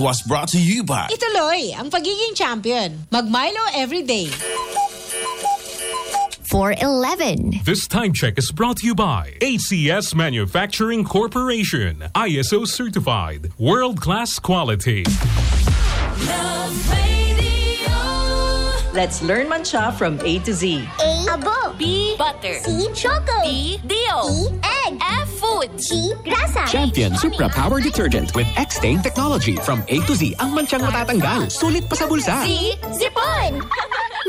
Bet was brought to you by Ituloy ang pagiging champion. Mag-Milo everyday. 411. This time check is brought to you by ACS Manufacturing Corporation. ISO certified. World class quality. Let's learn mancha from A to Z. A. Abo. B. Butter. C. Choco. D. Dio. E. Food. G. Grasa. Champion Supra Power Detergent with X-Stain technology. From A to Z, ang mansyang matatanggal. Sulit pa sa bulsa. C. Zipon.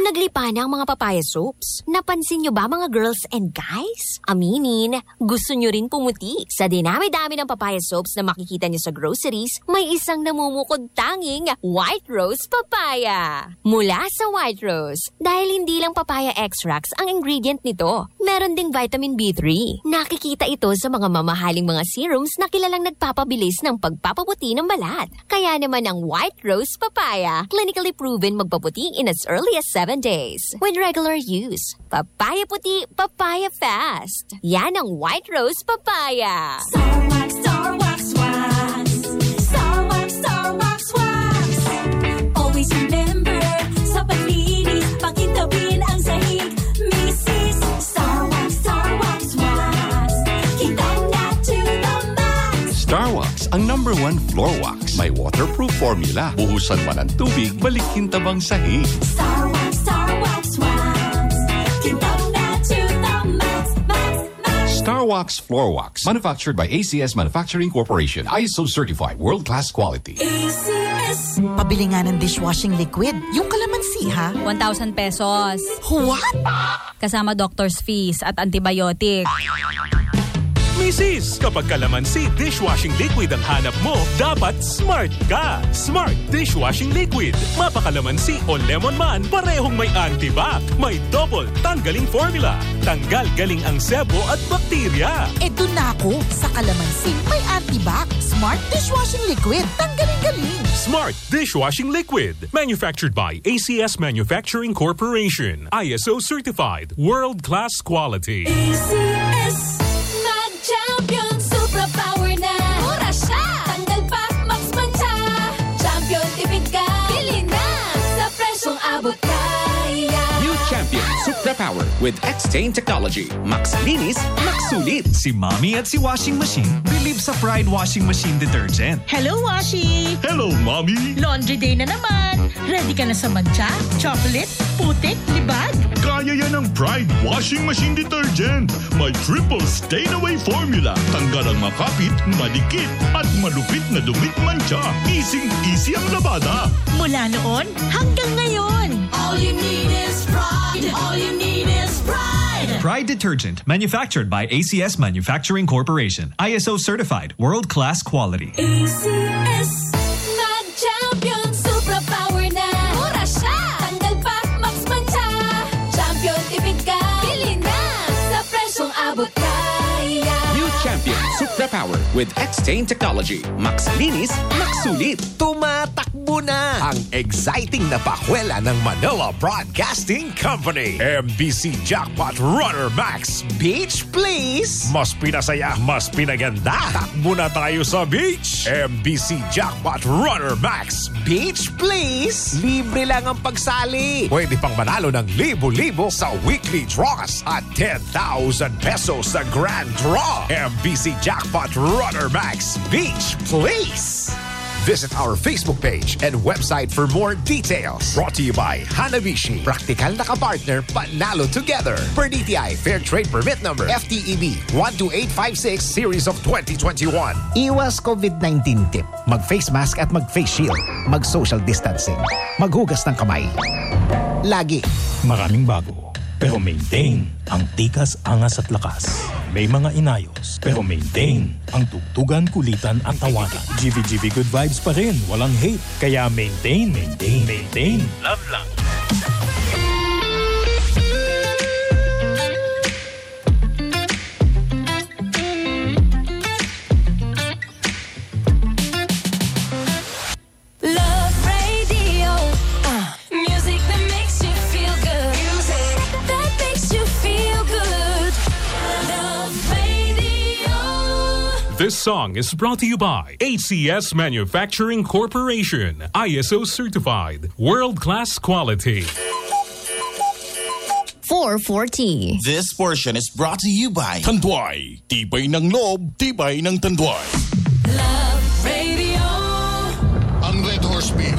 Naglipa na ang mga papaya soaps. Napansin nyo ba mga girls and guys? Aminin, gusto nyo rin pumuti. Sa dinami-dami ng papaya soaps na makikita nyo sa groceries, may isang namumukod tanging White Rose Papaya. Mula sa White Rose, dahil hindi lang papaya extracts ang ingredient nito, meron ding vitamin B3. Nakikita ito sa mga mamahaling mga serums na kilalang nagpapabilis ng pagpapaputi ng balat. Kaya naman ang White Rose Papaya, clinically proven magpaputi in as early as 7 days. With regular use, papaya puti, papaya fast. Yan ang White Rose Papaya. Star Wax, Star Wax, Wax. Star Wax, Star Wax, Wax. Always remember, sa paglinis, pakintabin ang sahig. Mrs. Star Wax, Star Wax, Wax. Kitang na to the max. Star Wax, ang number one floor wax. May waterproof formula. Buhusan man ang tubig, balikin tabang sahig. Star max. Star Wax Floor Wax. Manufactured by ACS Manufacturing Corporation. ISO certified. World-class quality. ACS. Pabili nga ng dishwashing liquid. Yung kalamansi, ha? 1,000 pesos. What? Kasama doctor's fees at antibiotic. Mrs. Kapag kalamansi dishwashing liquid ang hanap mo, dapat smart ka. Smart dishwashing liquid. Mapakalamansi o lemon man, parehong may antibac. May double tanggaling formula. Tanggal galing ang sebo at bakterya. E dun na ako sa kalamansi. May antibac. Smart dishwashing liquid. Tanggalin-galing. Smart dishwashing liquid. Manufactured by ACS Manufacturing Corporation. ISO certified. World class quality. ACS. Supra Power with X-Stain technology. Max linis, max sulit. Si Mommy at si Washing Machine believe sa Pride Washing Machine Detergent. Hello, Washi! Hello, Mommy! Laundry day na naman. Ready ka na sa mancha, chocolate, putik, libag? Kaya yan ng Pride Washing Machine Detergent. May triple stain-away formula. Tanggal ang makapit, madikit, at malupit na dumit mancha. Easy-easy ang labada. Mula noon hanggang ngayon. All you need is pride. All you need is pride. Pride Detergent, manufactured by ACS Manufacturing Corporation. ISO certified, world class quality. ACS. With X-Stain technology. Max linis, max sulit. Tumatakbo na ang exciting na pakwela ng Manila Broadcasting Company. MBC Jackpot Runner Max. Beach, please! Mas pinasaya, mas pinaganda. Takbo na tayo sa beach. MBC Jackpot Runner Max. Beach, please! Libre lang ang pagsali. Pwede pang manalo ng libo-libo sa weekly draws at 10,000 pesos sa grand draw. MBC Jackpot Runner Max. Beach, please! Visit our Facebook page and website for more details. Brought to you by Hanabishi. Practical na ka-partner, panalo together. Per DTI Fair Trade Permit Number FTEB 12856 Series of 2021. Iwas COVID-19 tip. Mag-face mask at mag-face shield. Mag-social distancing. Maghugas ng kamay. Lagi. Maraming bago, pero maintain ang tikas, angas at lakas. May mga inayos, pero maintain ang tugtugan, kulitan at tawanan. GVGV Good Vibes pa rin, walang hate. Kaya maintain, maintain, maintain. Love lang. This song is brought to you by ACS Manufacturing Corporation. ISO certified. World class quality. 440. This portion is brought to you by Tanduay. Tibay ng loob, tibay ng Tanduay. Radio. Ang Red Horse Beer.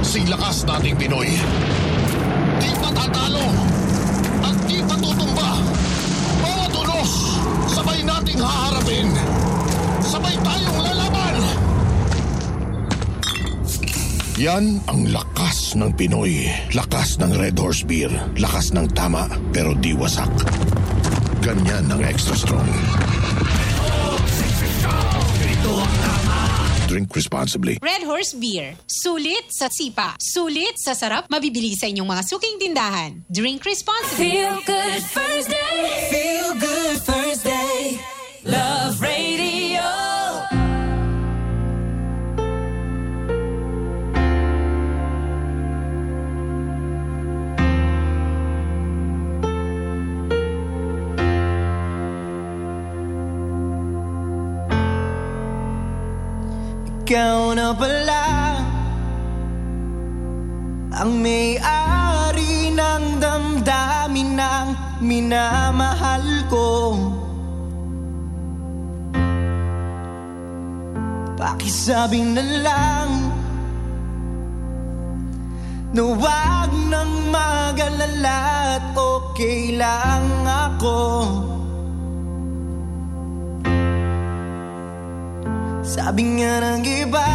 Sing lakas nating Pinoy. Yan ang lakas ng Pinoy. Lakas ng Red Horse Beer. Lakas ng tama, pero di wasak. Ganyan ang extra strong. Drink responsibly. Red Horse Beer. Sulit sa sipa. Sulit sa sarap. Mabibili sa inyong mga suking tindahan. Drink responsibly. Feel good Thursday. Feel good Thursday. Love Ikaw na pala Ang may-ari ng damdamin ng minamahal ko. Pakisabing na lang Na wag nang mag-alala at okay lang ako Sabi nga ng iba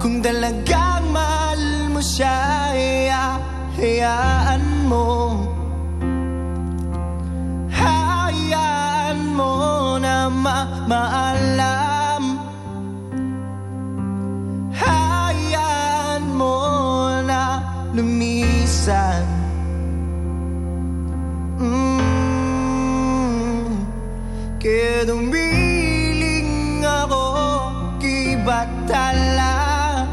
Kung talagang mahal mo siya ah, Hayaan mo. Hayaan mo na ma maalam Hayaan mo na lumisan. Mm, Kaya dumiling Batala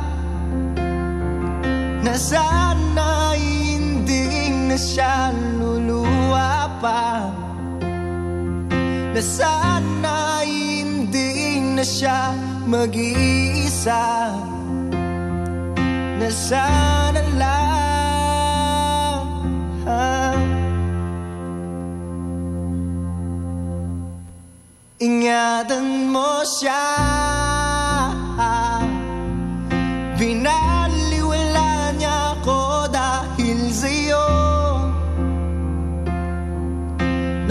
Na sana hindi na siya luluwa pa. Na sana hindi na siya mag-iisa. Na sana lang. Ingatan mo siya Binaliwala niya ako dahil sa'yo.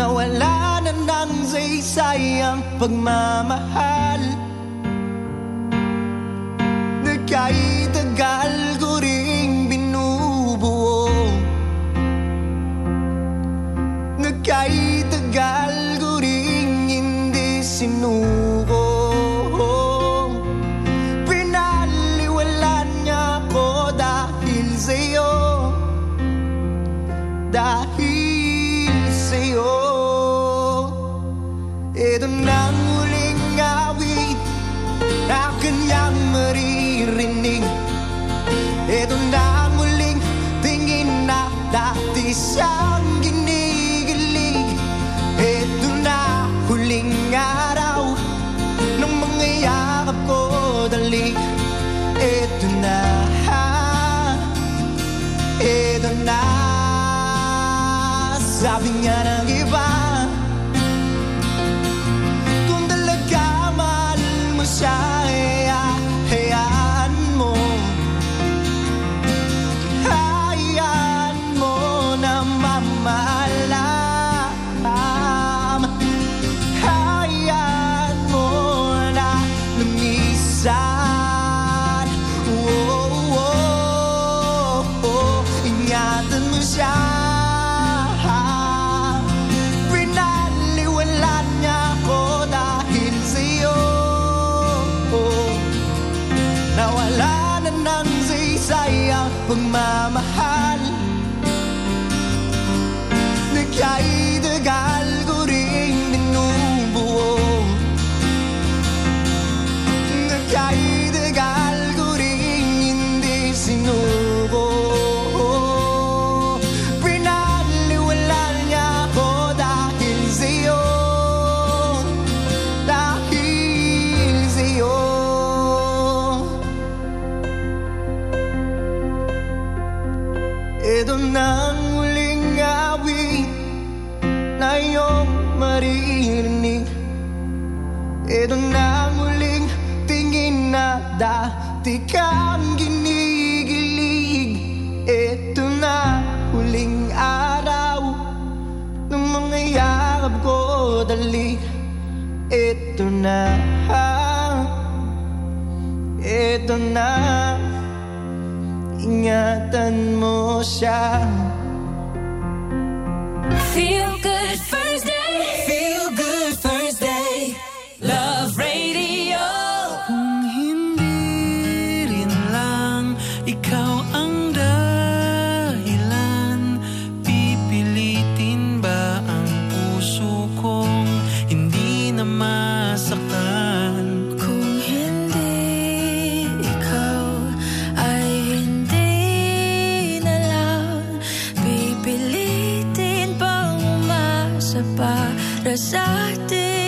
Nawala na ng saysay ang pagmamahal. Nagkait-tagal ko ring binubuo. Nagkait-tagal ko ring hindi sinuko Na ang huling awit Na kanyang maririnig. Ito na ang huling tingin na dati siyang ginigilig. Ito na huling araw Ng mga ko dali. Ito na Ito na. Sabi nga ng Ito na Ito na. Ingatan mo siya sa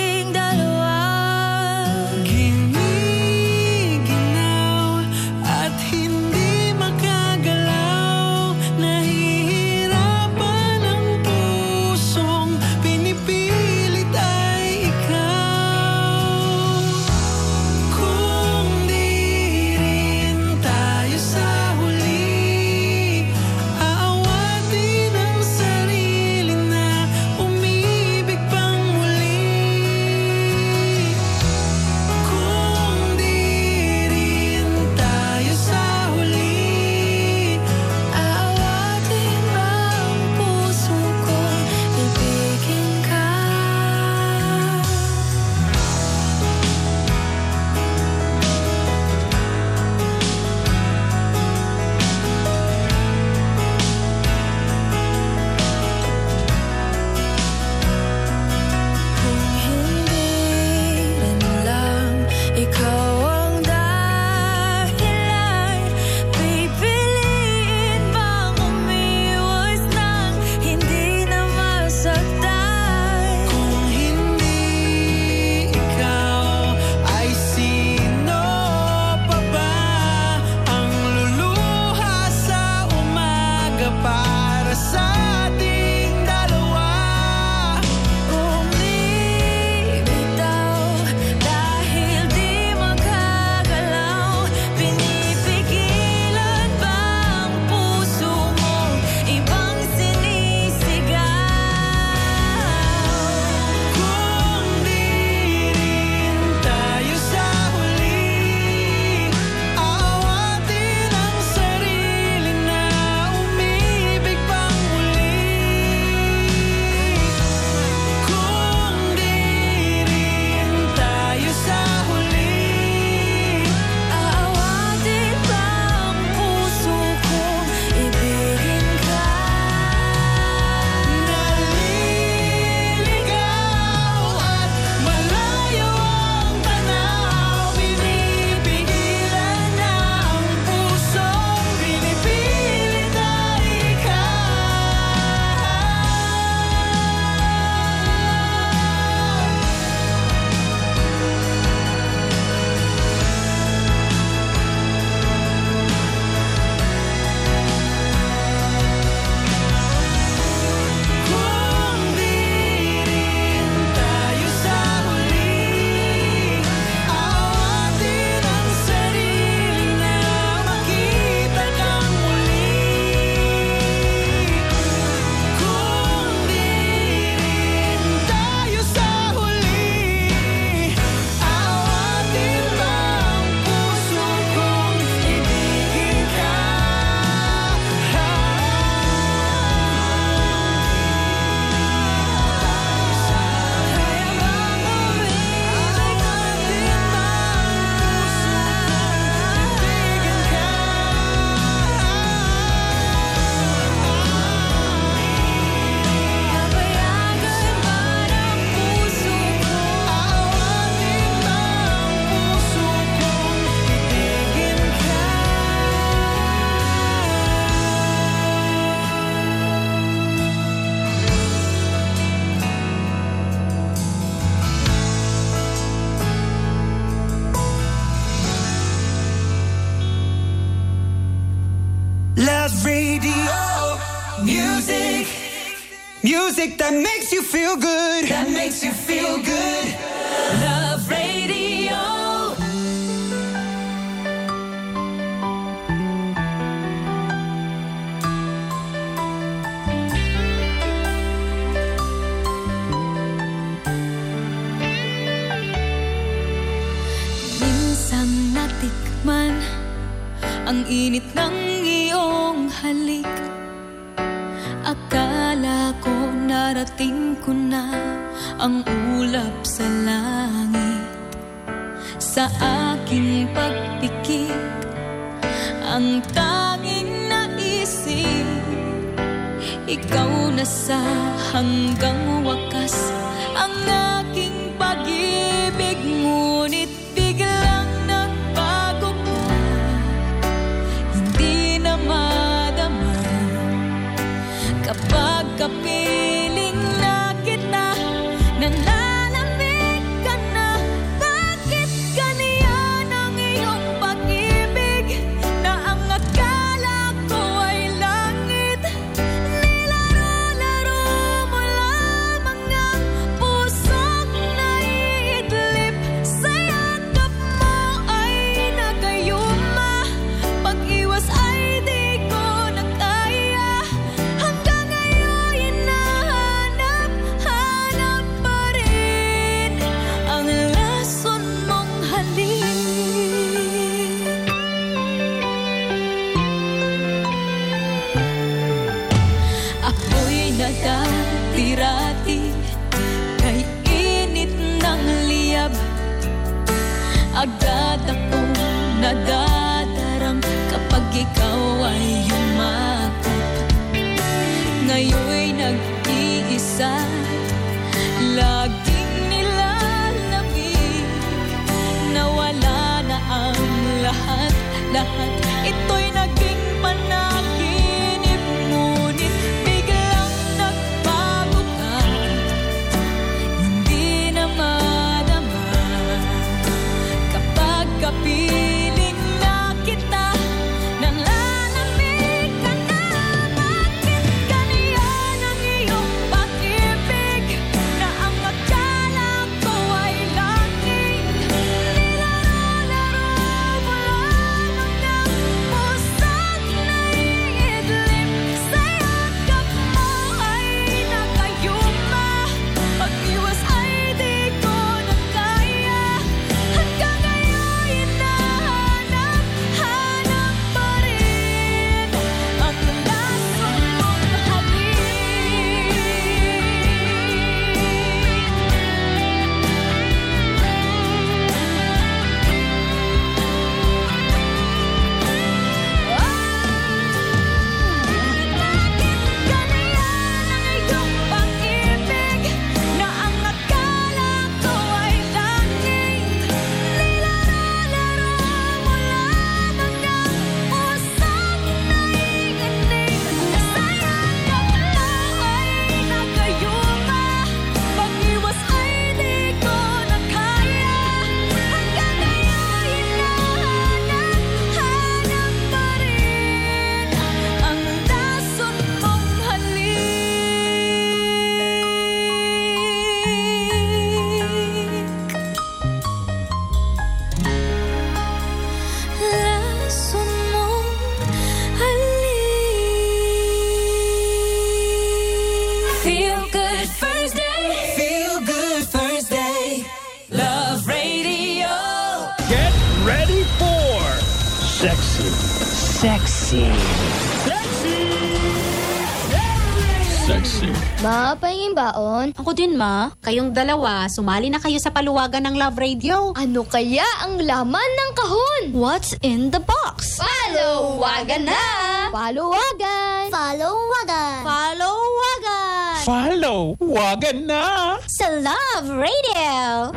ngayon? Ako din, ma. Kayong dalawa, sumali na kayo sa paluwagan ng Love Radio. Ano kaya ang laman ng kahon? What's in the box? Paluwagan na! Paluwagan! Paluwagan! Paluwagan! Paluwagan na! Sa Love Radio!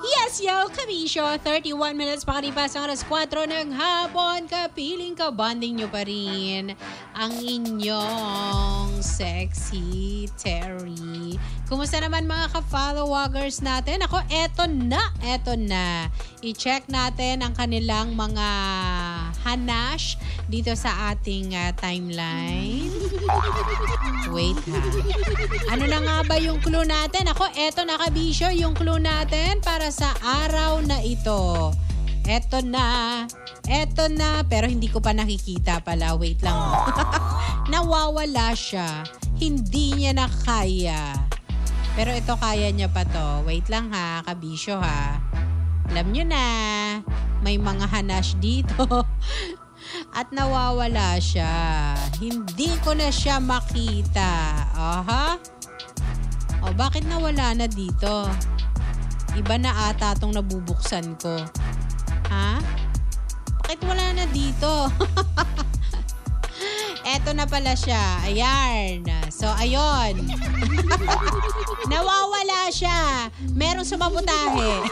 Yes, yo! Kamisyo, 31 minutes pakalipas ang alas 4 ng hapon. Kapiling ka, bonding nyo pa rin ang inyong sexy Terry. Kumusta naman mga ka-followers natin? Ako, eto na, eto na. I-check natin ang kanilang mga hanash dito sa ating uh, timeline. Wait ha. Ano na nga ba yung clue natin? Ako, eto na kabisyo yung clue natin para sa araw na ito. Eto na. Eto na. Pero hindi ko pa nakikita pala. Wait lang. Nawawala siya. Hindi niya na kaya. Pero ito kaya niya pa to. Wait lang ha, kabisyo ha. Alam nyo na, may mga hanash dito. At nawawala siya. Hindi ko na siya makita. Aha. O, bakit nawala na dito? Iba na ata tong nabubuksan ko. Ha? Bakit wala na dito? Eto na pala siya. Ayan. So, ayun. Nawawala siya. Merong sumabutahe.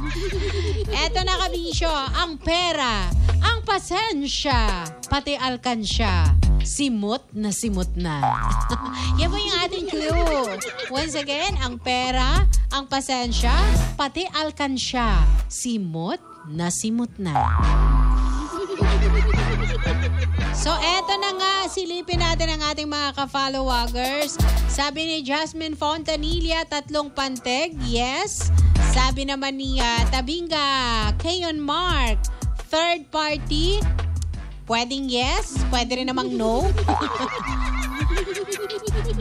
Eto na kabisyo. Ang pera. Ang pasensya. Pati alkansya. Simot na simot na. Yan po yung ating clue. Once again, ang pera, ang pasensya, pati alkansya. Simot na simot na. So, eto na nga, silipin natin ang ating mga ka-followers. Sabi ni Jasmine Fontanilla, tatlong panteg, yes. Sabi naman ni uh, Tabinga, Kayon Mark, third party, pwedeng yes, pwede rin namang no.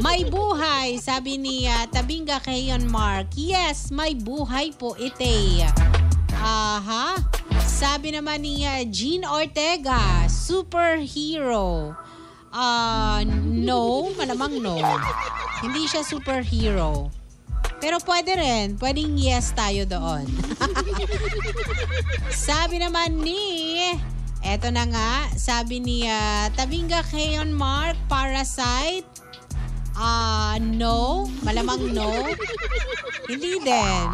may buhay, sabi ni uh, Tabinga Kayon Mark, yes, may buhay po ite. Aha. Sabi naman ni uh, Jean Ortega, superhero. Ah, no, malamang no. Hindi siya superhero. Pero pwede rin. Pwedeng yes tayo doon. sabi naman ni... Eto na nga. Sabi ni uh, Tabinga Kayon Mark, Parasite. Ah, no. Malamang no. Hindi din.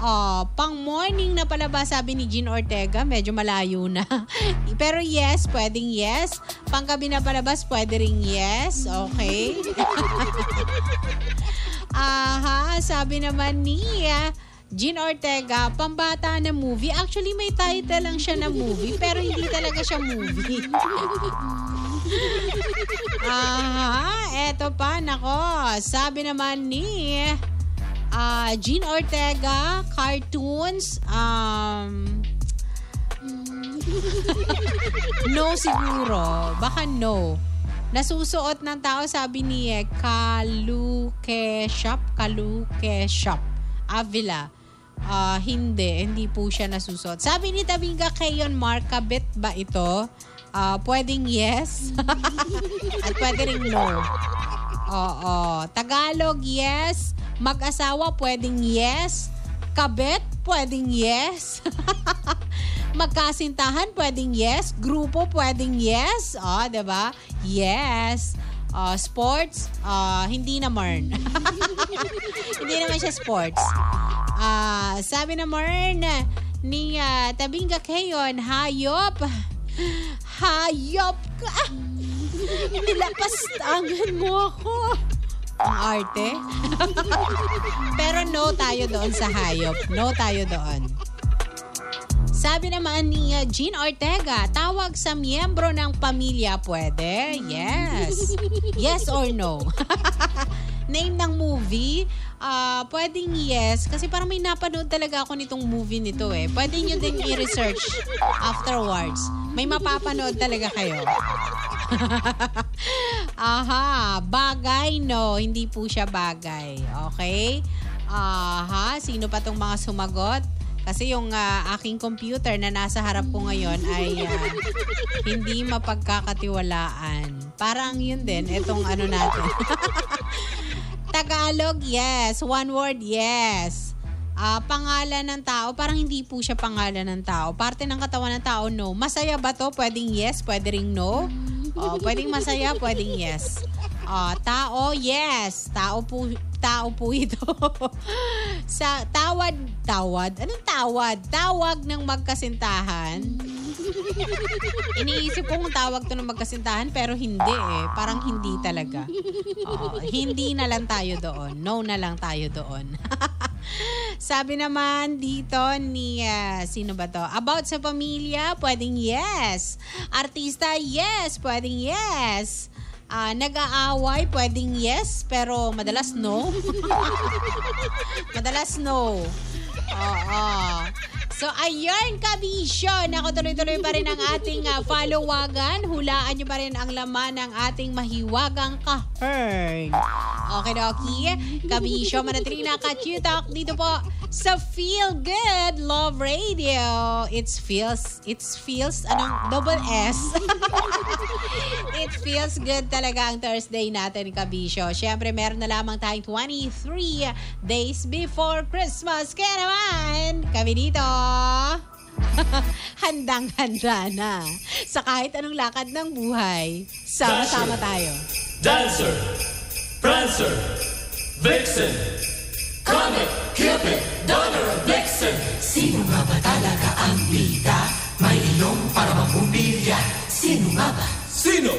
Oh, pang morning na pala ba sabi ni Jean Ortega, medyo malayo na. Pero yes, pwedeng yes. Pang gabi na palabas, pwede ring yes. Okay. Aha, sabi naman ni uh, Jean Ortega, pambata na movie. Actually, may title lang siya na movie, pero hindi talaga siya movie. Aha, eto pa, nako. Sabi naman ni uh, Jean Ortega, cartoons, um, no siguro. Baka no. Nasusuot ng tao, sabi ni eh, Kaluke Shop, Kaluke Shop, Avila. Ah, hindi, hindi po siya nasusuot. Sabi ni Tabinga Kayon Mark, kabit ba ito? Ah, pwedeng yes. At pwede no. Oo. Tagalog, yes. Mag-asawa, pwedeng yes. Kabet, pwedeng yes. Magkasintahan, pwedeng yes. Grupo, pwedeng yes. O, oh, diba? Yes. Uh, sports, uh, hindi naman. hindi naman siya sports. Uh, sabi naman ni uh, Tabinga Kayon, hayop. Hayop ka. Nilapastangan mo ako. Ang arte. Pero no tayo doon sa hayop. No tayo doon. Sabi naman ni uh, Jean Ortega, tawag sa miyembro ng pamilya pwede? Yes. Yes or no? Name ng movie, uh, pwedeng yes. Kasi parang may napanood talaga ako nitong movie nito eh. Pwede nyo din i-research afterwards. May mapapanood talaga kayo. Aha, bagay no, hindi po siya bagay. Okay? Aha, sino pa tong mga sumagot? Kasi yung uh, aking computer na nasa harap ko ngayon ay uh, hindi mapagkakatiwalaan. Parang yun din, itong ano natin. Tagalog, yes. One word, yes. Uh, pangalan ng tao, parang hindi po siya pangalan ng tao. Parte ng katawan ng tao, no. Masaya ba to? Pwedeng yes, pwede ring no. Oh, pwedeng masaya, pwedeng yes. Oh, tao, yes. Tao po, tao po ito. Sa tawad, tawad. Anong tawad? Tawag ng magkasintahan. Iniisip ko kung tawag to ng magkasintahan pero hindi eh. Parang hindi talaga. Oh, hindi na lang tayo doon. No na lang tayo doon. Sabi naman dito ni, ah, sino ba to? About sa pamilya, pwedeng yes. Artista, yes. Pwedeng yes. Ah, nag-aaway, pwedeng yes, pero madalas no. madalas no. Oo. So, ayun, kabisyo. Naku, tuloy-tuloy pa rin ang ating uh, followagan. Hulaan nyo pa rin ang laman ng ating mahiwagang kahern. Okay, Doki. Kabisyo, manatili na ka-Q-Talk dito po sa Feel Good Love Radio. It's feels, it's feels, anong double S. It feels good talaga ang Thursday natin, Kabisyo. Siyempre, meron na lamang tayong 23 days before Christmas. Kaya naman, kami dito, handang-handa na sa kahit anong lakad ng buhay. Sama-sama tayo. Dancer, Prancer, Vixen, Comet, Cupid, Donner, Vixen. Sino nga ba talaga ang bida? May ilong para mabumbilya. Sino nga ba? Sino?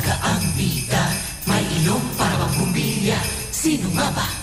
Talaga ang bida? May ilong para mabumbilya. Sino nga ba?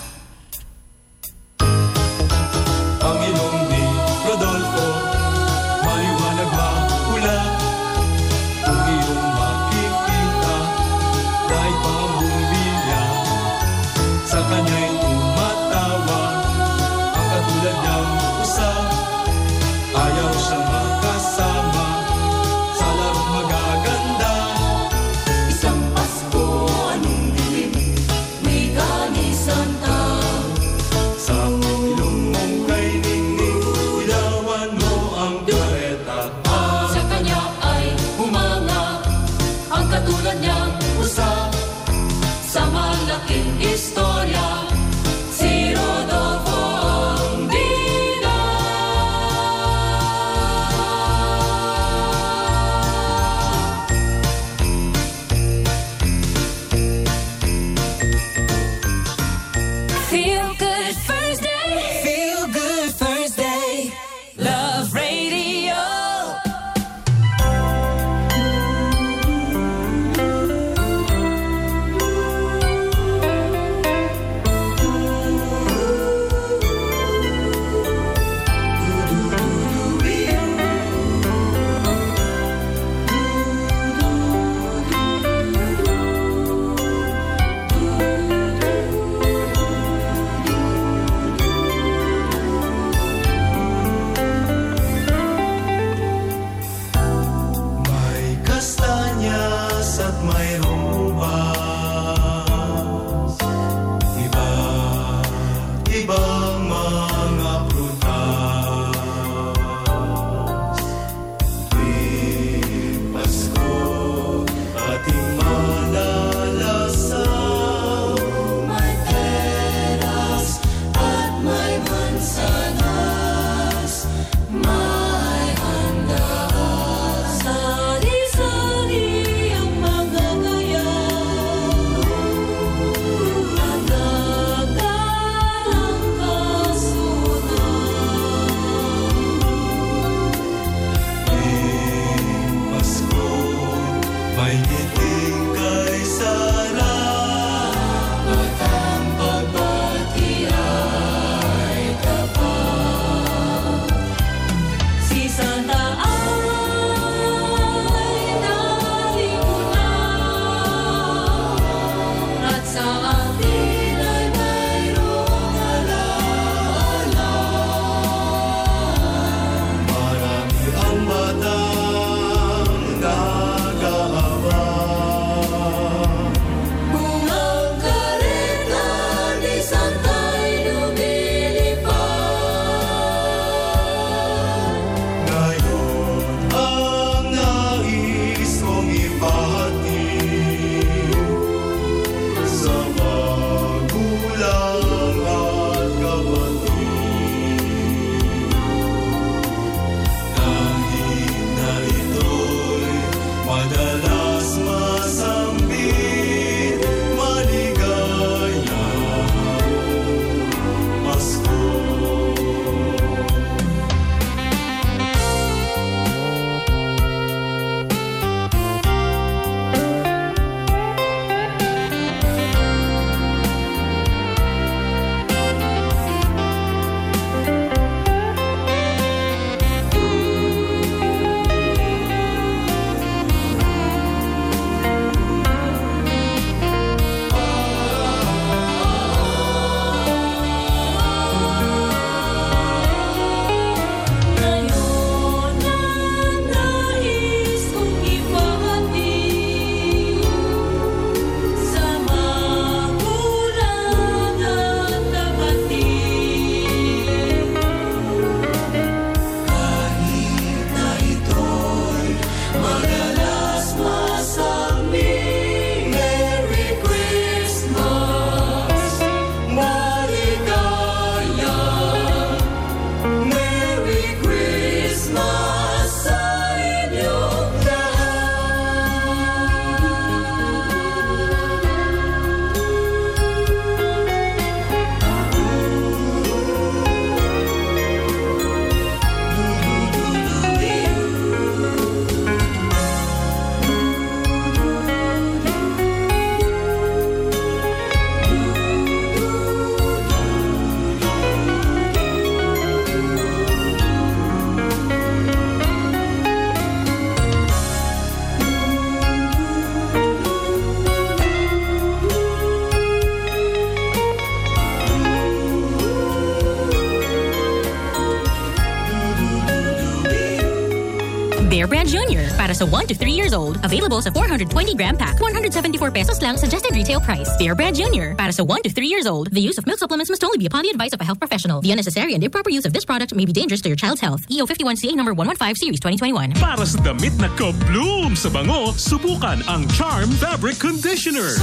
Sa 1 to 3 years old. Available sa 420-gram pack. 174 pesos lang suggested retail price. Bear Brand Junior para sa 1 to 3 years old. The use of milk supplements must only be upon the advice of a health professional. The unnecessary and improper use of this product may be dangerous to your child's health. E EO 51CA number 115 series 2021. Para sa damit na ka-bloom sa bango, subukan ang Charm Fabric Conditioner.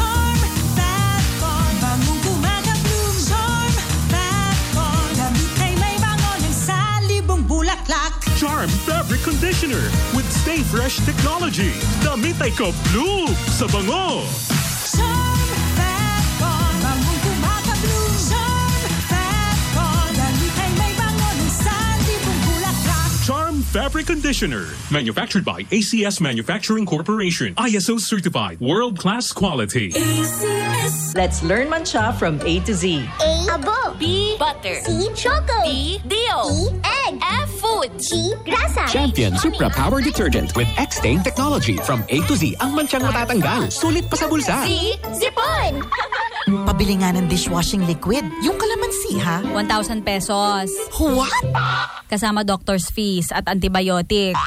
Conditioner with Stay Fresh Technology. Damit ay ka-bloom sa bango. Charm Fatcon Bangong kumaka-bloom Charm Fatcon Damit ay may bango ng salibong bulaklak Charm Fabric Conditioner. Manufactured by ACS Manufacturing Corporation. ISO certified. World-class quality. ACS. Let's learn mancha from A to Z. A. Abo. B. Butter. C. Choco. D. Dio. E. Egg. G. Grasa. Champion Supra Power Detergent with X-Stain Technology. From A to Z ang mansyang matatanggal. Sulit pa sa bulsa. C. Zipon. Pabili nga ng dishwashing liquid. Yung kalamansi, ha? 1,000 pesos. What? Kasama doctor's fees at antibiotic.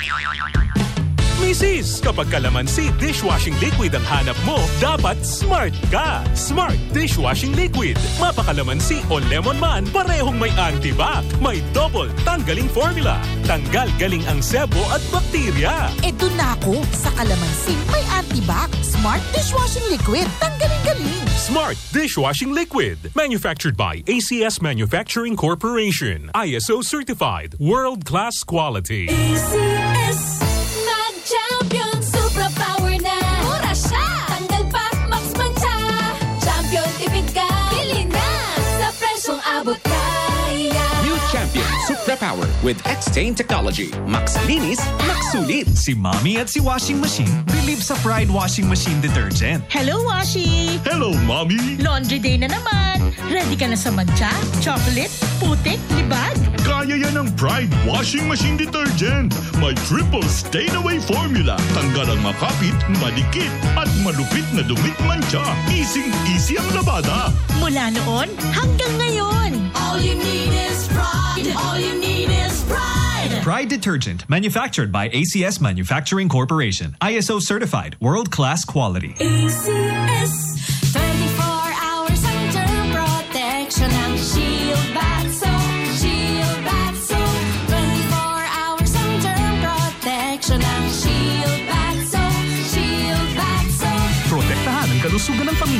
Mrs. Kapag kalamansi dishwashing liquid ang hanap mo, dapat smart ka. Smart dishwashing liquid. Mapakalamansi o lemon man, parehong may antibac. May double tanggaling formula. Tanggal galing ang sebo at bakterya. E doon na ako sa kalamansi. May antibac. Smart dishwashing liquid. Tanggalin-galing. Smart dishwashing liquid. Manufactured by ACS Manufacturing Corporation. ISO certified. World-class quality. ACS Supra Power with X-Stain Technology. Max linis, max sulit. Si Mommy at si Washing Machine believe sa Pride Washing Machine Detergent. Hello, Washi! Hello, Mommy! Laundry day na naman. Ready ka na sa mancha, chocolate, putik, libag? Kaya yan ang Pride Washing Machine Detergent. May triple stain-away formula. Tanggal ang makapit, madikit, at malupit na dumit mancha. Easy-easy ang labada. Mula noon hanggang ngayon. All you need is pride All you need is pride Pride Detergent, manufactured by ACS Manufacturing Corporation. ISO certified, world-class quality. ACS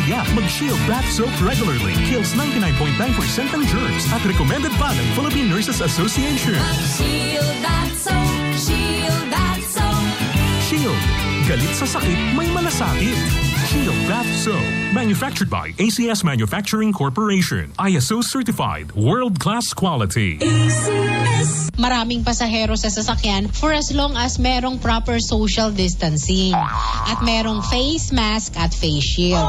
pamilya. Mag-Shield Bath Soap regularly. Kills 99.9% ng germs at recommended pa ng Philippine Nurses Association. Shield Bath Soap Shield Bath Soap Shield. Galit sa sakit, may malasakit. Shield Bath Soap. Manufactured by ACS Manufacturing Corporation. ISO certified. World-class quality. Maraming pasahero sa sasakyan for as long as merong proper social distancing at merong face mask at face shield.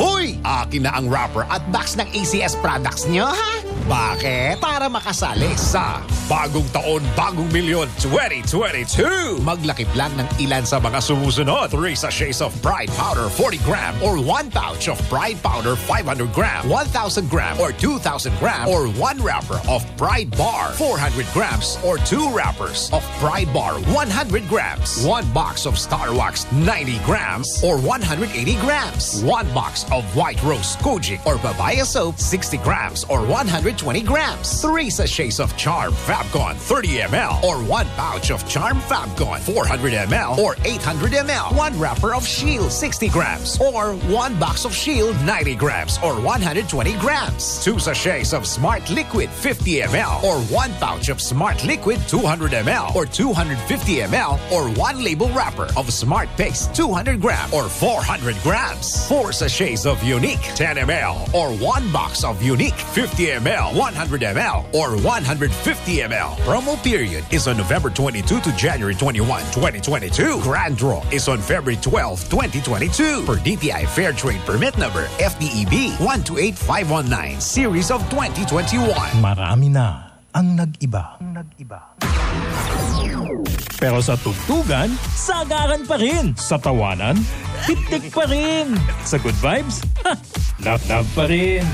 Hoy! Akin na ang wrapper at box ng ACS products nyo, ha? Bakit? Para makasali sa Bagong taon, bagong milyon 2022. Maglakip lang ng ilan sa mga sumusunod. 3 sachets of Pride Powder 40 gram or 1 pouch of Pride Powder 500 gram, 1,000 gram or 2,000 gram or 1 wrapper of Pride Bar 400 grams or 2 wrappers of Pride Bar 100 grams, 1 box of Star Wax 90 grams or 180 grams, 1 box of White Rose Kojic or Papaya Soap 60 grams or 120 grams, 3 sachets of Charm Fabcon 30 ml or 1 pouch of Charm Fabcon 400 ml or 800 ml, 1 wrapper of Shield 60 grams. Or 1 box of Shield 90 grams. Or 120 grams, 2 sachets of Smart Liquid 50 ml or 1 pouch of Smart Liquid 200 ml or 250 ml or 1 label wrapper of Smart Paste 200 gram. Or 400 grams, 4 sachets of Unique 10 ml or 1 box of Unique 50 ml, 100 ml or 150 ml. Promo period is on November 22 to January 21, 2022. Grand draw is on February 12, 2022 per DTI Fair Trade Permit number FDEB 128519 series of 2021. Marami na ang nag-iba. Nag-iba. Pero sa tugtugan, sagaran pa rin. Sa tawanan, titik pa rin. Sa good vibes, ha, love love pa rin.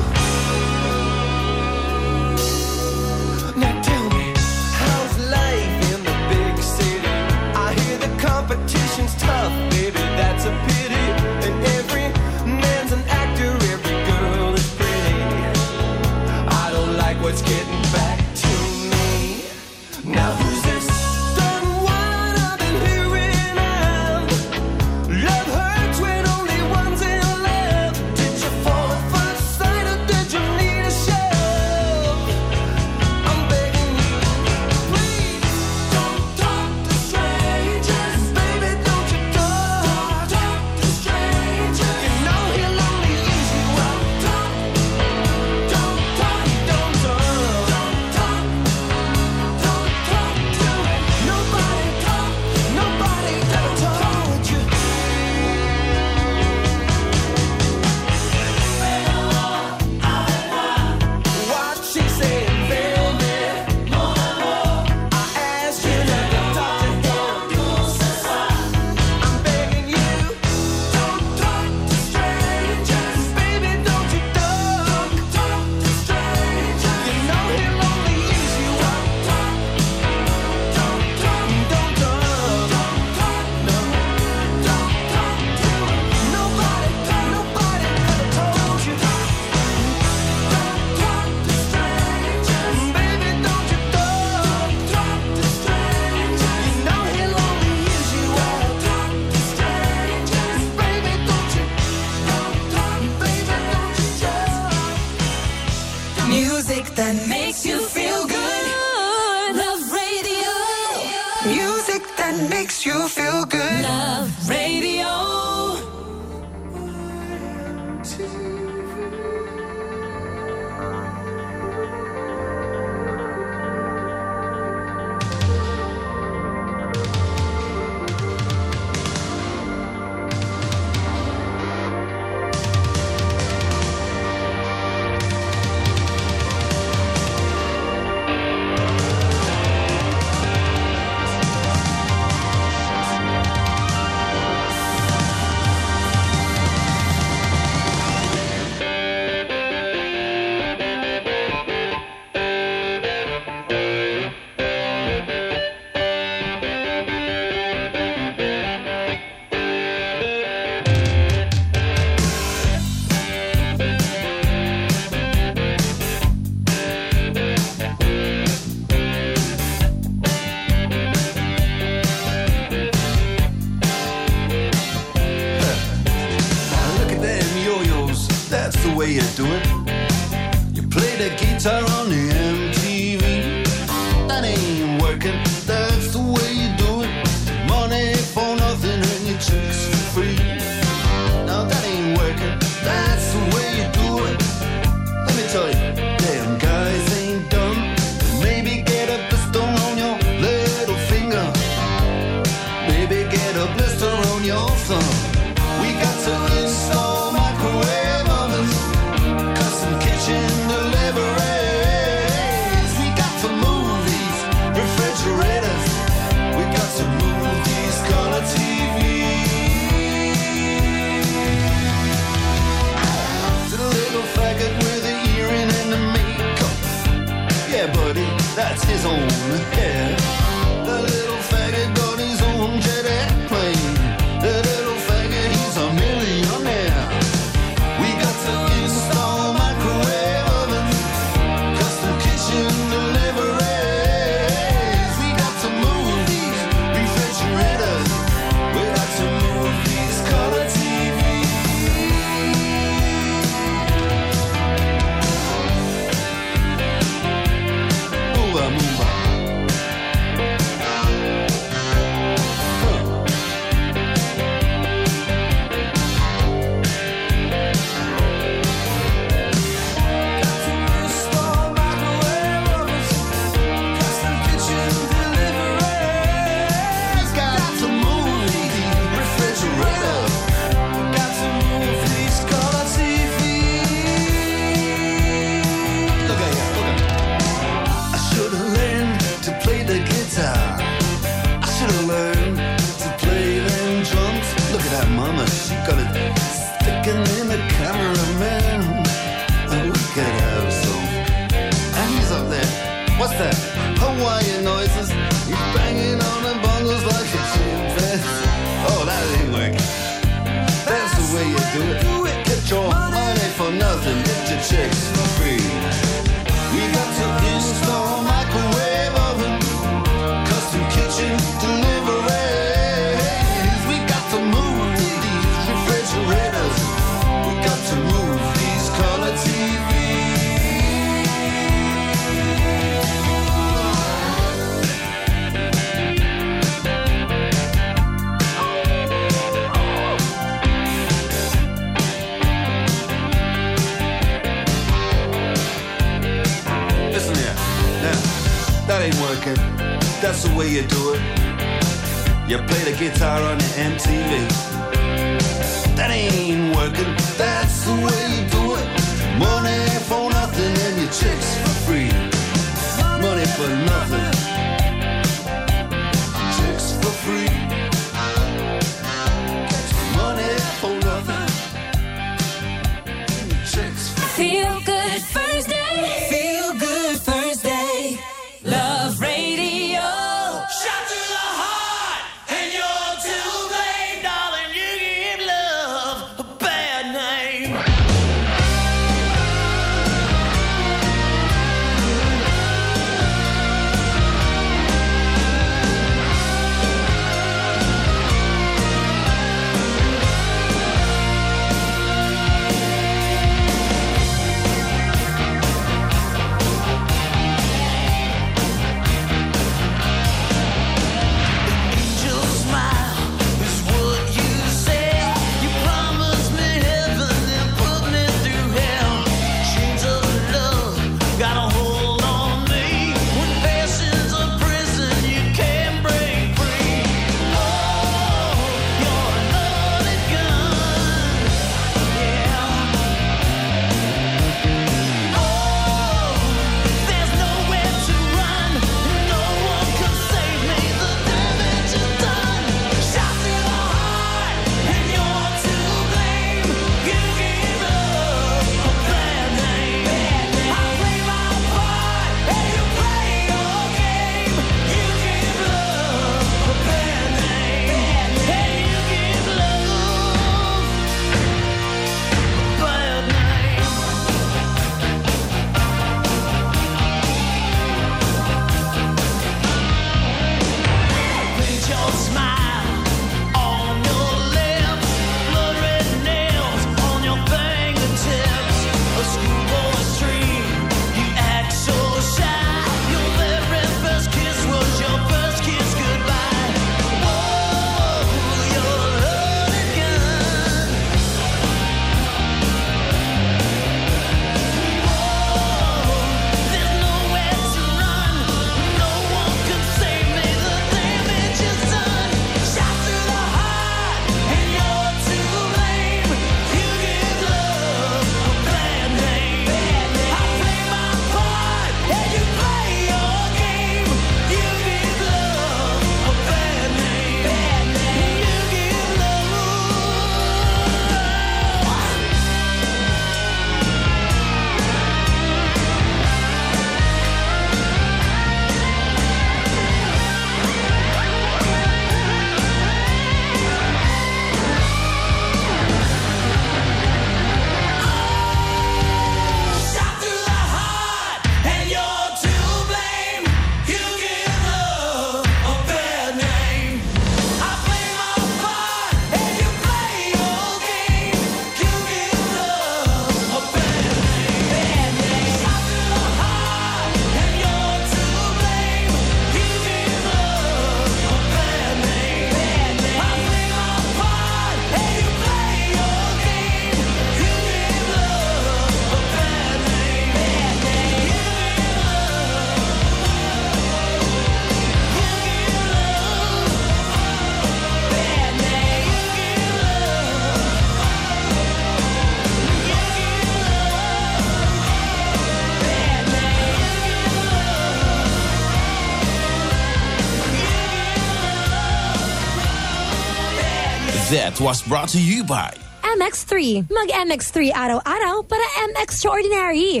That was brought to you by MX3. Mag MX3 araw-araw para MX Extraordinary.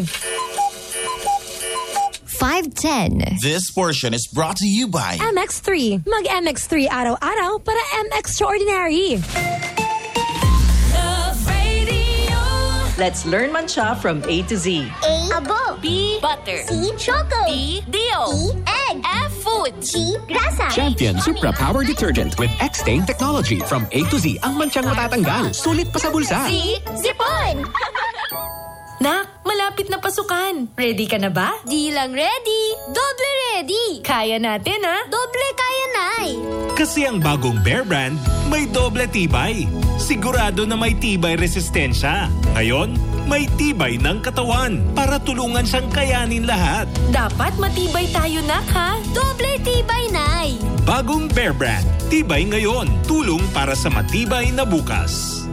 510. This portion is brought to you by MX3. Mag MX3 araw-araw para MX Extraordinary. Love Radio. Let's learn mancha from A to Z. A. Abo. B. Butter. C. Choco. D. Dio. E. Egg. F. Food. G. Champion Supra Power Detergent with X-Stain Technology. From A to Z ang manchang matatanggal. Sulit pa sa bulsa. C. Zipon. Nak, malapit na pasukan. Ready ka na ba? Di lang ready. Doble ready. Kaya natin, ha? Doble kaya nay. Kasi ang bagong Bear Brand may doble tibay. Sigurado na may tibay resistensya. Ngayon, may tibay ng katawan para tulungan siyang kayanin lahat. Dapat matibay tayo, nak, ha? Doble tibay nay. Bagong Bear Brand. Tibay ngayon. Tulong para sa matibay na bukas.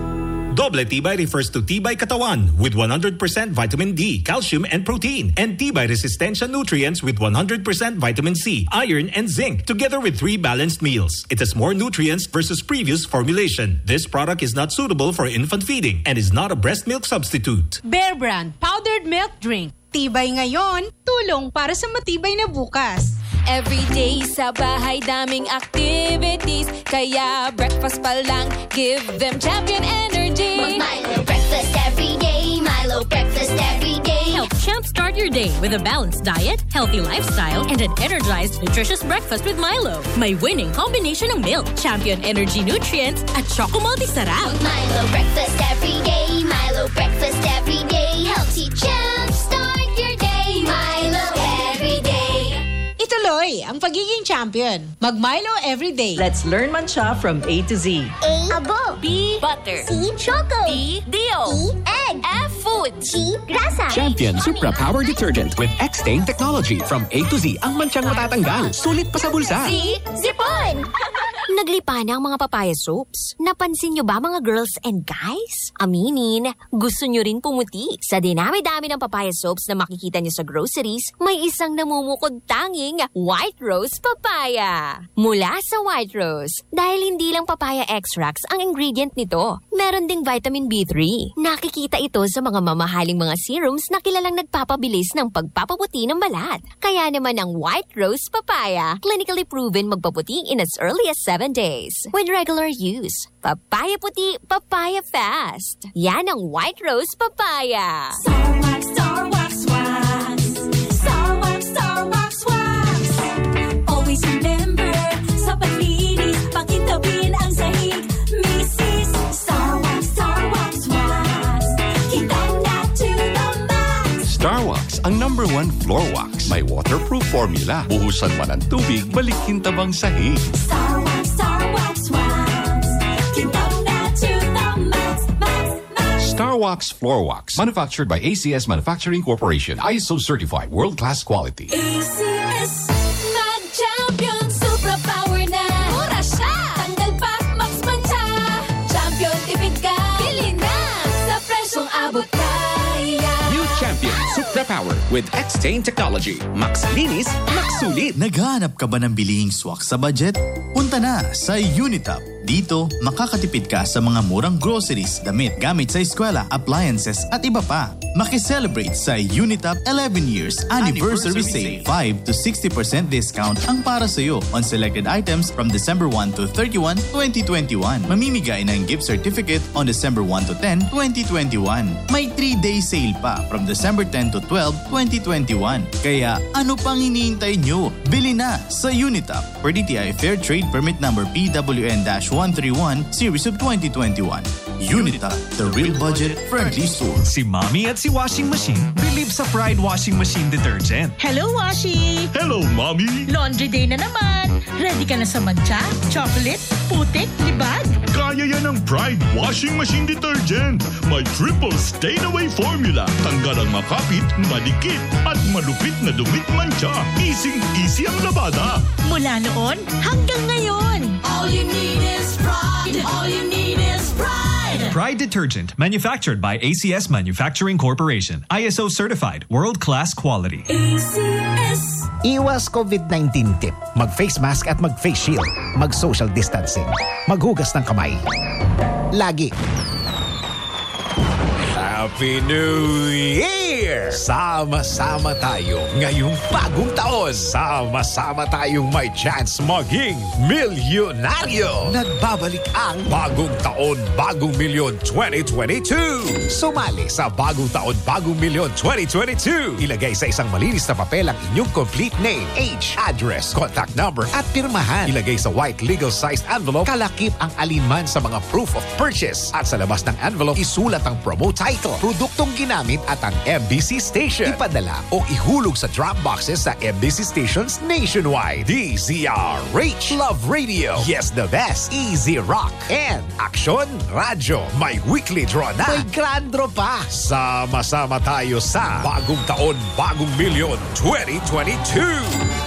Doble Tibay refers to Tibay Katawan with 100% vitamin D, calcium, and protein, and Tibay Resistensya nutrients with 100% vitamin C, iron, and zinc, together with three balanced meals. It has more nutrients versus previous formulation. This product is not suitable for infant feeding and is not a breast milk substitute. Bear Brand Powdered Milk Drink. Tibay ngayon, tulong para sa matibay na bukas. Everyday sa bahay daming activities Kaya breakfast pa lang Give them champion energy Milo breakfast every day. Milo breakfast every day. Help Champ start your day with a balanced diet, healthy lifestyle, and an energized, nutritious breakfast with Milo. May winning combination of milk, champion energy nutrients, at Choco Multisarap. Milo breakfast every day. Milo breakfast every day. Helps you jump start your day. Milo. Ituloy ang pagiging champion. Mag-Milo everyday. Let's learn mancha from A to Z. A. Abo. B. Butter. C. Choco. D. Dio. E. Egg. F. Food. G. Grasa. Champion Supra Power Detergent with X-Stain Technology. From A to Z ang manchang matatanggal. Sulit pa sa bulsa. C. Zipon. Naglipa na ang mga papaya soaps. Napansin nyo ba mga girls and guys? Aminin, gusto nyo rin pumuti. Sa dinami-dami ng papaya soaps na makikita nyo sa groceries, may isang namumukod tanging White Rose Papaya. Mula sa White Rose, dahil hindi lang papaya extracts ang ingredient nito, meron ding vitamin B3. Nakikita ito sa mga mamahaling mga serums na kilalang nagpapabilis ng pagpapaputi ng balat. Kaya naman ang White Rose Papaya, clinically proven magpaputi in as early as 7 days. With regular use, papaya puti, papaya fast. Yan ang White Rose Papaya. Star Wax, Star Wax, Wax. 1 Floor Wax. May waterproof formula. Buhusan man ang tubig, balik kintabang sahig. Star Wax, Star Wax Wax. Kintab na to the max, max, max. Star Wax Floor Wax. Manufactured by ACS Manufacturing Corporation. ISO certified world-class quality. ACS. Supra Power with X-Stain Technology. Max linis, max sulit. Naghahanap ka ba ng bilihing swak sa budget? Punta na sa Unitap. Dito, makakatipid ka sa mga murang groceries, damit, gamit sa eskwela, appliances at iba pa. Makiselebrate sa Unitap 11 years anniversary, sale. 5 to 60% discount ang para sa iyo on selected items from December 1 to 31, 2021. Mamimigay ng gift certificate on December 1 to 10, 2021. May 3-day sale pa from December 10 to 12, 2021. Kaya ano pang iniintay nyo? Bili na sa Unitap per DTI Fair Trade Permit Number PWN-131 Series of 2021. Unitap, the real budget-friendly store. Si Mommy at si Washing Machine believe sa Pride Washing Machine Detergent. Hello, Washi! Hello, Mommy! Laundry day na naman. Ready ka na sa mancha, chocolate, putik, libag? Kaya yan ng Pride Washing Machine Detergent. May triple stain-away formula. Tanggal ang makapit, madikit, at malupit na dumit mancha. Easy-easy ang labada. Mula noon hanggang ngayon. All you need is pride. All you need is pride. Pride Detergent, manufactured by ACS Manufacturing Corporation. ISO certified, world-class quality. ACS. Iwas COVID-19 tip. Mag-face mask at mag-face shield. Mag-social distancing. Maghugas ng kamay. Lagi. Happy New Year! Sama-sama tayo ngayong bagong taon. Sama-sama tayong may chance maging milyonaryo. Nagbabalik ang Bagong Taon, Bagong Milyon 2022. Sumali sa Bagong Taon, Bagong Milyon 2022. Ilagay sa isang malinis na papel ang inyong complete name, age, address, contact number at pirmahan. Ilagay sa white legal-sized envelope, kalakip ang alinman sa mga proof of purchase. At sa labas ng envelope, isulat ang promo title, produktong ginamit at ang MBC station. Ipadala o ihulog sa drop boxes sa MBC stations nationwide. DZRH Love Radio. Yes, the best. Easy Rock. And Action Radyo. May weekly draw na. May grand draw pa. Sama-sama tayo sa Bagong Taon, Bagong Milyon 2022.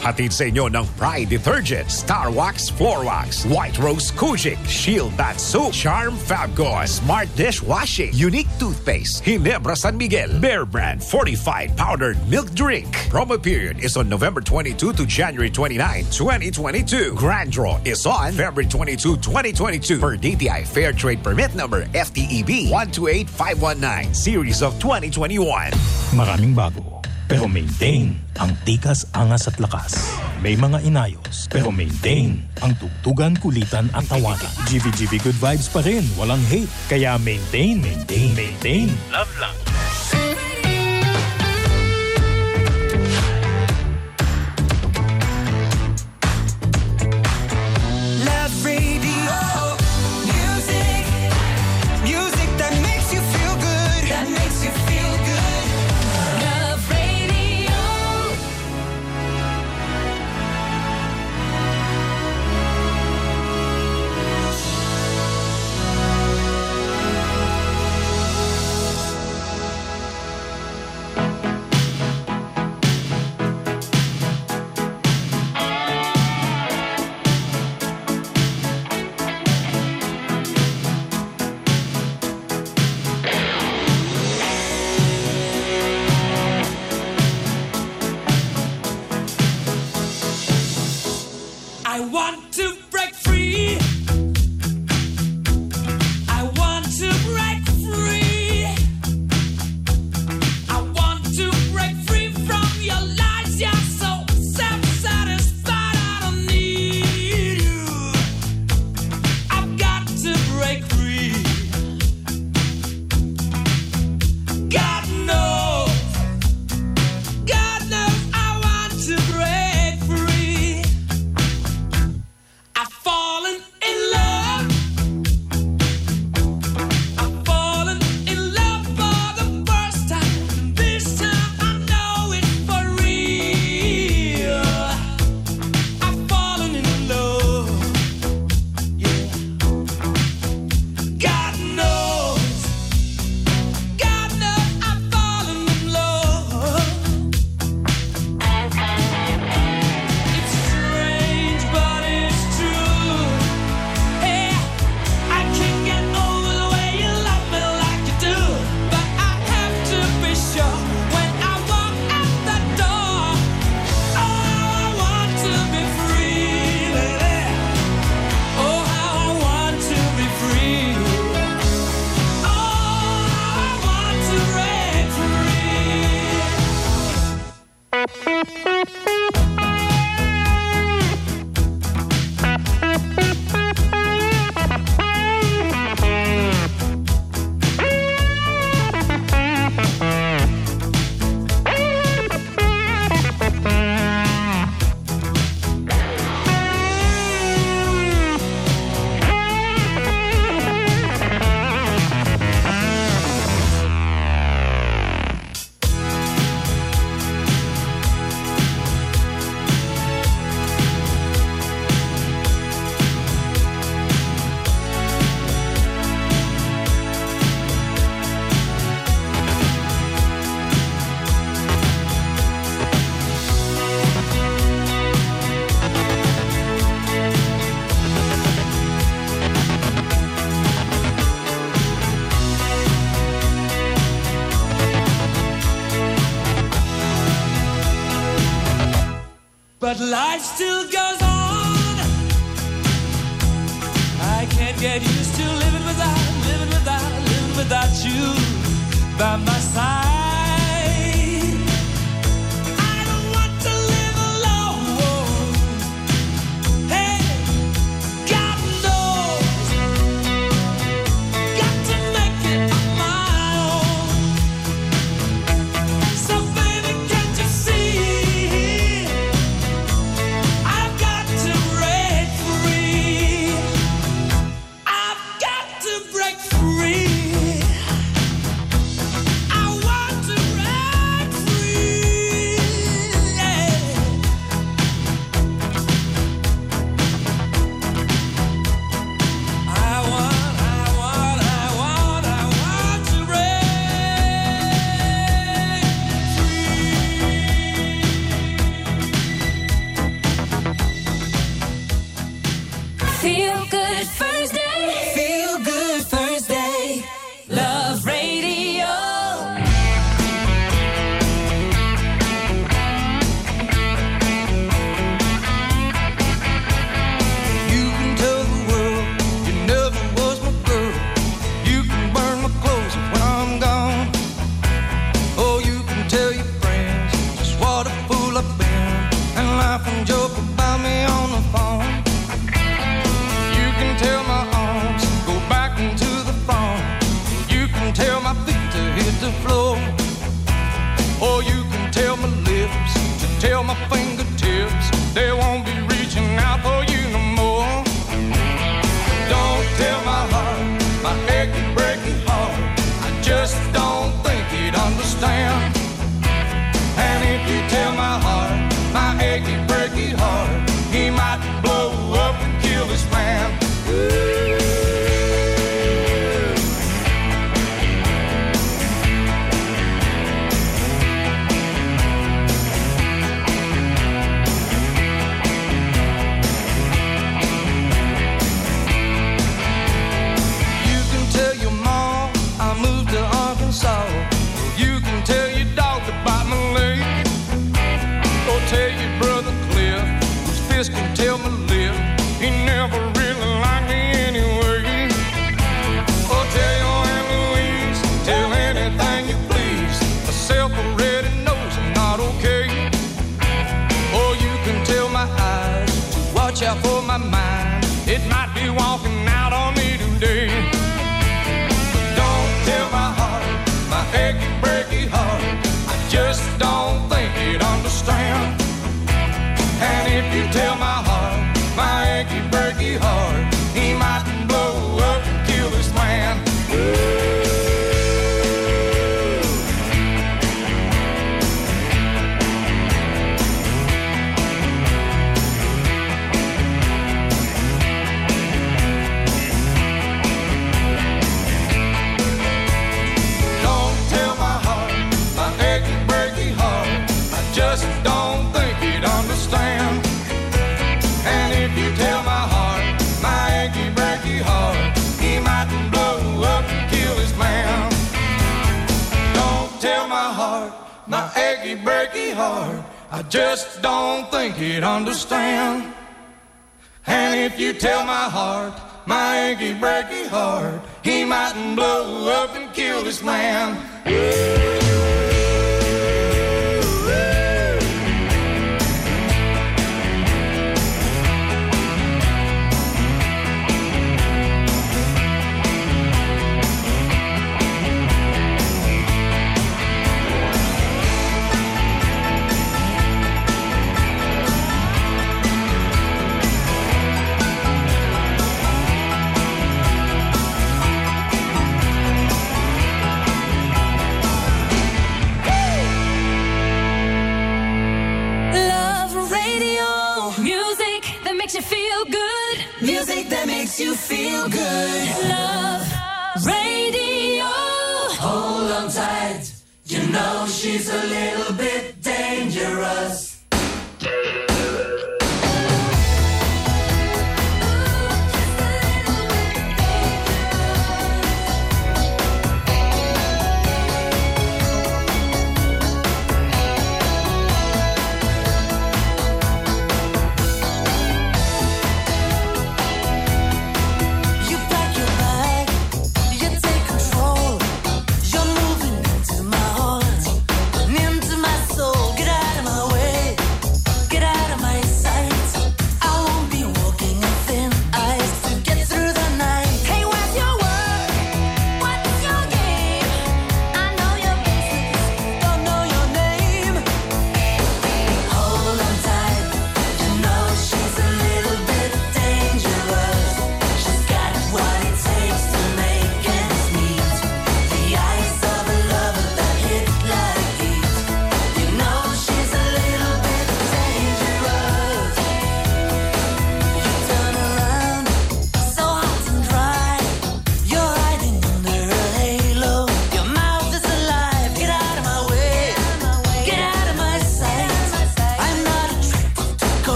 Hatid sa inyo ng Pride Detergent, Star Wax Floor Wax, White Rose Kujik, Shield Bat Soap, Charm Fabgo, Smart Dishwashing, Unique Toothpaste, Hinebra San Miguel, Bear Brand Fortified Powdered Milk Drink. Promo period is on November 22 to January 29, 2022. Grand Draw is on February 22, 2022 per DTI Fair Trade Permit number FTEB 128519, series of 2021. Maraming bago, pero maintain ang tikas, angas at lakas. May mga inayos, pero maintain ang tugtugan, kulitan at tawanan. GVGV Good Vibes pa rin, walang hate. Kaya maintain, maintain, maintain. Love lang. But life still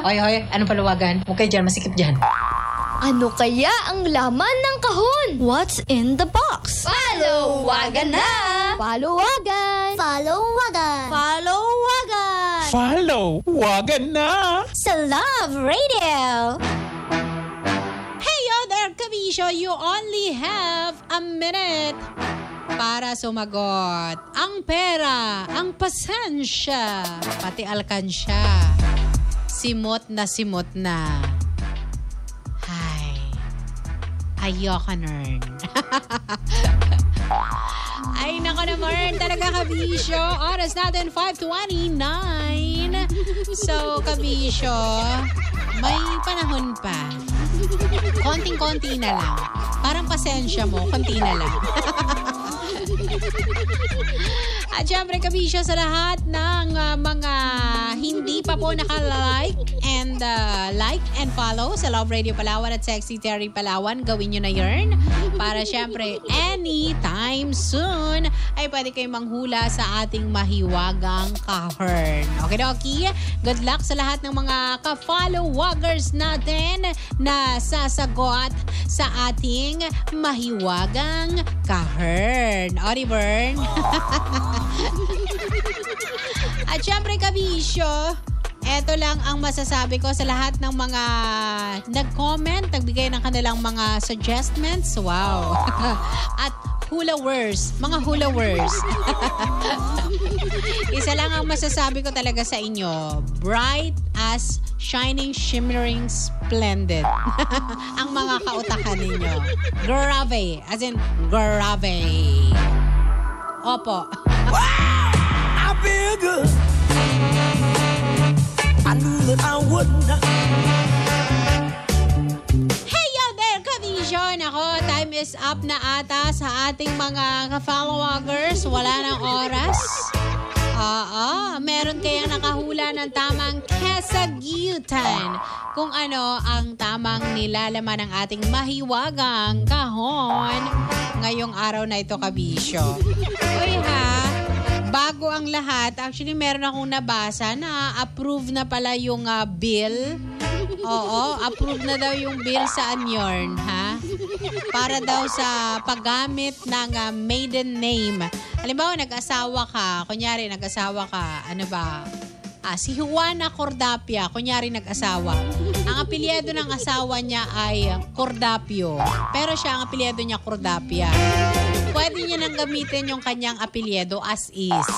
Hoy, hoy, anong paluwagan? Huwag kayo dyan, masikip dyan. Ano kaya ang laman ng kahon? What's in the box? Paluwagan na! Paluwagan! Paluwagan! Paluwagan! Follow. Wagan na. Sa Love Radio! Hey, yo there, Kabisyo! You only have a minute para sumagot. Ang pera, ang pasensya, pati alkansya. Simot na simot na. Hay, ayoko nern. Ay, nako naman, talaga kabisyo. Oras natin, 5.29. So, kabisyo, may panahon pa. Konting-konti na lang. Parang pasensya mo, konti na lang. At syempre, kabisyo sa lahat ng ah, mga pa po naka-like and ah, like and follow sa Love Radio Palawan at Sexy Terry Palawan, gawin nyo na yun. Para syempre, anytime soon ay pwede kayong manghula sa ating mahiwagang kahern. Okay, Doki? Good luck sa lahat ng mga ka-followers natin na sasagot sa ating mahiwagang kahern. Oribern? At syempre, kabisyo, eto lang ang masasabi ko sa lahat ng mga nag-comment, nagbigay ng kanilang mga suggestions. Wow. At hula words, mga hula words. Isa lang ang masasabi ko talaga sa inyo. Bright as shining, shimmering, splendid. ang mga kautakan ninyo. Grave. As in, grave. Opo. I feel good. That I would not. There, Kavision! Ako, time is up na ata sa ating mga ka-followers. Wala ng oras. Oo, meron kayang nakahula ng tamang kesagyutan kung ano ang tamang nilalaman ng ating mahiwagang kahon ngayong araw na ito, Kabisyo. Bago ang lahat, actually meron akong nabasa na approve na pala yung ah, bill. Oo, approve na daw yung bill sa Anyorn, ha? Para daw sa paggamit ng ah, maiden name. Halimbawa, nag-asawa ka, kunyari nag-asawa ka, ano ba? Ah, si Juana Cordapia, kunyari nag-asawa. Ang apelyido ng asawa niya ay Cordapio. Pero siya, ang apelyido niya Cordapia. Pwede niya nang gamitin yung kanyang apelyido as is.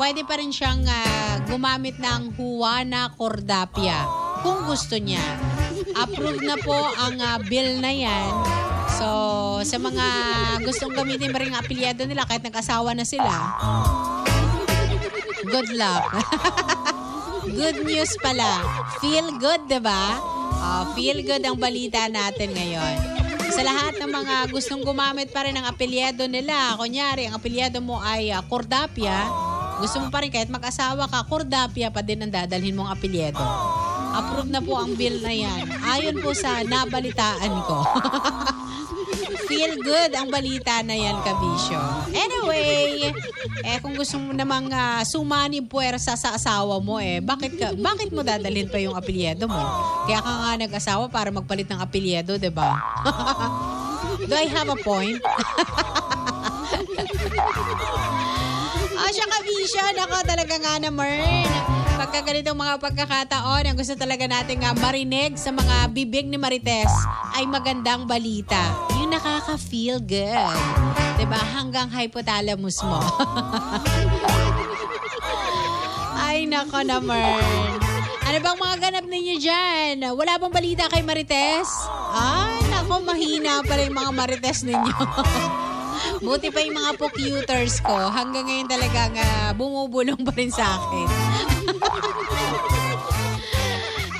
Pwede pa rin siyang ah, gumamit ng Juana Cordapia kung gusto niya. Approve na po ang ah, bill na yan. So, sa mga gustong gamitin pa rin ang apelyido nila kahit nag-asawa na sila, good luck. good news pala. Feel good, di ba? Ah, feel good ang balita natin ngayon. Sa lahat ng mga gustong gumamit pa rin ng apelyido nila, kunyari, ang apelyido mo ay ah, Cordapia, gusto mo pa rin kahit mag-asawa ka, Cordapia pa din ang dadalhin mong apelyido. Approve na po ang bill na yan. Ayon po sa nabalitaan ko. Feel good ang balita na yan, Kabisyo. Anyway, eh kung gusto mo namang uh, sumani puwersa sa asawa mo, eh, bakit, ka, bakit mo dadalhin pa yung apelyido mo? Kaya ka nga nag-asawa para magpalit ng apelyido, di ba? Do I have a point? Ah, siya kabisya. Nako, talaga nga naman. Pagka ganitong mga pagkakataon, ang gusto talaga natin nga marinig sa mga bibig ni Marites ay magandang balita. Yung nakaka-feel good. 'Di ba Hanggang hypothalamus mo. ay, nako naman. Ano bang mga ganap ninyo dyan? Wala bang balita kay Marites? Ay, nako, mahina pala yung mga Marites ninyo. Buti pa yung mga pokuters ko. Hanggang ngayon talaga nga bumubulong pa rin sa akin.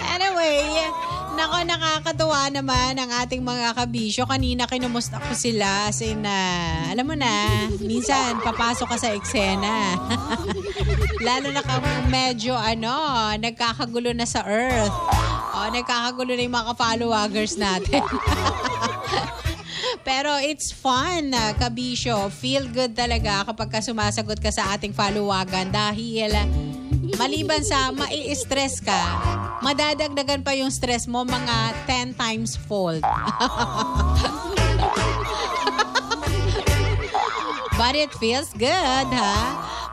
anyway, nako nakakatuwa naman ang ating mga kabisyo. Kanina kinumusta ko sila. As in, ah, alam mo na, minsan papasok ka sa eksena. Lalo na kung medyo ano, nagkakagulo na sa earth. O, nagkakagulo na yung mga followers natin. Pero it's fun, ah, kabisyo. Feel good talaga kapag ka sumasagot ka sa ating followagan dahil maliban sa mai-stress ka, madadagdagan pa yung stress mo mga 10 times fold. But it feels good, ha?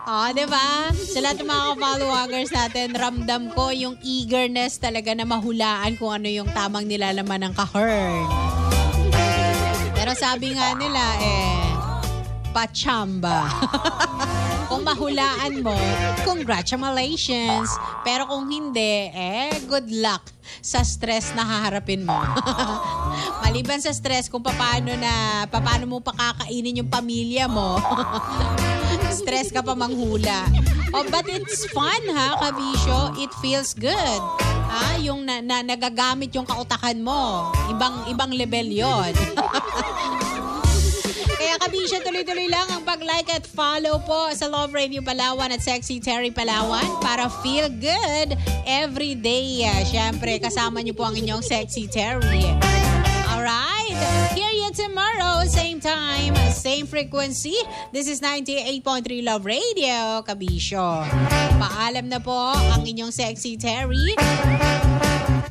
O, di ba? Sa lahat ng mga followers natin, ramdam ko yung eagerness talaga na mahulaan kung ano yung tamang nilalaman ng kahern. Pero sabi nga nila, eh, pachamba. kung mahulaan mo, congratulations. Pero kung hindi, eh, good luck sa stress na haharapin mo. Maliban sa stress kung paano na, paano mo pakakainin yung pamilya mo. stress ka pa manghula. Oh, but it's fun ha, kabisyo. It feels good. Ha, yung na, na, nagagamit yung kautakan mo. Ibang ibang level 'yon. Kabisya, tuloy-tuloy lang ang pag-like at follow po sa Love Radio Palawan at Sexy Terry Palawan para feel good every day. Siyempre, kasama niyo po ang inyong Sexy Terry. Alright, hear you tomorrow, same time, same frequency. This is 98.3 Love Radio, kabisyo. Paalam na po ang inyong Sexy Terry.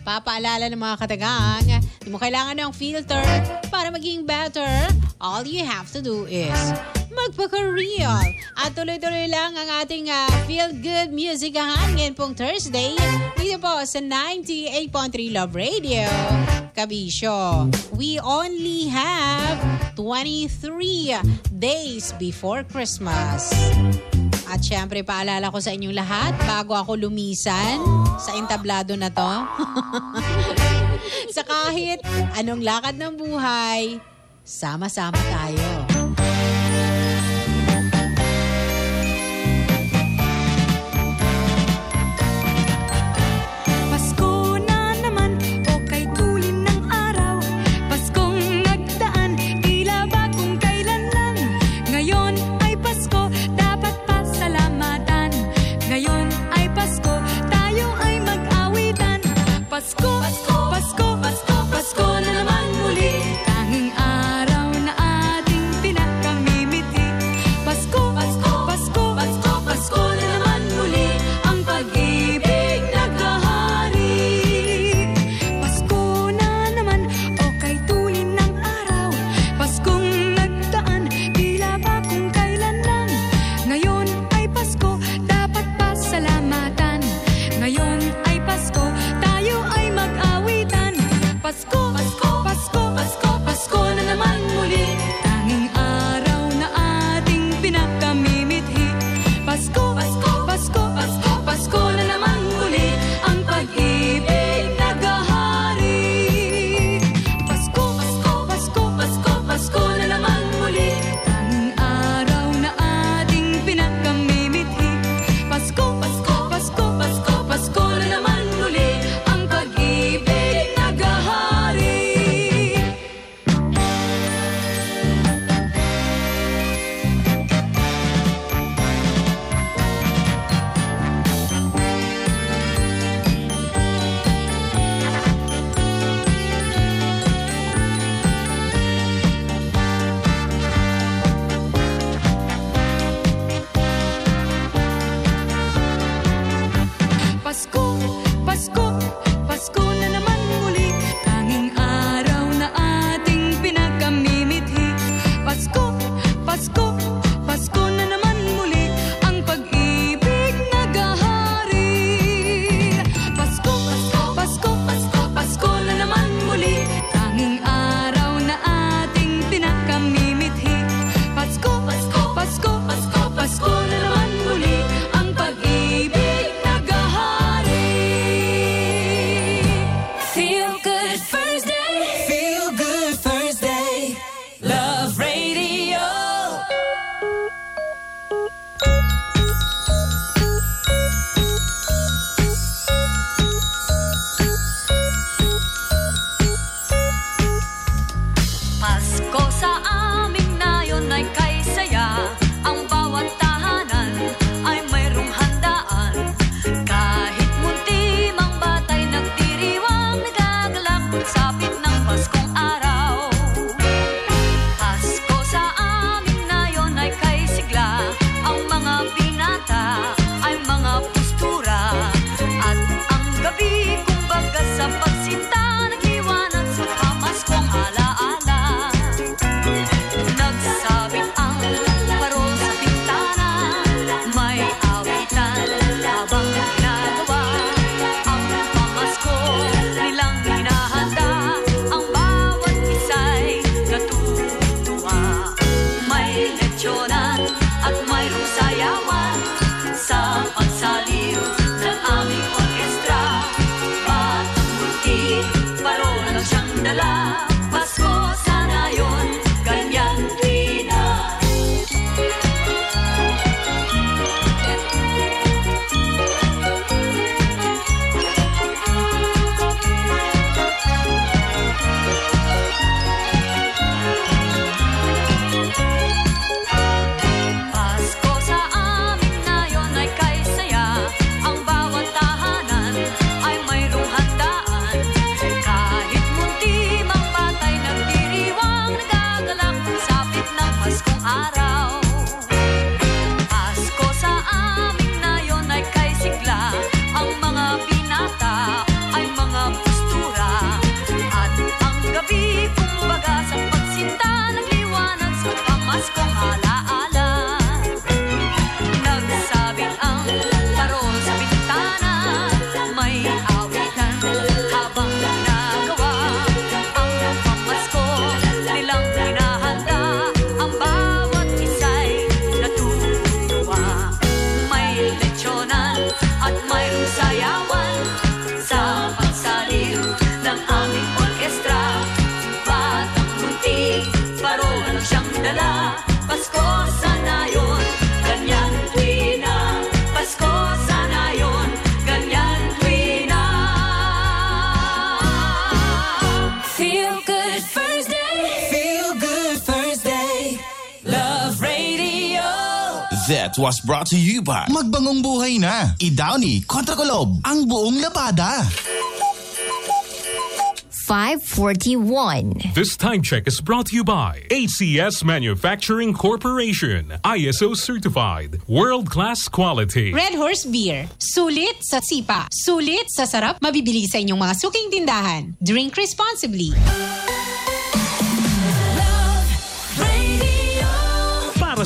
Papaalala ng mga katagang, hindi mo kailangan ng filter para maging better. All you have to do is magpaka-real. At tuloy-tuloy lang ang ating ah, feel-good music hangin pong Thursday dito po sa 98.3 Love Radio. Kabisyo, we only have 23 days before Christmas. At syempre, paalala ko sa inyong lahat, bago ako lumisan sa entablado na to, sa kahit anong lakad ng buhay, sama-sama tayo. That was brought to you by Magbangong buhay na. Idowny, Kontra Kulob, ang buong labada. 541. This time check is brought to you by ACS Manufacturing Corporation. ISO certified. World class quality. Red Horse Beer. Sulit sa sipa. Sulit sa sarap. Mabibili sa inyong mga suking tindahan. Drink responsibly.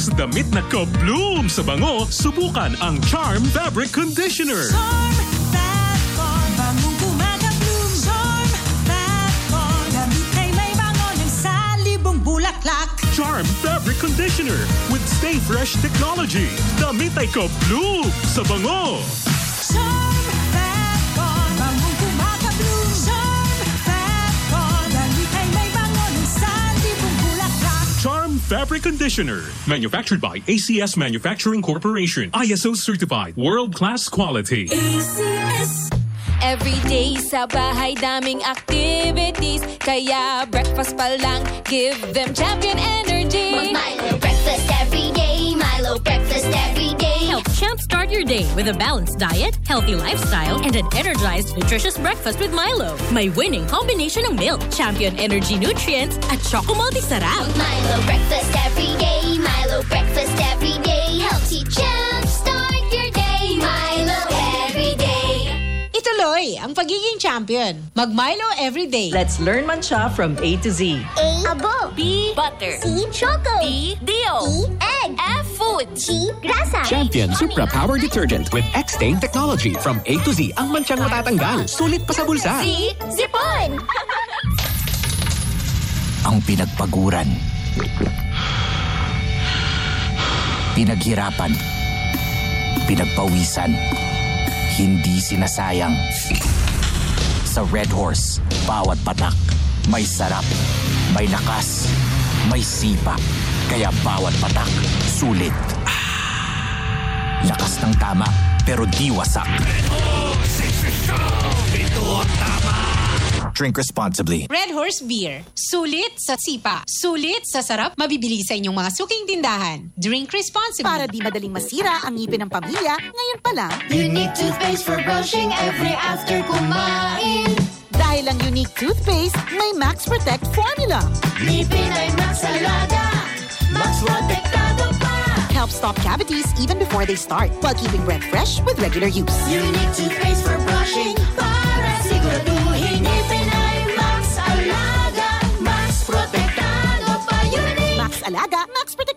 Para sa damit na ka-bloom sa bango, subukan ang Charm Fabric Conditioner. Bangong kumaka-bloom Charm Damit ay may bango ng salibong bulaklak Charm Fabric Conditioner with Stay Fresh Technology. Damit ay ka-bloom sa bango. Charm Fabric Conditioner. Manufactured by ACS Manufacturing Corporation. ISO certified. World class quality. ACS. Every day sa bahay daming activities Kaya breakfast pa lang give them champion energy Milo breakfast every day. Milo breakfast every day. Help Champ start your day with a balanced diet, healthy lifestyle, and an energized, nutritious breakfast with Milo. May winning combination ng milk, champion energy nutrients, at Choco Multisarap. Milo breakfast every day. Milo breakfast every day. Ituloy ang pagiging champion. Mag-Milo everyday. Let's learn mancha from A to Z. A. Abo. B. Butter C. Choco. D. Dio E. Egg. F. Food G. Grasa. Champion Supra Power Detergent with X-Stain Technology. From A to Z, ang mansyang matatanggal. Sulit pa sa bulsa. Z. Zipon. Ang pinagpaguran. Pinaghirapan. Pinagpawisan. Hindi sinasayang. Sa Red Horse, bawat patak may sarap, may lakas, may sipa. Kaya bawat patak sulit. Lakas ng tama, pero di wasak. Drink responsibly. Red Horse Beer. Sulit sa sipa. Sulit sa sarap. Mabibili sa inyong mga suking tindahan. Drink responsibly. Para di madaling masira ang ngipin ng pamilya, ngayon pa lang, Unique toothpaste for brushing every after kumain. dahil ang unique toothpaste, may Max Protect formula. Ngipin ay Max Alaga. Max Protectado pa. Helps stop cavities even before they start, while keeping breath fresh with regular use. Unique toothpaste for brushing para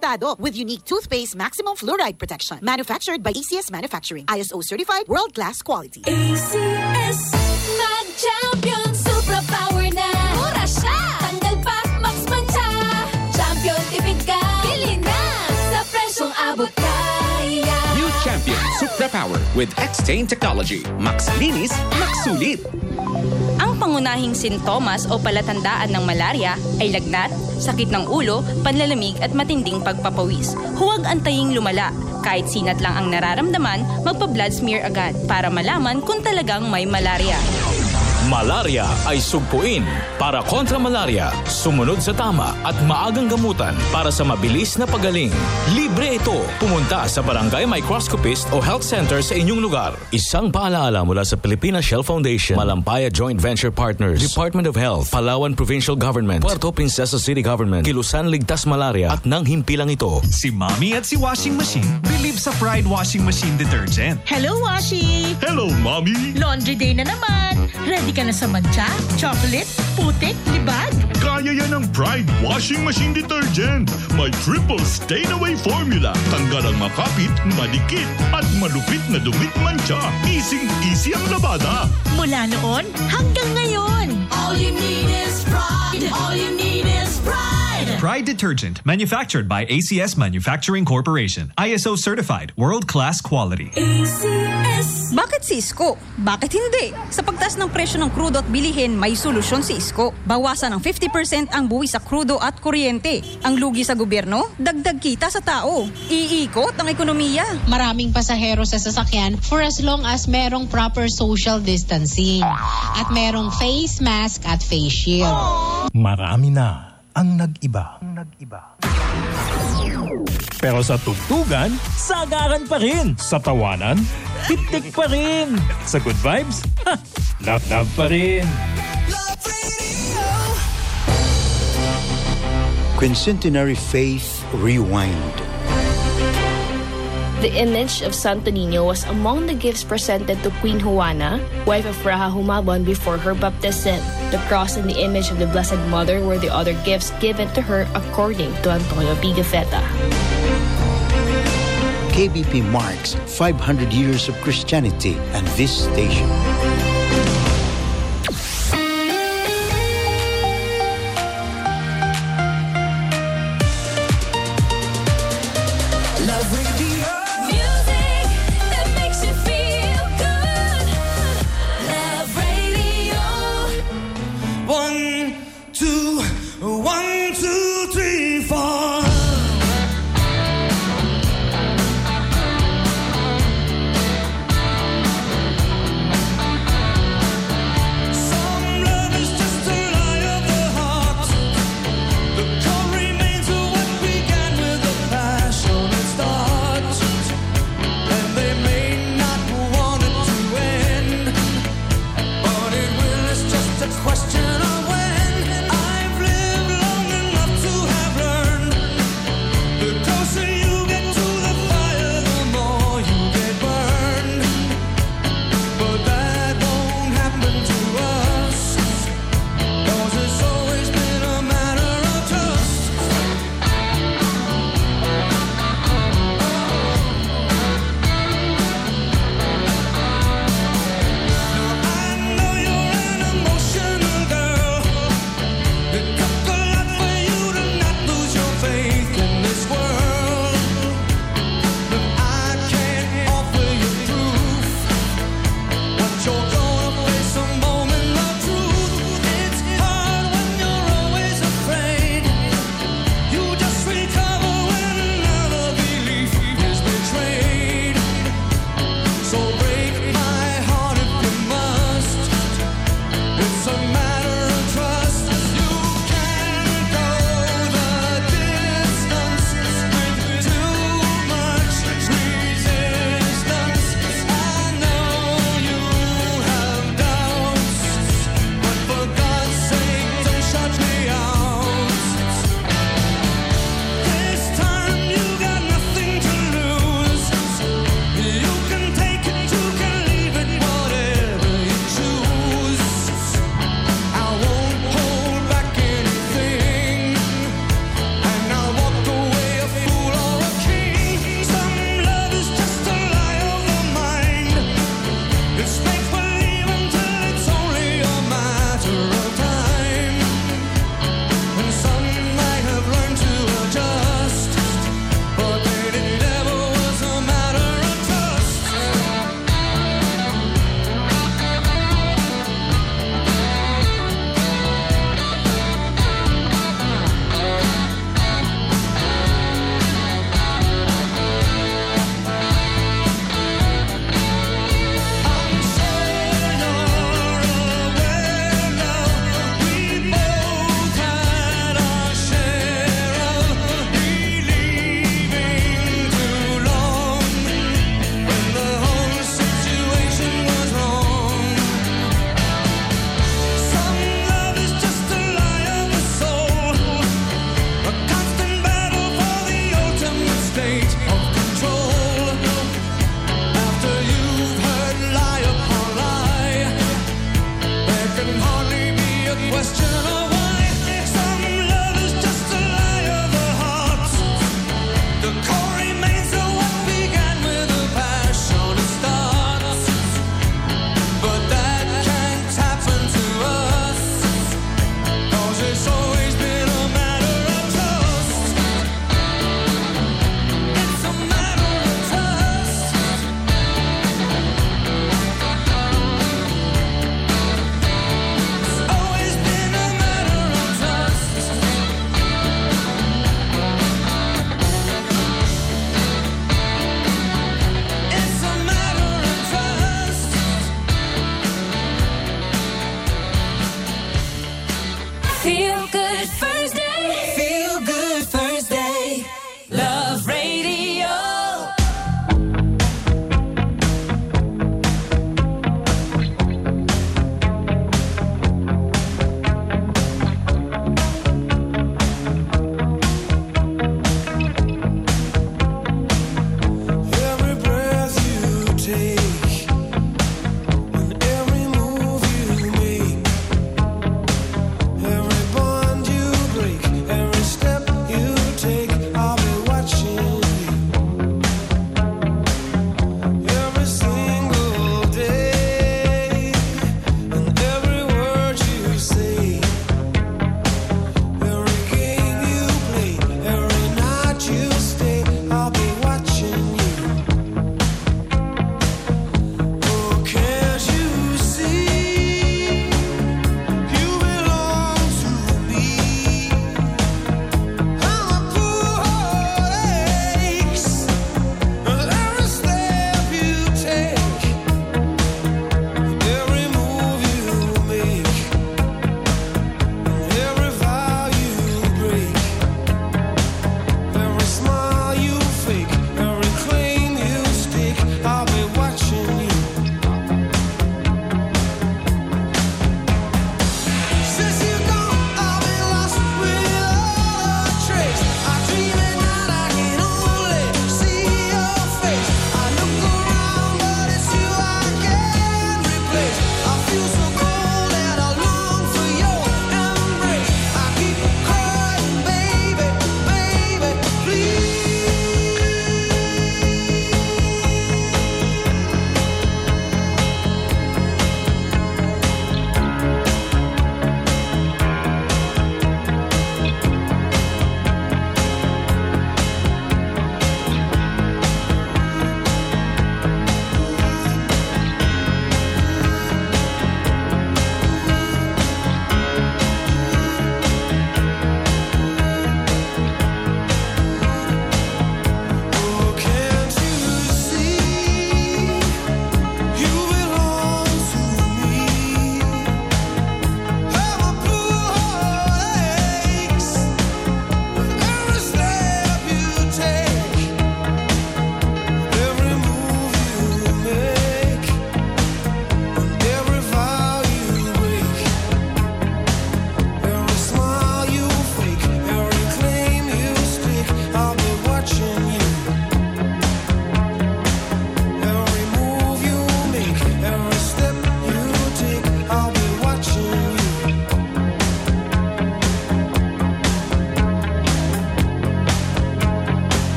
Max Protectado with unique toothpaste maximum fluoride protection. Manufactured by ACS Manufacturing. ISO certified world-class quality. Supra Power with X-Stain Technology. Max linis, max sulit. Ang pangunahing sintomas o palatandaan ng malaria ay lagnat, sakit ng ulo, panlalamig at matinding pagpapawis. Huwag antaying lumala. Kahit sinat lang ang nararamdaman, magpa-blood smear agad para malaman kung talagang may malaria. Malaria ay sugpuin. Para kontra malaria, sumunod sa tama at maagang gamutan para sa mabilis na pagaling. Libre ito. Pumunta sa Barangay Microscopist o Health Center sa inyong lugar. Isang paalaala mula sa Pilipinas Shell Foundation, Malampaya Joint Venture Partners, Department of Health, Palawan Provincial Government, Puerto Princesa City Government, Kilusan Ligtas Malaria at nang himpilang ito. Si Mommy at si Washing Machine believe sa Pride Washing Machine Detergent. Hello, Washi! Hello, Mommy! Laundry day na naman. Ready ka na sa mancha, chocolate, putik, libag? Kaya yan ng Pride Washing Machine Detergent. May triple stain-away formula. Tanggal ang makapit, madikit, at malupit na dumit mancha. Easy-easy ang labada. Mula noon hanggang ngayon. All you need is pride. All you need is pride. Detergent, manufactured by ACS Manufacturing Corporation. ISO certified, world-class quality. Bakit si Isko? Bakit hindi? Sa pagtaas ng presyo ng krudo at bilihin, may solusyon si Isko. Bawasan ng 50% ang buwi sa krudo at kuryente. Ang lugi sa gobyerno, dagdag kita sa tao. Iikot ang ekonomiya. Maraming pasahero sa sasakyan for as long as merong proper social distancing at merong face mask at face shield. Marami na ang nag-iba. Pero sa tugtugan, sagaran pa rin. Sa tawanan, titik pa rin. Sa good vibes, ha, love love pa rin. Quincentenary Faith Rewind. The image of Santo Niño was among the gifts presented to Queen Juana, wife of Raja Humabon before her baptism. The cross and the image of the Blessed Mother were the other gifts given to her according to Antonio Pigafetta. KBP marks 500 years of Christianity and this station.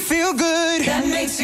Feel good. That makes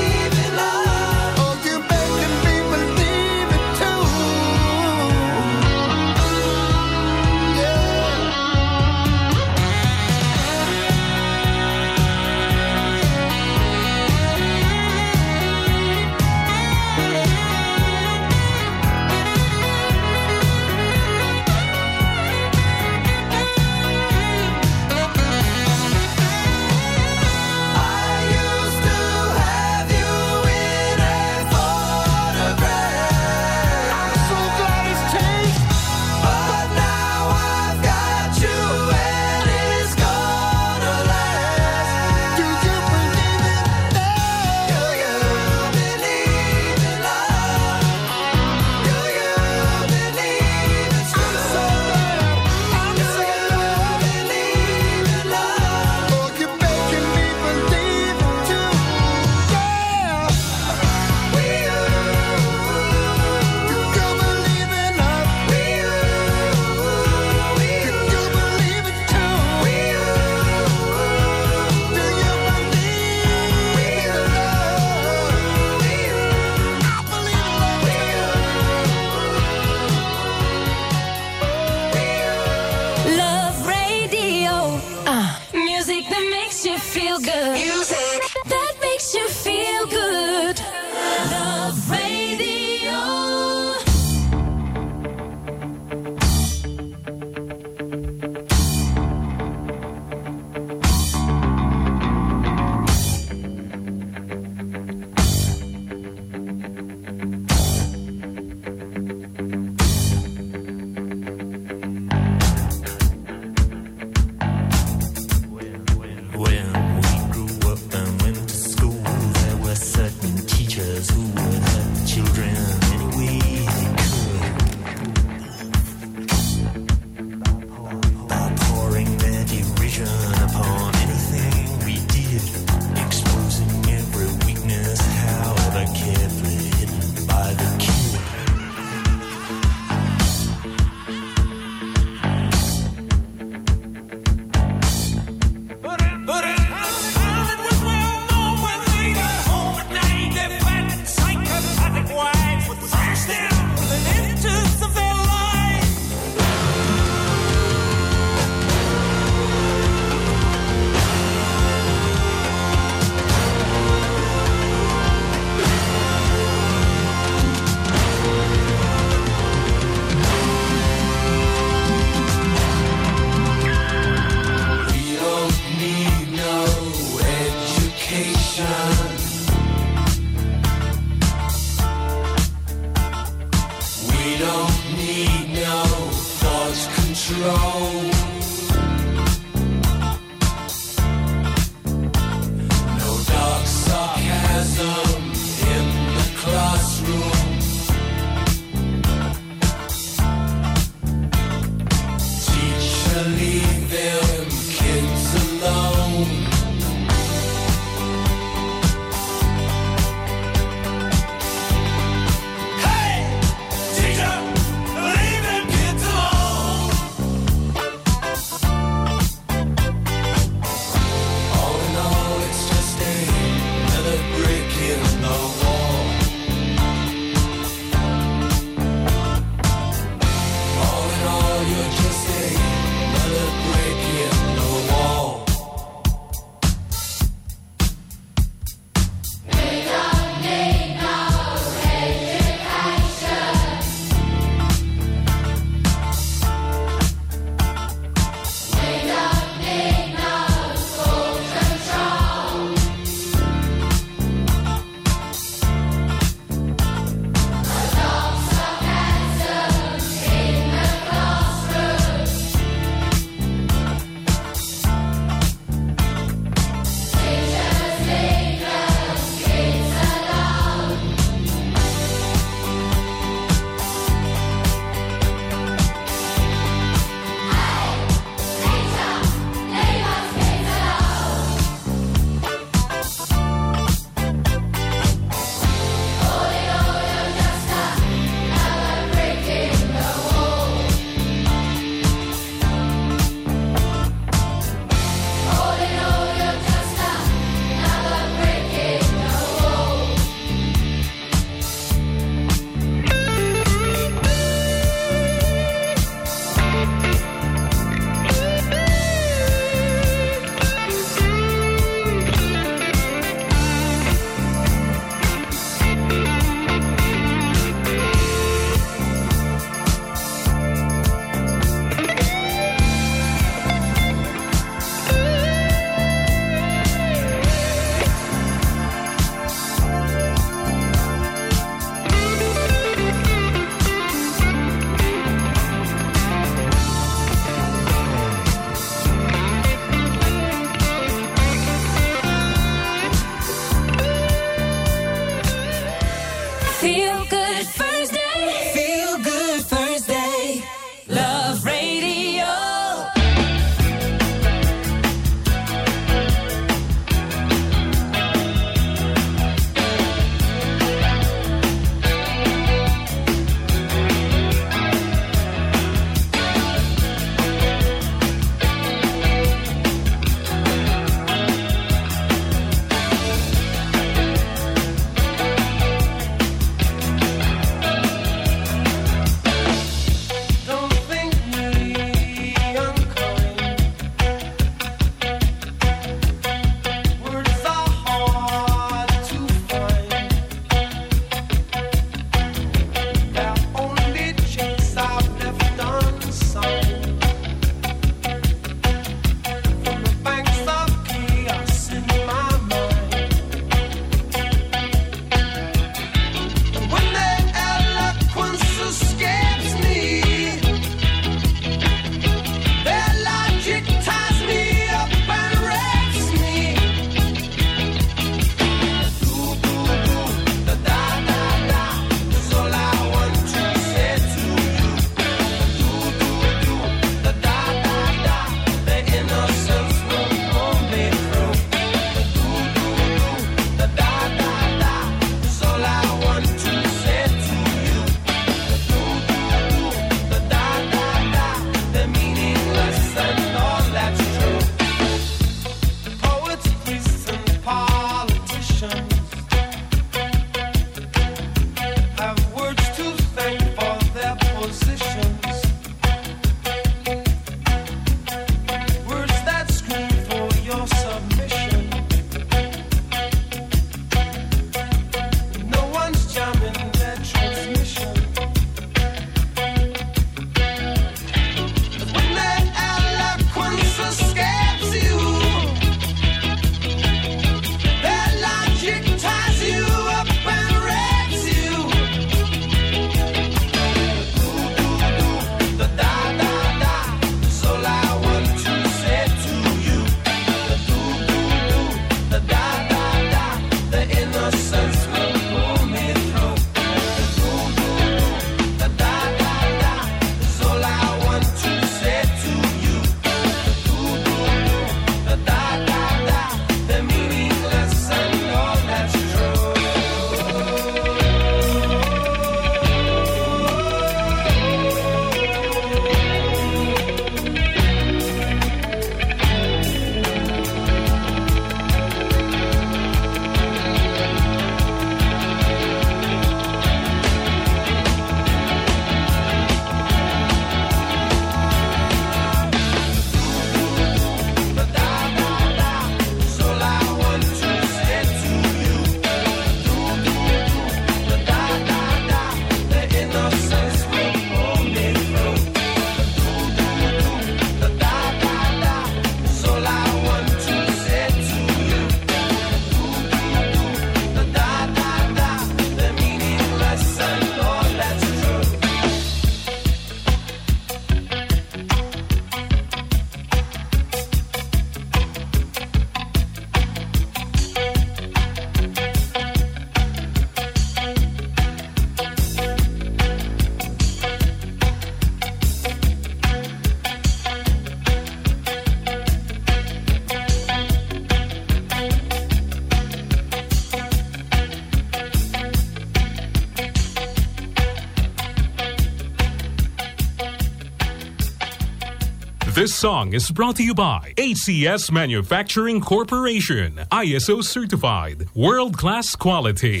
This song is brought to you by ACS Manufacturing Corporation, ISO certified, world class quality.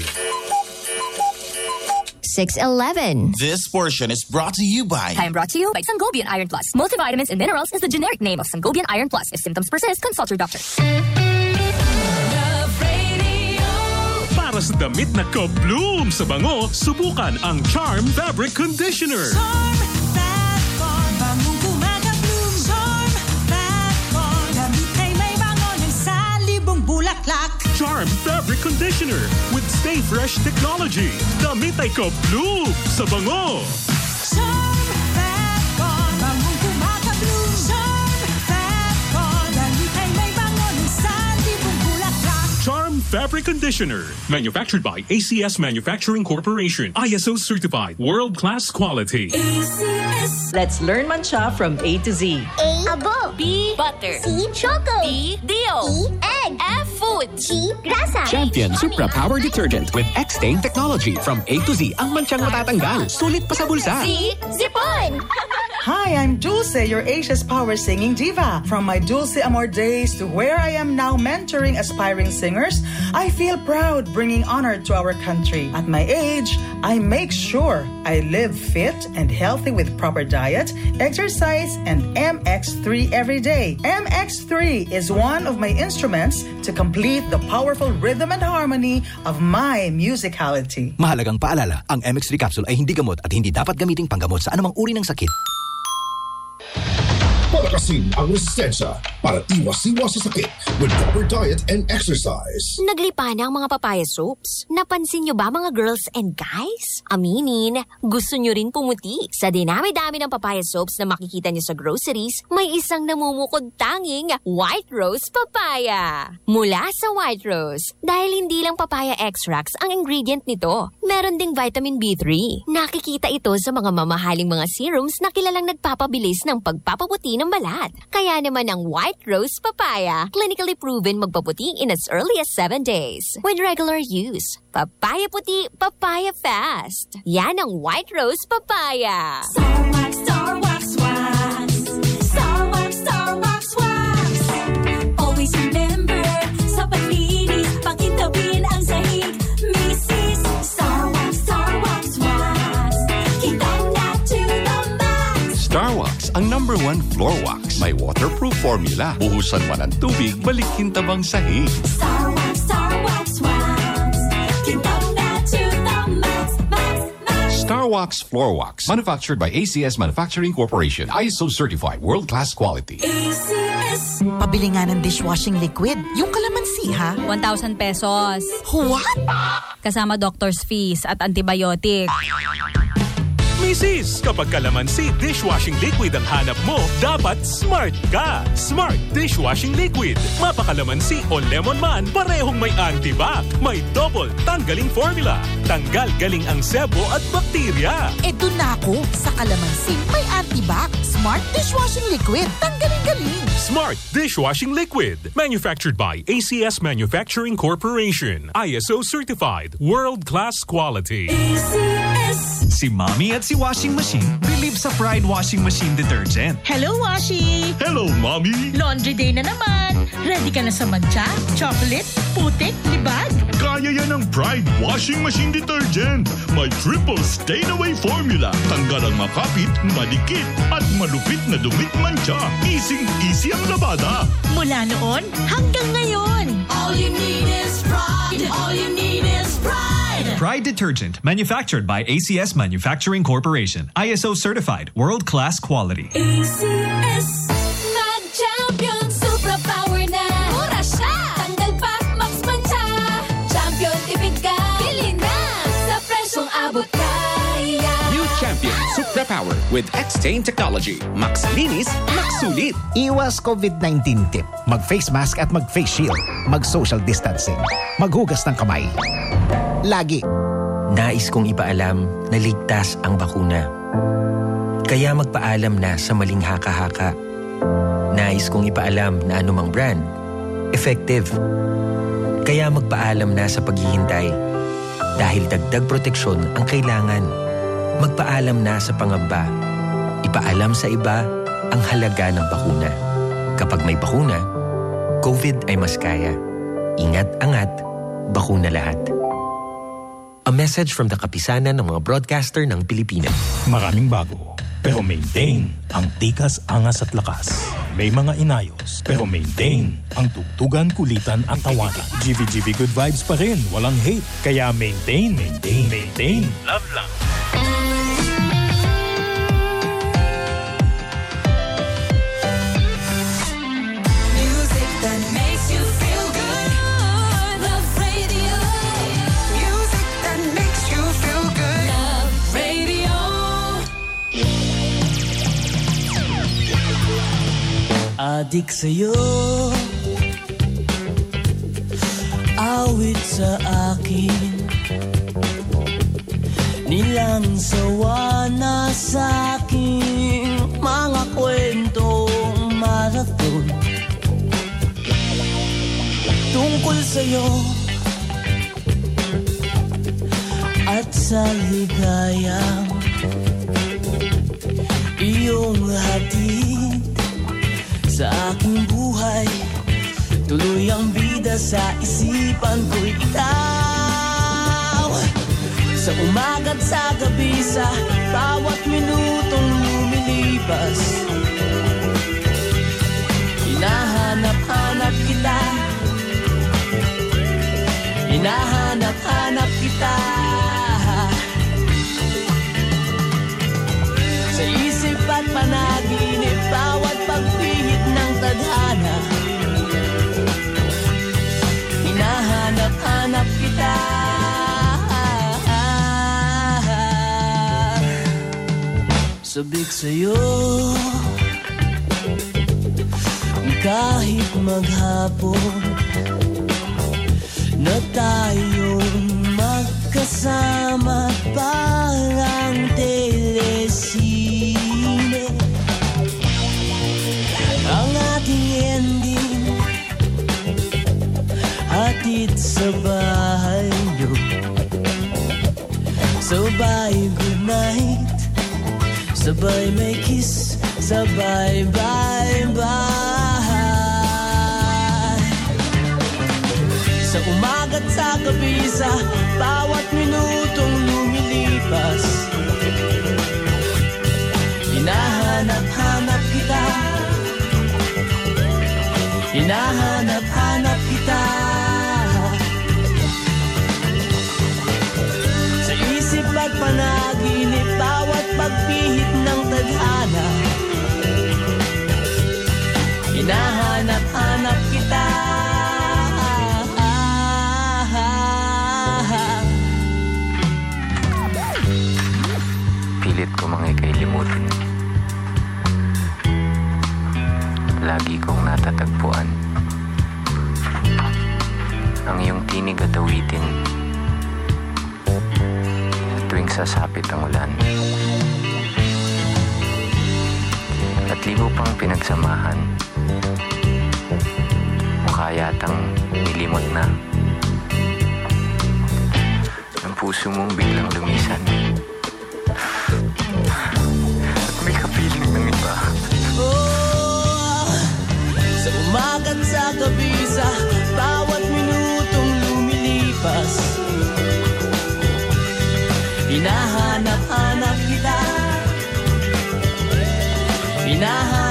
611. This portion is brought to you by I am brought to you by Sangobian Iron Plus. Multivitamins and minerals is the generic name of Sangobian Iron Plus. If symptoms persist, consult your doctor. Para sa damit na ka-bloom sa bango, subukan ang Charm Fabric Conditioner. Bangong Charm Fabric Conditioner with Stay Fresh Technology. Damit ay ka-bloom sa bango. Fabric Conditioner. Manufactured by ACS Manufacturing Corporation. ISO certified. World class quality. Let's learn mancha from A to Z. A. Abo. B. Butter. C. Choco. D. Dio. E. Egg. F. Food. G. Grasa. Champion Supra Power Detergent with X-Stain Technology. From A to Z ang manchang matatanggal. Sulit pa sa bulsa. C. Zipon. Hi, I'm Dulce, your Asia's power singing diva. From my Dulce Amor days to where I am now mentoring aspiring singers, I feel proud bringing honor to our country. At my age, I make sure I live fit and healthy with proper diet, exercise, and MX3 every day. MX3 is one of my instruments to complete the powerful rhythm and harmony of my musicality. Mahalagang paalala, ang MX3 capsule ay hindi gamot at hindi dapat gamiting panggamot sa anumang uri ng sakit. Palakasin ang resistensya para iwas-iwas sa sakit with proper diet and exercise. Naglipa na ang mga papaya soaps. Napansin nyo ba mga girls and guys? Aminin, gusto nyo rin pumuti. Sa dinami-dami ng papaya soaps na makikita nyo sa groceries, may isang namumukod tanging White Rose Papaya. Mula sa White Rose, dahil hindi lang papaya extracts ang ingredient nito, meron ding vitamin B3. Nakikita ito sa mga mamahaling mga serums na kilalang nagpapabilis ng pagpapaputi ng balat. Kaya naman ang White Rose Papaya, clinically proven magpaputi in as early as 7 days. With regular use, papaya puti, papaya fast. Yan ang White Rose Papaya. Star Wax, Star ang number one floor wax. May waterproof formula. Buhusan man ang tubig, balikin tabang sahig. Star Wax, Star Wax, Wax Kitang na to the max, max, max Starwax Floor Wax. Manufactured by ACS Manufacturing Corporation. ISO certified. World-class quality. ACS Pabili nga ng dishwashing liquid. Yung kalamansi, ha? 1,000 pesos. What? Kasama doctor's fees at antibiotic. Mrs. Kapag kalamansi dishwashing liquid ang hanap mo, dapat smart ka. Smart dishwashing liquid. Mapakalamansi o lemon man, parehong may antibac. May double tanggaling formula. Tanggal galing ang sebo at bakterya. E dun na ako sa kalamansi. May antibac. Smart dishwashing liquid. Tanggalin-galing. Smart dishwashing liquid. Manufactured by ACS Manufacturing Corporation. ISO certified. World-class quality. Si Mommy at si Washing Machine relieve sa Pride Washing Machine Detergent. Hello, Washi! Hello, Mommy! Laundry day na naman. Ready ka na sa mancha, chocolate, putik, libag? Kaya yan ng Pride Washing Machine Detergent. May triple stain-away formula. Tanggal ang makapit, madikit, at malupit na dumit mancha. Easy-easy ang labada. Mula noon hanggang ngayon. All you need is pride All you need is pride Detergent, manufactured by ACS Manufacturing Corporation. ISO certified, world-class quality. ACS with X-Stain Technology. Max linis, max sulit. Iwas COVID-19 tip. Mag-face mask at mag-face shield. Mag-social distancing. Maghugas ng kamay. Lagi. Nais kong ipaalam na ligtas ang bakuna. Kaya magpaalam na sa maling haka-haka. Nais kong ipaalam na anumang brand, effective. Kaya magpaalam na sa paghihintay. Dahil dagdag proteksyon ang kailangan. Magpaalam na sa pangamba. Ipaalam sa iba, ang halaga ng bakuna. Kapag may bakuna, COVID ay mas kaya. Ingat-angat, bakuna lahat. A message from the kapisanan ng mga broadcaster ng Pilipinas. Maraming bago, pero maintain ang tikas, angas at lakas. May mga inayos, pero maintain ang tugtugan, kulitan at tawanan. GVGV Good Vibes pa rin, walang hate. Kaya maintain, maintain, maintain. Love lang. Adik sa'yo Awit sa akin. Nilang sawa na sa akin Mga kwentong marathon. Tungkol sa'yo At sa ligayang Iyong hatid sa aking buhay. Tuloy ang bida sa isipan ko'y ikaw. Sa umaga't sa gabi sa bawat minutong lumilipas. Hinahanap-hanap kita. Hinahanap-hanap kita Sabik sa'yo. Kahit maghapon Na tayong magkasama Parang telesine. Ang ating ending Hatid sa bahay nyo Sabay good night Sabay may kiss Sabay bye bye. Sa umaga't sa gabi Sa bawat minutong lumilipas Hinahanap-hanap kita. Hinahanap-hanap kita ikailimutin. Lagi kong natatagpuan. Ang iyong tinig at awitin. Tuwing sasapit ang ulan. At libo pang pinagsamahan. Mukha yatang nilimot na. Ang puso mong biglang lumisan. Hinahanap-hanap kita. Hinahanap-hanap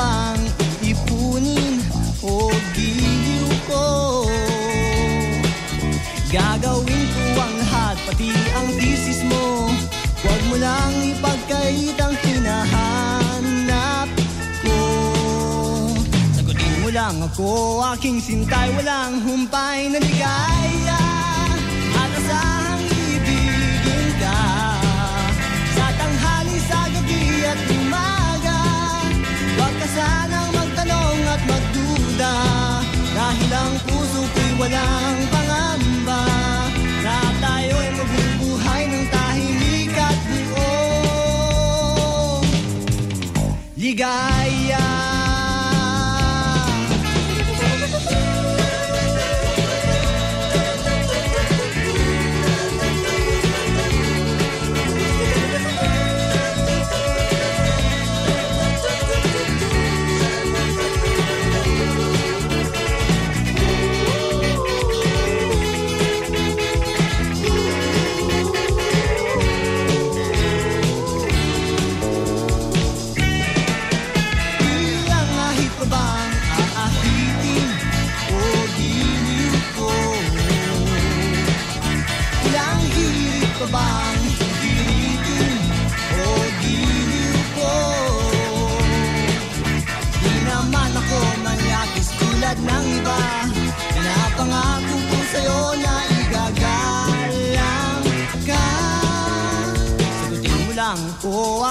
bang ipunin o giliw ko? Gagawin ko ang lahat, pati ang thesis mo. Huwag mo lang ipagkait ang hinahanap ko. Sagutin mo lang ako, aking sintay, walang humpay na ligaya sanang magtanong at magduda Dahil ang puso ko'y walang pangamba. Na tayo'y magbubuhay ng tahimik at buo. Ligay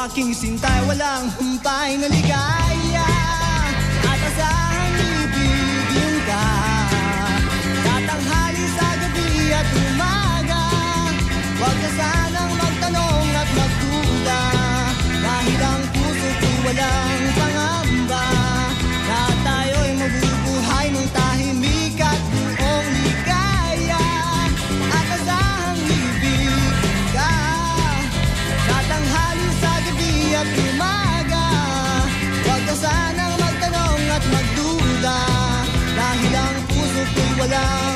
aking sintay walang humpay na ligaya. At asahan ibigin ka. Tatanghali sa gabi at umaga. Huwag ka sanang magtanong at magduda. Dahil ang puso ko walang allá.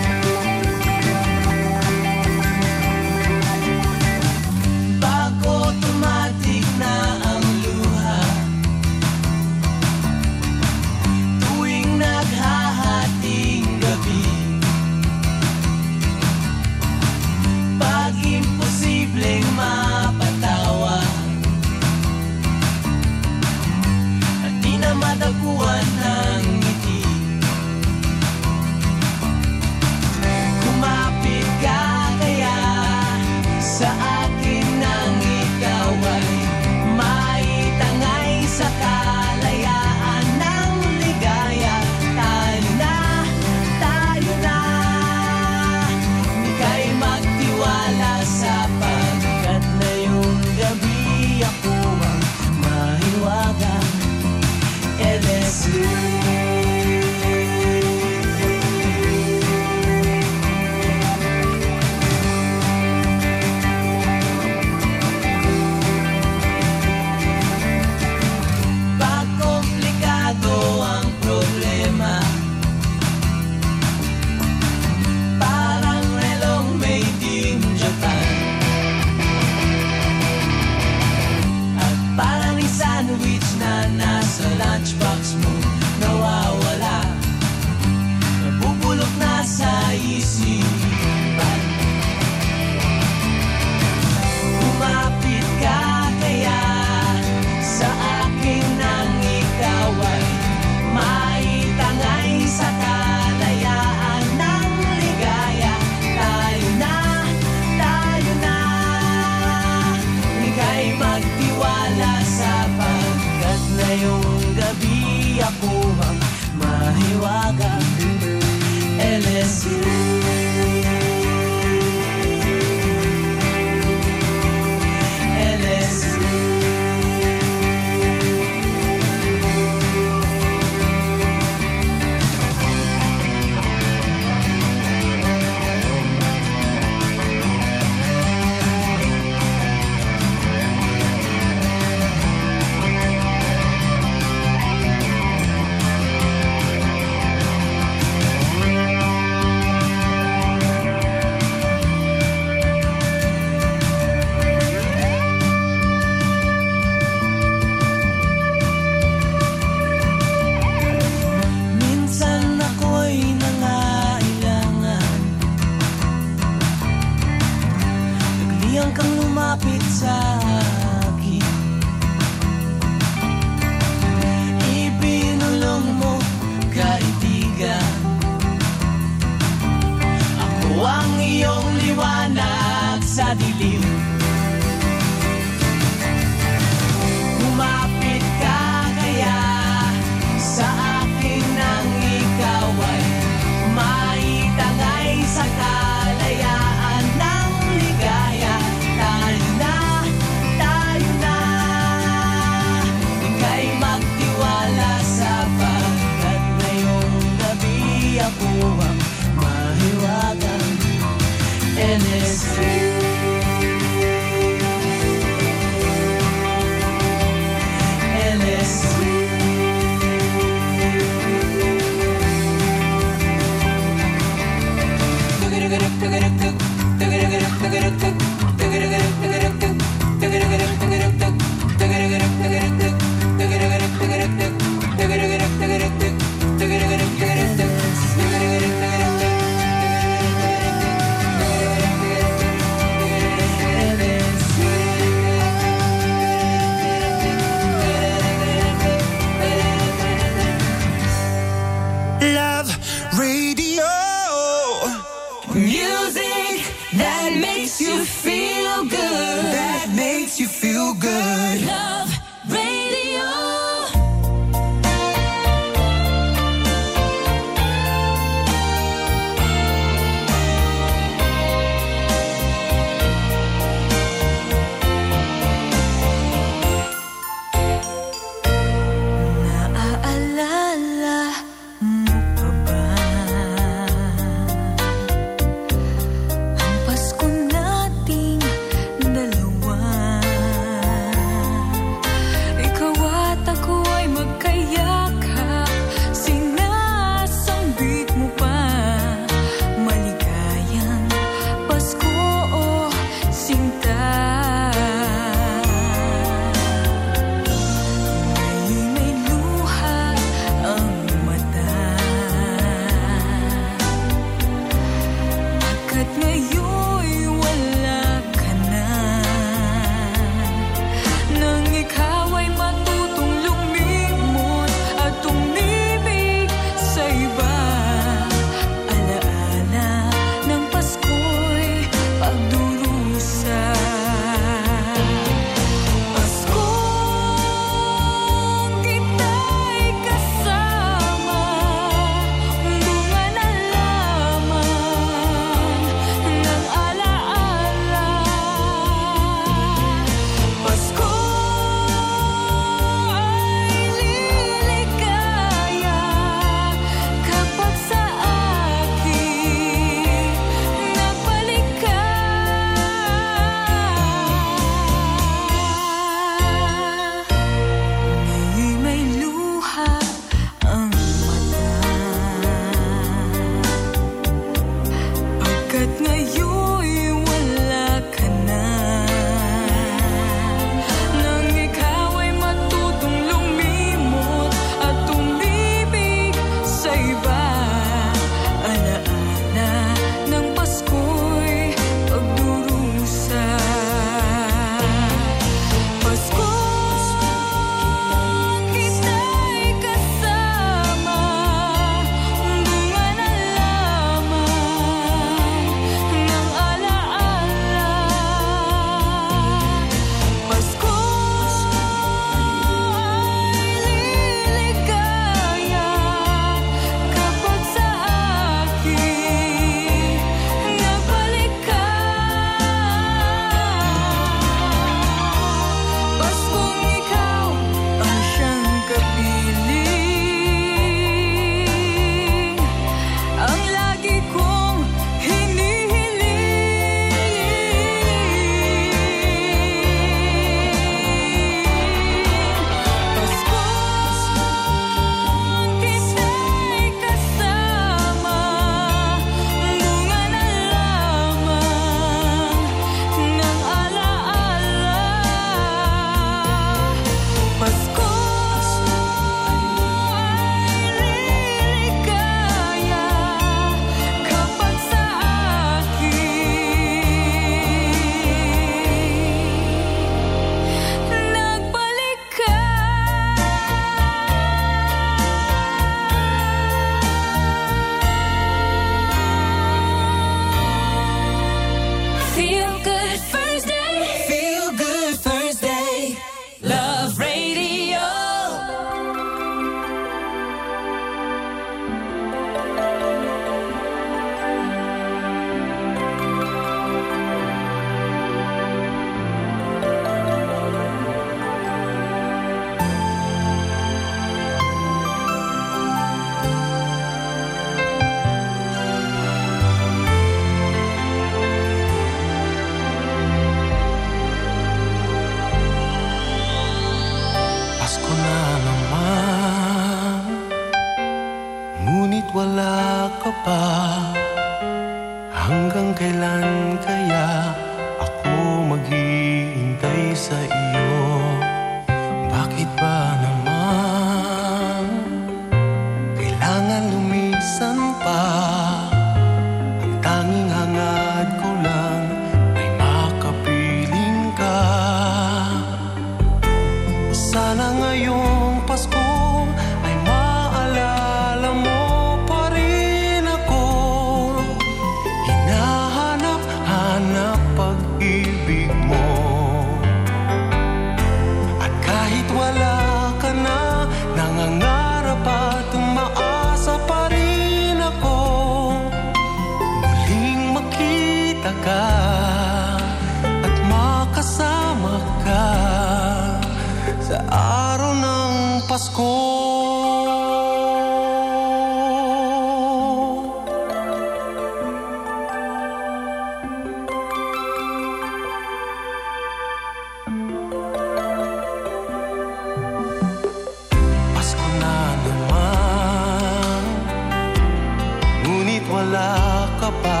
Wala ka pa.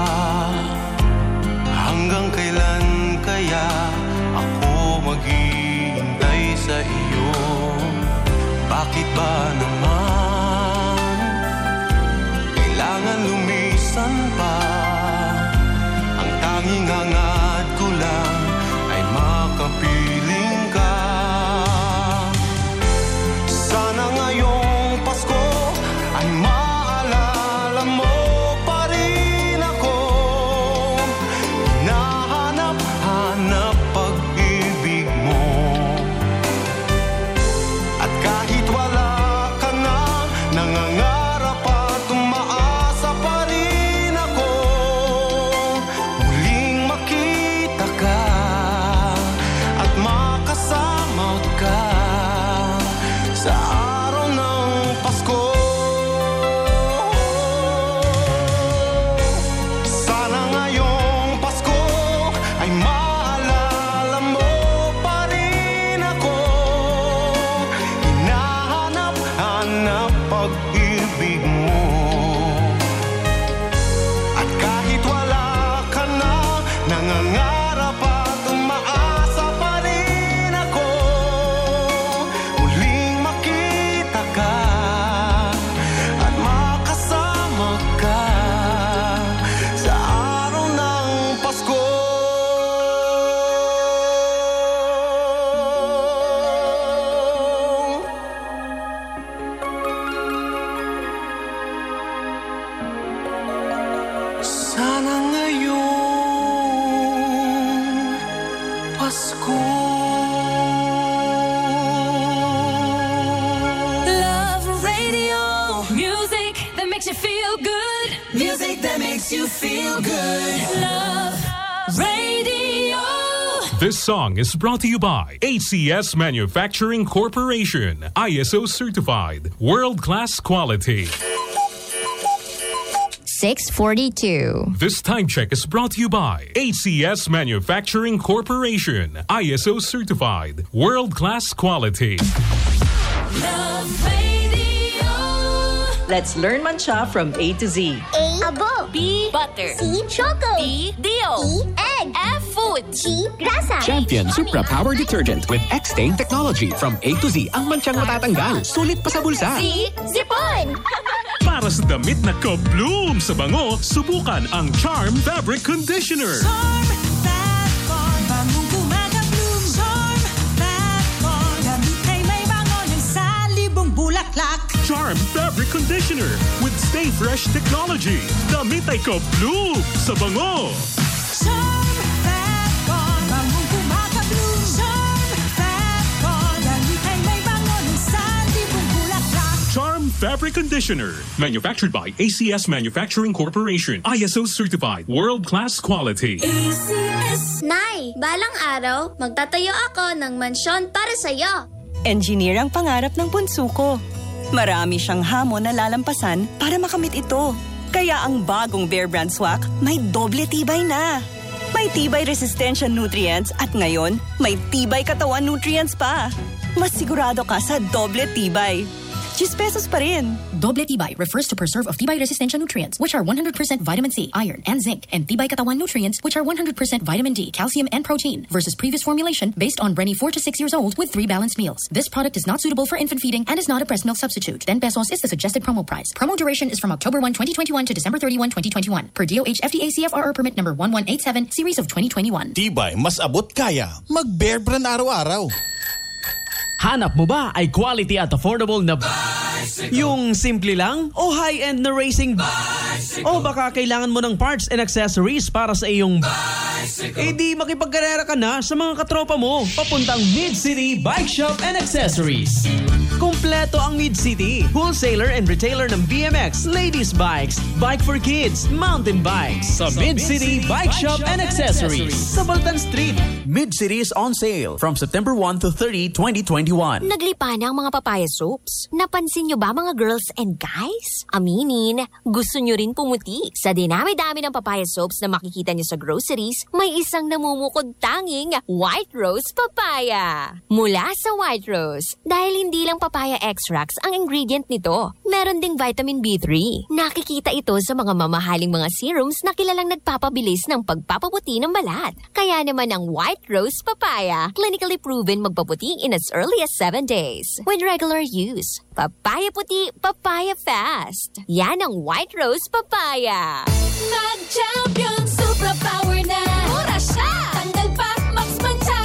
Hanggang kailan kaya Ako maghihintay sa iyo? Bakit ba naman song is brought to you by ACS Manufacturing Corporation, ISO certified, world class quality. 642. This time check is brought to you by ACS Manufacturing Corporation, ISO certified, world class quality. Let's learn mancha from A to Z. A. Abo. B. Butter. C. Choco. D. Dio. E. Egg. F. Food. G. Grasa. Champion Supra Power Detergent with X-Stain Technology from A to Z ang manchang matatanggal. Sulit pa sa bulsa. C. Zipon. Para sa damit na ka-bloom sa bango, subukan ang Charm Fabric Conditioner. Charm. Charm Fabric Conditioner with Stay Fresh Technology. Damit ay ka-bloom sa bango. Fabric Conditioner. Manufactured by ACS Manufacturing Corporation. ISO certified. World class quality. Nay, balang araw, magtatayo ako ng mansyon para sa'yo. Engineer ang pangarap ng bunso ko. Marami siyang hamon na lalampasan para makamit ito. Kaya ang bagong Bear Brand Swak may doble tibay na. May tibay resistensya nutrients at ngayon may tibay katawan nutrients pa. Mas sigurado ka sa doble tibay. 10 pesos pa rin. Doble Tibay refers to preserve of Tibay resistant nutrients, which are 100% vitamin C, iron, and zinc, and Tibay Katawan nutrients, which are 100% vitamin D, calcium, and protein, versus previous formulation based on Brenny 4 to 6 years old with three balanced meals. This product is not suitable for infant feeding and is not a breast milk substitute. 10 pesos is the suggested promo price. Promo duration is from October 1, 2021 to December 31, 2021. Per DOH FDA CFRR permit number 1187, series of 2021. Tibay, mas abot kaya. Mag-bear brand araw-araw. Hanap mo ba ay quality at affordable na Yung simple lang o high-end na racing O baka kailangan mo ng parts and accessories para sa iyong Eh di makipagkarera ka na sa mga katropa mo. Papuntang Mid-City Bike Shop and Accessories. Kompleto ang Mid-City. Wholesaler and retailer ng BMX, ladies bikes, bike for kids, mountain bikes. Sa Mid-City Bike Shop and Accessories. Sa Baltan Street. Mid-City is on sale from September 1 to 30, 2021. Naglipa na ang mga papaya soaps. Napansin nyo ba mga girls and guys? Aminin, gusto nyo rin pumuti. Sa dinami-dami ng papaya soaps na makikita nyo sa groceries, may isang namumukod tanging White Rose Papaya. Mula sa White Rose, dahil hindi lang papaya extracts ang ingredient nito, meron ding vitamin B3. Nakikita ito sa mga mamahaling mga serums na kilalang nagpapabilis ng pagpapaputi ng balat. Kaya naman ang White Rose Papaya, clinically proven magpaputi in as early as 7 days. With regular use, papaya puti, papaya fast. Yan ang White Rose Papaya. Mag-champion, super power na. Mura siya. Tanggal pa, max mancha.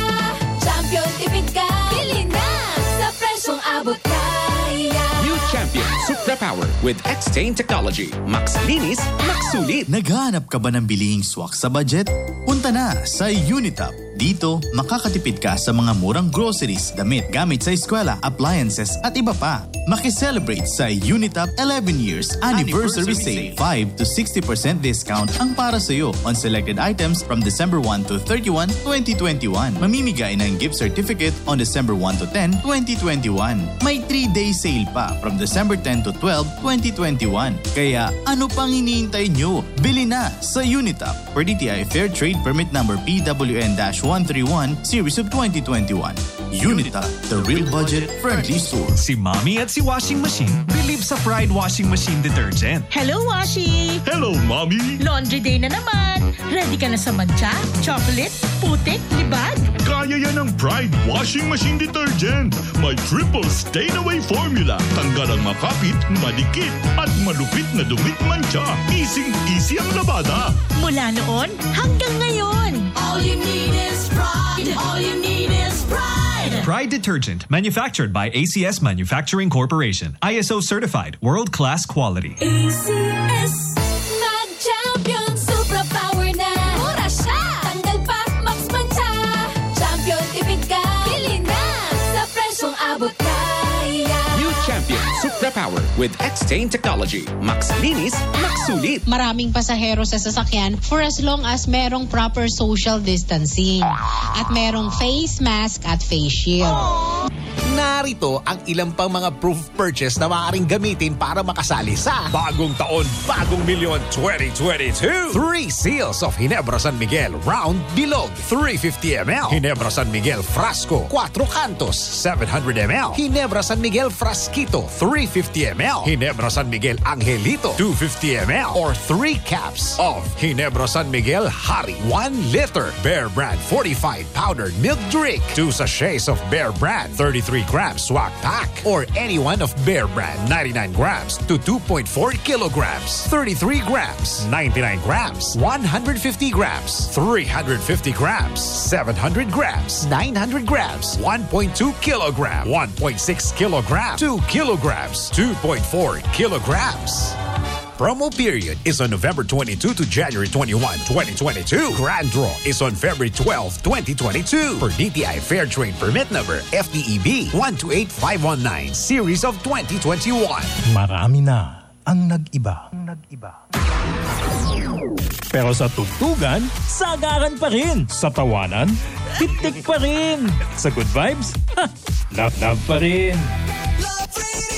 Champion, tipid ka. Bili na. Sa presyong abot kaya. New Champion Supra Power with X-Stain Technology. Max linis, max sulit. Naghahanap ka ba ng bilihing swak sa budget? Punta na sa Unitap. Dito, makakatipid ka sa mga murang groceries, damit, gamit sa eskwela, appliances at iba pa. Makiselebrate sa Unitap 11 years anniversary, sale. 5 to 60% discount ang para sa iyo on selected items from December 1 to 31, 2021. Mamimigay ng gift certificate on December 1 to 10, 2021. May 3-day sale pa from December 10 to 12, 2021. Kaya ano pang iniintay nyo? Bili na sa Unitap per DTI Fair Trade Permit Number PWN-131 Series of 2021. Unitap, the real budget-friendly store. Si Mommy at si Washing Machine believe sa Pride Washing Machine Detergent. Hello, Washi! Hello, Mommy! Laundry day na naman. Ready ka na sa mancha, chocolate, putik, libag? Kaya yan ang Pride Washing Machine Detergent. May triple stain-away formula. Tanggal ang makapit, madikit, at malupit na dumit mancha. Easy-easy ang labada. Mula noon hanggang ngayon. All you need is pride. All you need is pride. Pride Detergent, manufactured by ACS Manufacturing Corporation. ISO certified, world-class quality. ACS. Power with X-Stain Technology. Max linis, max sulit. maraming pasahero sa sasakyan for as long as merong proper social distancing at merong face mask at face shield. Narito ang ilang pang mga proof of purchase na maaaring gamitin para makasali sa Bagong Taon, Bagong Milyon 2022. Three seals of Ginebra San Miguel Round Bilog 350 ml. Ginebra San Miguel Frasco 4 Cantos 700 ml. Ginebra San Miguel Frasquito 350 ml. Ginebra San Miguel Angelito 250 ml. Or three caps of Ginebra San Miguel Hari 1 liter. Bear Brand 45 powdered milk drink. Two sachets of Bear Brand 33 grams swag pack. Or any one of Bear Brand 99 grams to 2.4 kilograms. 33 grams, 99 grams, 150 grams, 350 grams, 700 grams, 900 grams, 1.2 kilogram, 1.6 kilograms 2 kilograms, 2.4 kilograms. Promo period is on November 22 to January 21, 2022. Grand draw is on February 12, 2022. For DTI Fair Trade Permit Number FDEB 128519 Series of 2021. Marami na ang nag-iba. Pero sa tugtugan, sagaran pa rin. Sa tawanan, titik pa rin. Sa good vibes, ha, love love pa rin. Love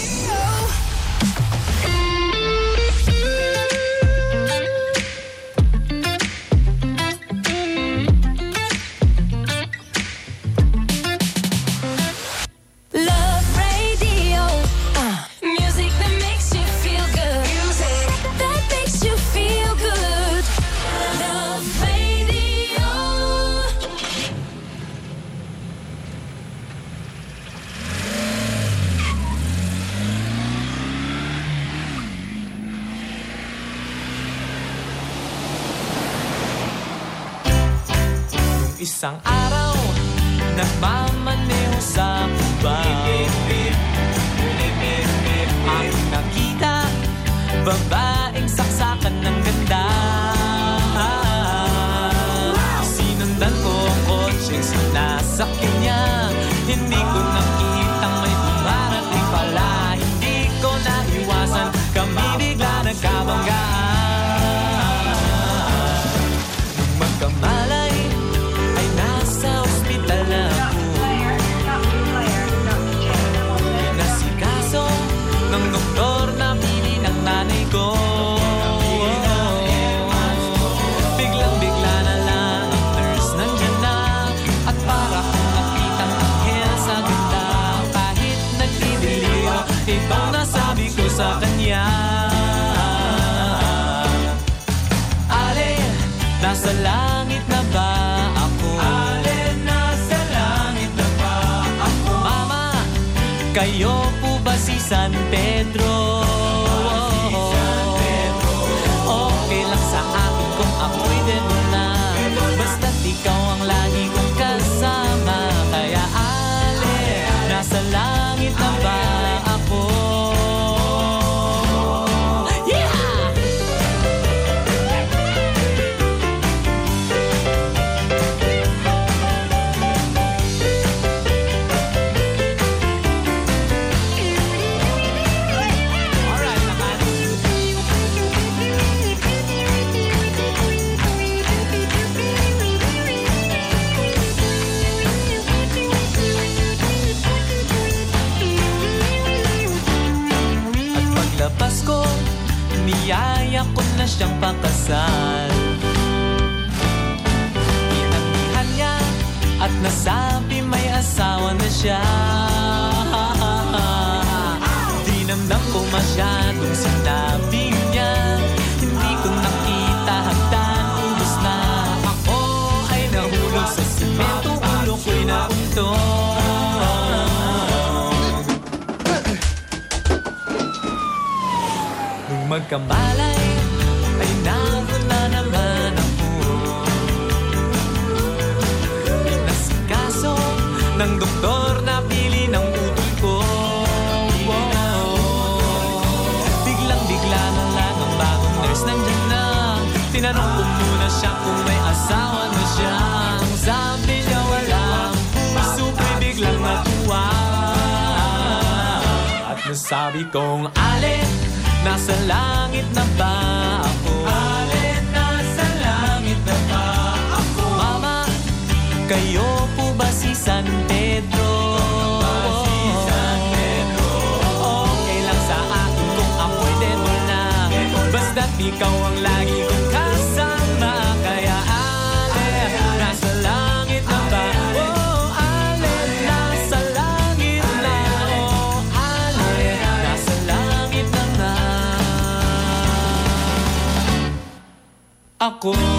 Isang araw, nagmamaneho sa Cuba Ang nakita, babaeng sa kanya Ale, nasa langit na ba ako? Ale, nasa langit na ba ako? Mama, kayo po ba si San Pedro? Siyang pakasal. Inangihan niya at nasabi may asawa na siya. Dinamdam ko masyadong sinabi niya. Hindi ko nakita hagdan, ubos na Ako ay nahulog sa simento, ulo ko'y nauntog. Nung ng doktor na pili ng utol ko. Biglang-bigla na lang ang bagong nurse nandyan na Tinanong ko muna siya kung may asawa na siya. Sabi niya puso ko'y biglang natuwa At nasabi kong ale Nasa langit na ba ako? Kayo po ba si San Pedro? Okay lang sa akin kung ako'y devil na Basta't ikaw ang lagi kong kasama Kaya ale, nasa langit na ba? Oh, ale, nasa langit na Oh, ale, nasa langit na nga Ako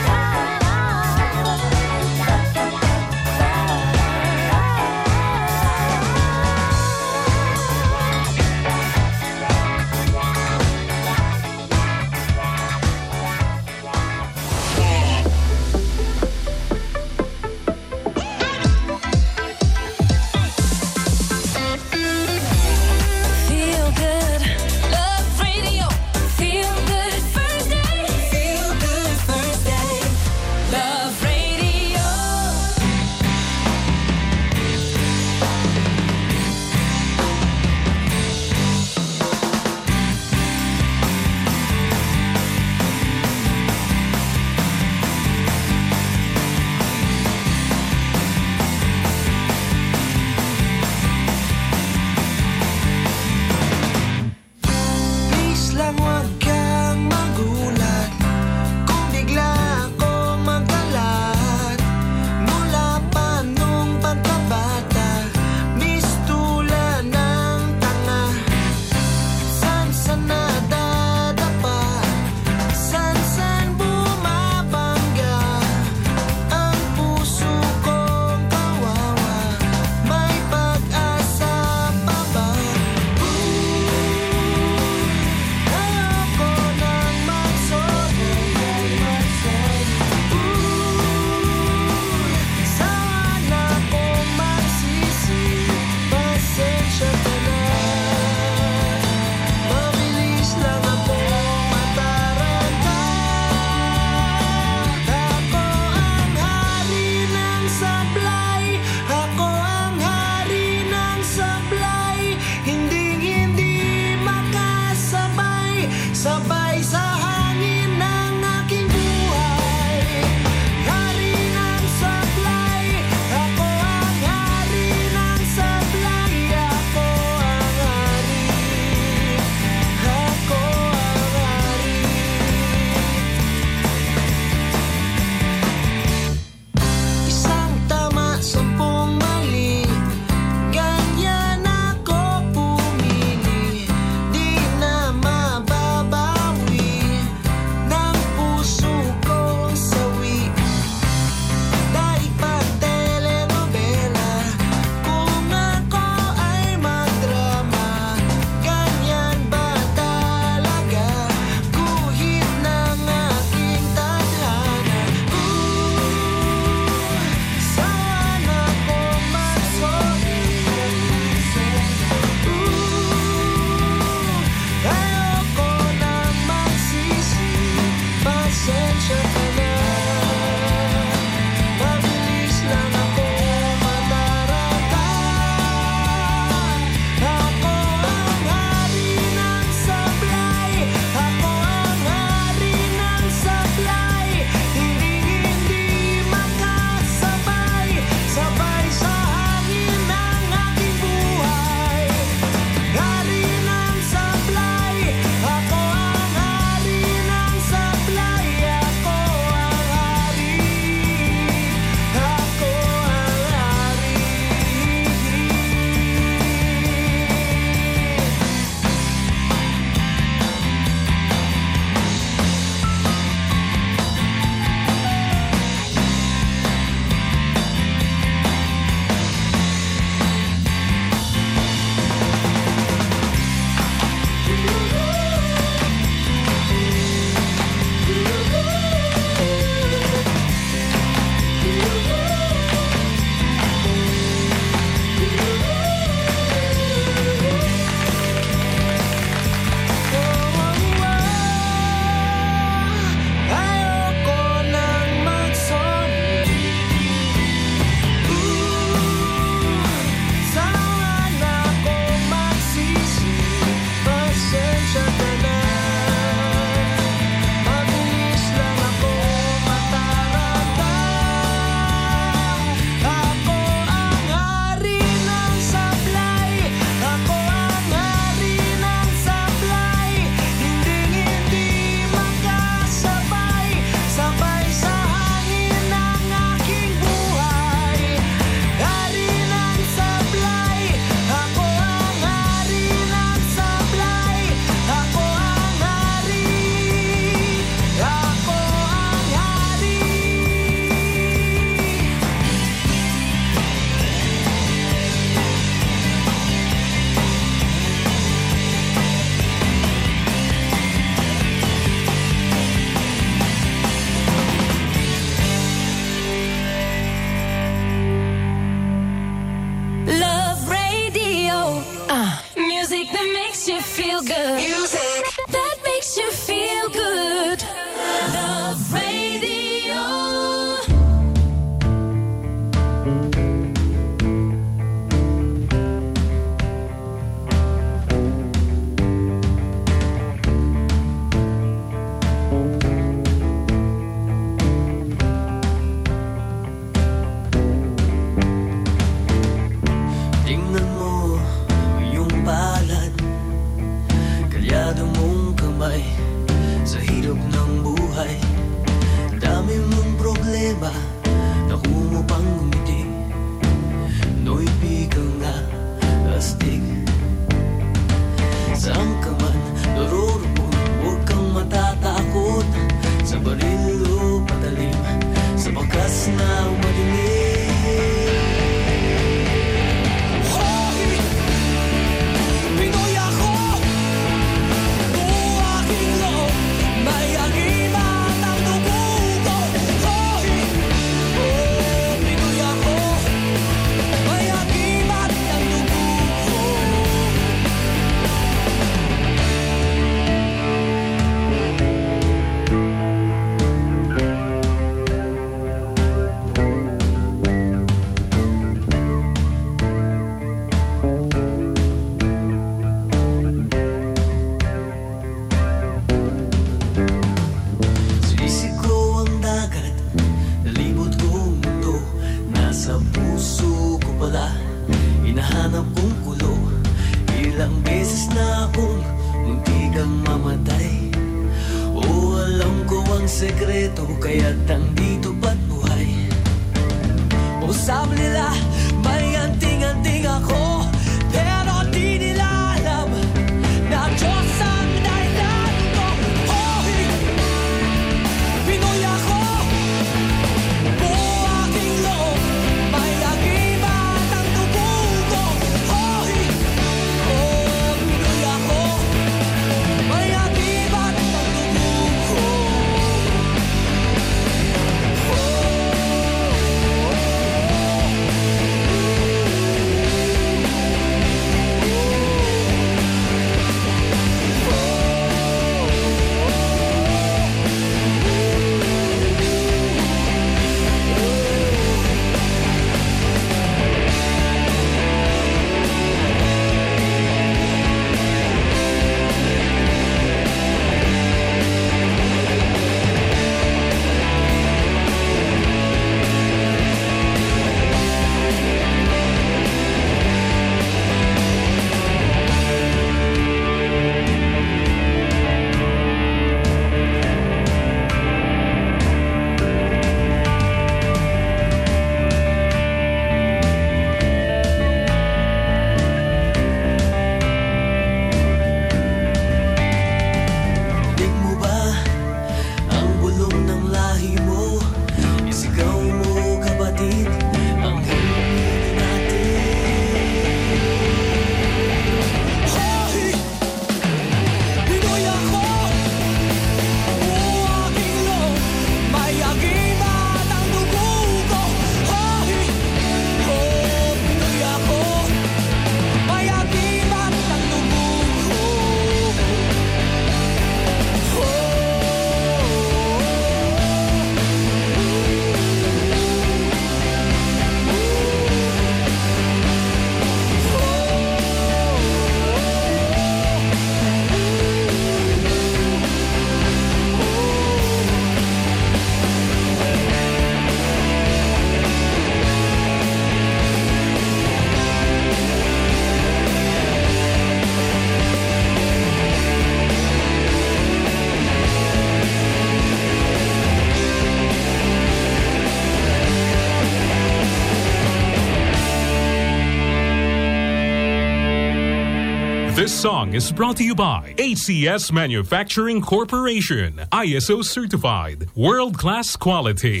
song is brought to you by ACS Manufacturing Corporation, ISO certified, world class quality.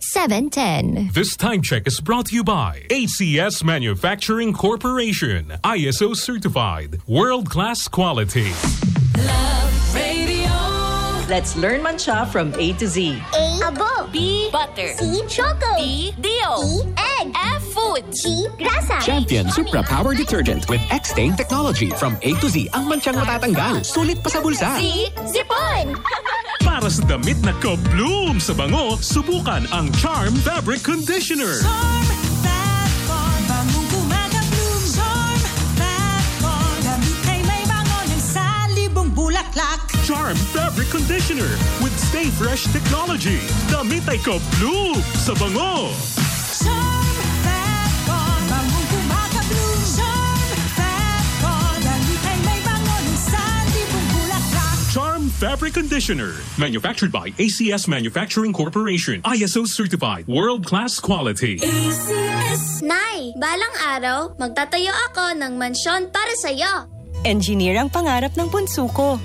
710. This time check is brought to you by ACS Manufacturing Corporation, ISO certified, world class quality. Let's learn mancha from A to Z. A. Abo. B. Butter. C. Choco. D. Dio. E. Egg. F. Food. G. Grasa. Champion Supra Power Detergent with X-Stain Technology. From A to Z ang mansyang matatanggal. Sulit pa sa bulsa. C. Zipon. Para sa damit na ka-bloom sa bango, subukan ang Charm Fabric Conditioner. Bangong Charm Fabric Conditioner with Stay Fresh Technology. Damit ay ka-bloom sa bango. Charm Fatcon Bangong kumaka-bloom Charm Fatcon Damit ay may bango ng salibong bulaklak Charm Fabric Conditioner. Manufactured by ACS Manufacturing Corporation. ISO certified. World class quality. Nay, balang araw, magtatayo ako ng mansyon para sa'yo. Engineer ang pangarap ng bunso ko.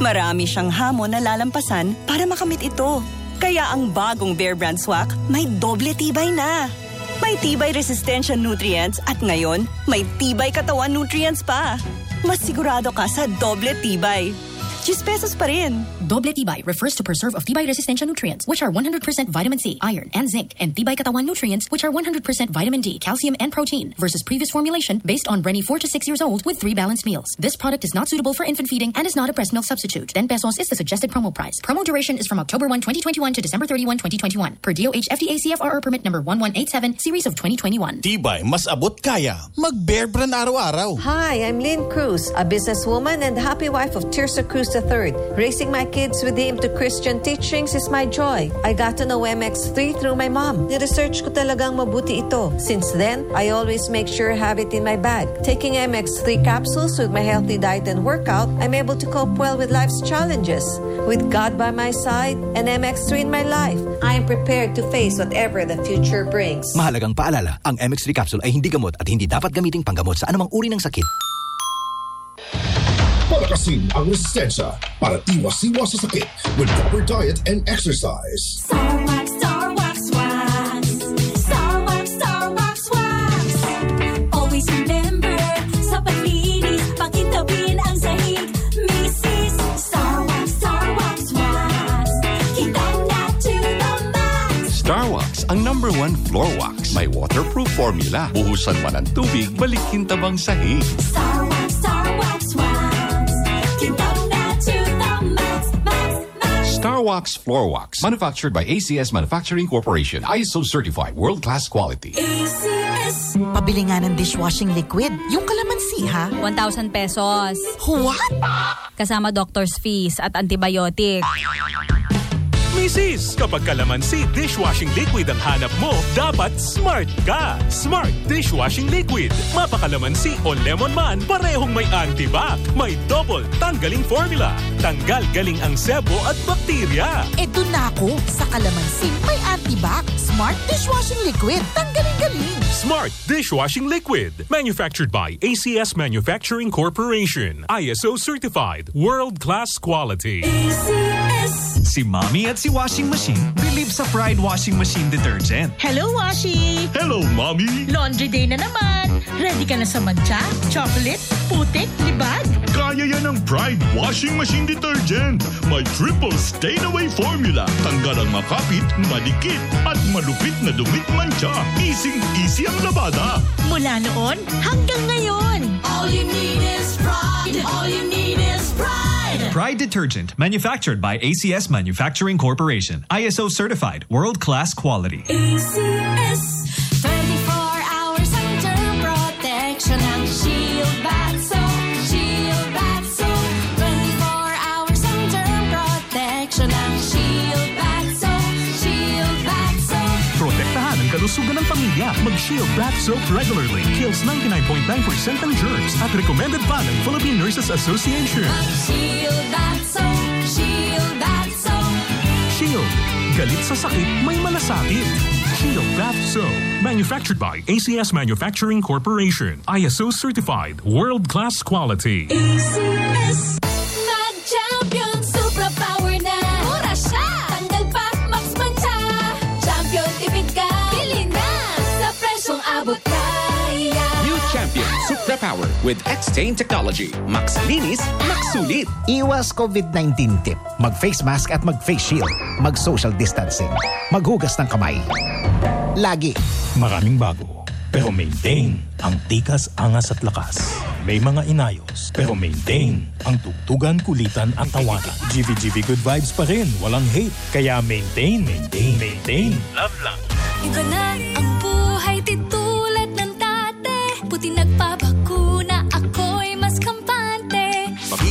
Marami siyang hamon na lalampasan para makamit ito. Kaya ang bagong Bear Brand Swak may doble tibay na. May tibay resistensya nutrients at ngayon may tibay katawan nutrients pa. Mas sigurado ka sa doble tibay. 10 pesos pa rin. Doble tibay refers to preserve of tibay resistensya nutrients, which are 100% vitamin C, iron, and zinc, and tibay katawan nutrients, which are 100% vitamin D, calcium, and protein, versus previous formulation based on Brenny 4 to 6 years old with three balanced meals. This product is not suitable for infant feeding and is not a breast milk substitute. 10 pesos is the suggested promo price. Promo duration is from October 1, 2021 to December 31, 2021, per DOH FDA CFRR permit number 1187, series of 2021. Tibay, mas abot kaya. Mag Bear Brand araw-araw. Hi, I'm Lynn Cruz, a businesswoman and happy wife of Tirsa Cruz August the 3rd. Raising my kids with the aim to Christian teachings is my joy. I got to know MX3 through my mom. Ni-research ko talagang mabuti ito. Since then, I always make sure I have it in my bag. Taking MX3 capsules with my healthy diet and workout, I'm able to cope well with life's challenges. With God by my side and MX3 in my life, I am prepared to face whatever the future brings. Mahalagang paalala, ang MX3 capsule ay hindi gamot at hindi dapat gamiting panggamot sa anumang uri ng sakit. Palakasin ang resistensya para iwas-iwas sa sakit with proper diet and exercise. Star Wax, Star Wax, Wax. Star Wax, Star Wax, Wax. Always remember, sa paglinis, pakintabin ang sahig. Mrs. Star Wax, Star Wax, Wax. Kitang na to the max. Starwax, ang number one floor wax. May waterproof formula. Buhusan man ang tubig, balikin tabang sahig. Star Star Wax. Kitang na to the max, max, max. Starwax Floor Wax. Manufactured by ACS Manufacturing Corporation. ISO certified world-class quality. ACS. Pabili nga ng dishwashing liquid. Yung kalamansi, ha? 1,000 pesos. What? Kasama doctor's fees at antibiotic. Mrs. Kapag kalamansi dishwashing liquid ang hanap mo, dapat smart ka. Smart dishwashing liquid. Mapakalamansi o lemon man, parehong may antibac. May double tanggaling formula. Tanggal galing ang sebo at bakterya. Eto na ako sa kalamansi. May antibac. Smart dishwashing liquid. Tanggaling-galing. Smart dishwashing liquid. Manufactured by ACS Manufacturing Corporation. ISO certified. World-class quality. Si Mommy at si Washing Machine believe sa Pride Washing Machine Detergent. Hello, Washi! Hello, Mommy! Laundry day na naman. Ready ka na sa mancha, chocolate, putik, libag? Kaya yan ang Pride Washing Machine Detergent. May triple stain-away formula. Tanggal ang makapit, madikit, at malupit na dumit mancha. Easy-easy ang labada. Mula noon hanggang ngayon. All you need is pride. All you need is pride. Pride Detergent, manufactured by ACS Manufacturing Corporation. ISO certified, world-class quality. ACS. Pamilya. Mag-Shield Bath Soap regularly. Kills 99.9% ng germs at recommended pa ng Philippine Nurses Association. Shield Bath Soap. Shield Bath Soap. Shield. Galit sa sakit, may malasakit. Shield Bath Soap. Manufactured by ACS Manufacturing Corporation. ISO certified. World-class quality. ACS. Supra Power with X-Stain Technology. Max linis, max sulit. Iwas COVID-19 tip. Mag-face mask at mag-face shield. Mag-social distancing. Maghugas ng kamay. Lagi. Maraming bago, pero maintain ang tikas, angas at lakas. May mga inayos, pero maintain ang tugtugan, kulitan at tawanan. GVGV Good Vibes pa rin, walang hate. Kaya maintain, maintain, maintain. Love lang. Iba na ang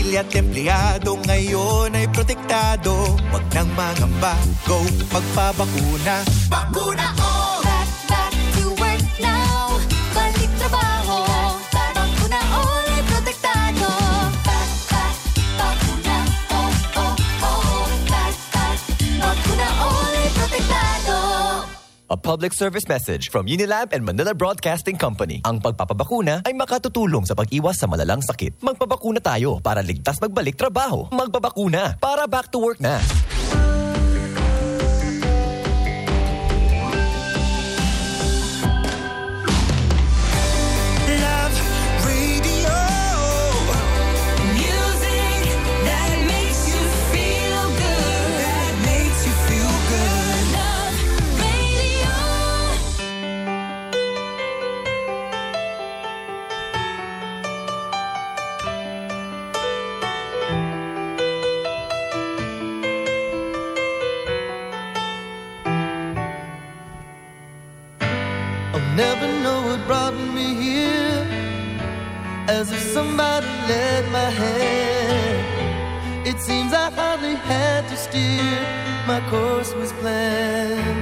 Pamilya at empleyado ngayon ay protektado. Huwag nang mangamba, go magpabakuna. Bakuna! Back, A public service message from Unilab and Manila Broadcasting Company. Ang pagpapabakuna ay makatutulong sa pag-iwas sa malalang sakit. Magpabakuna tayo para ligtas magbalik trabaho. Magbabakuna para back to work na. Had to steer, my course was planned.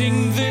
Sing this.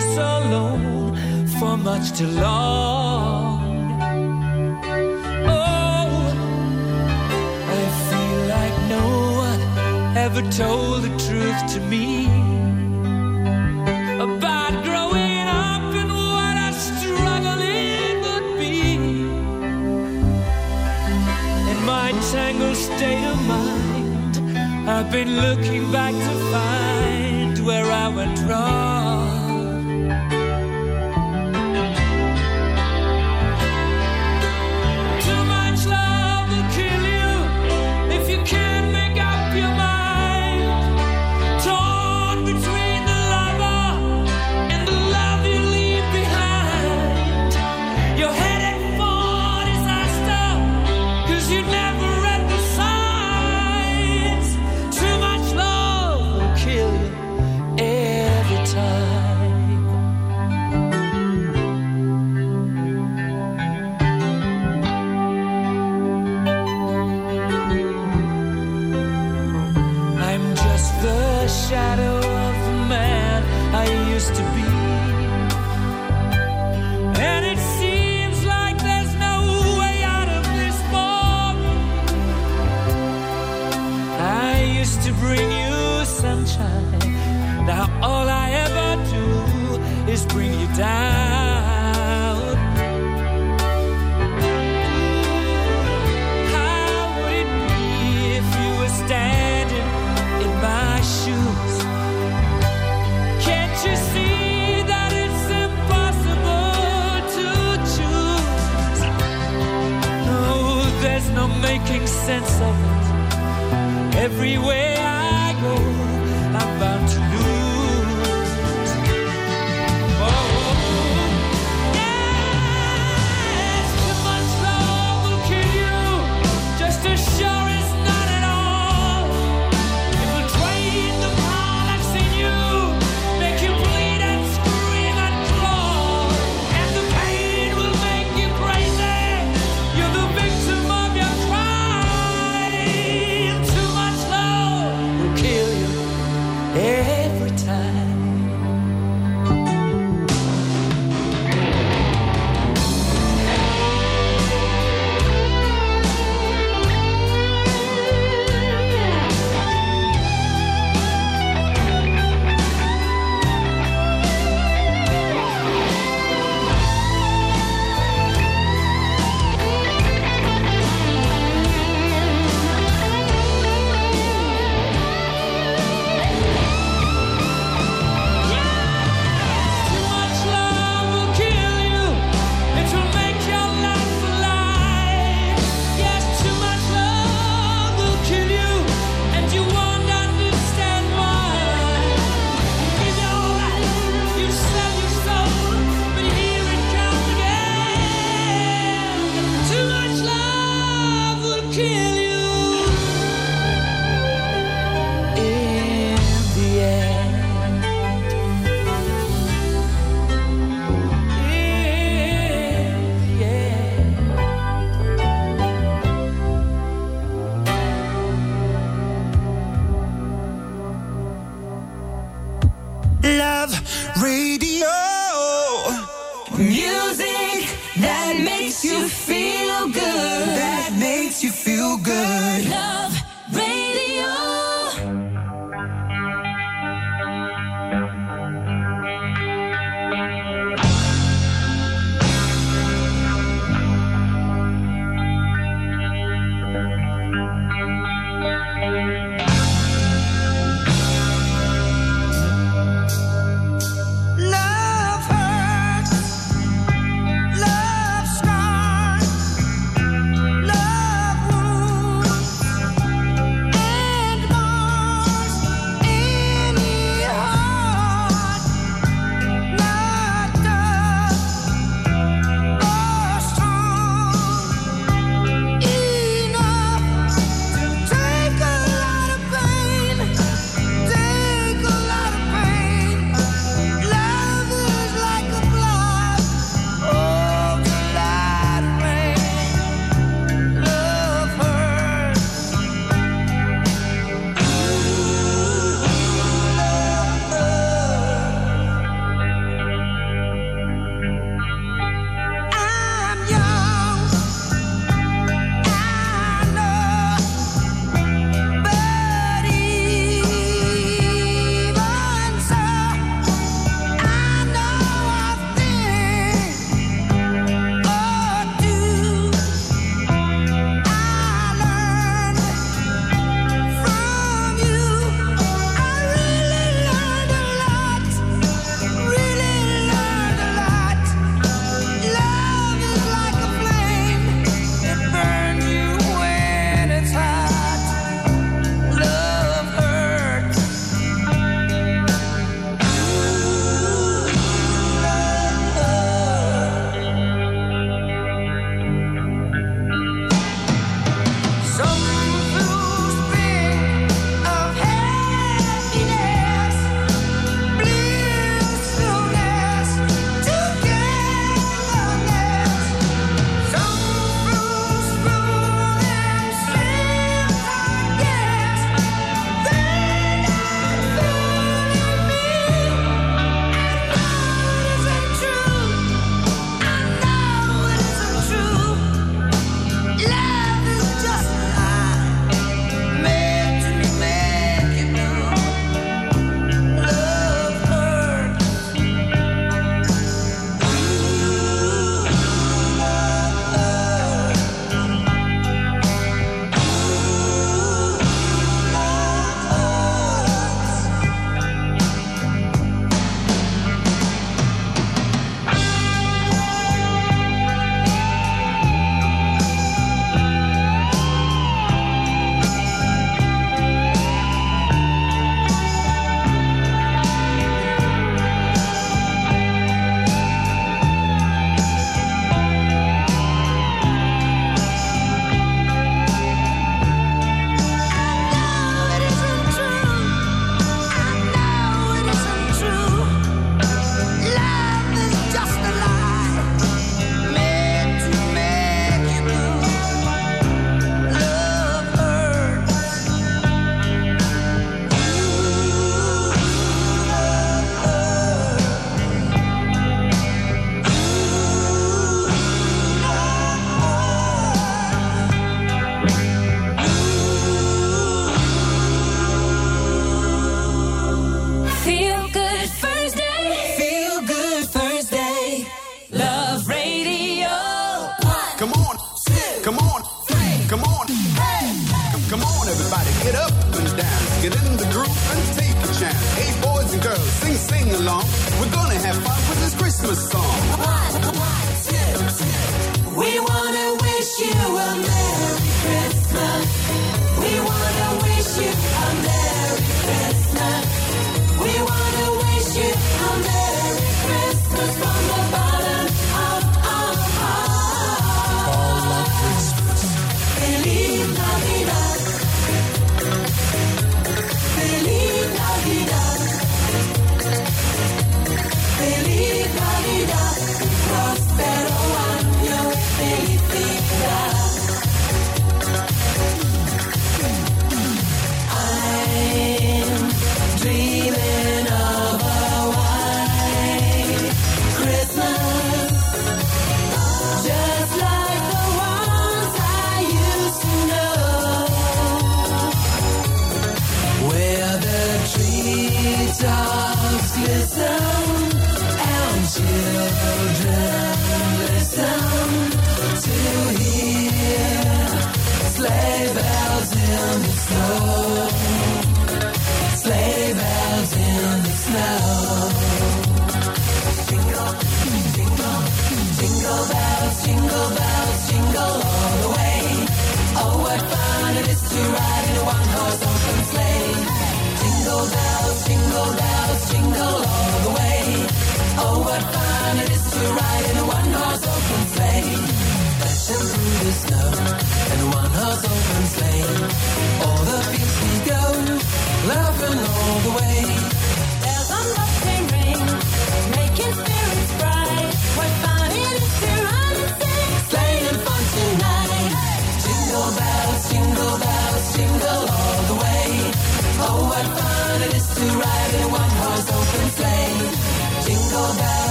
feel good. That makes you feel good. Love Christmas song.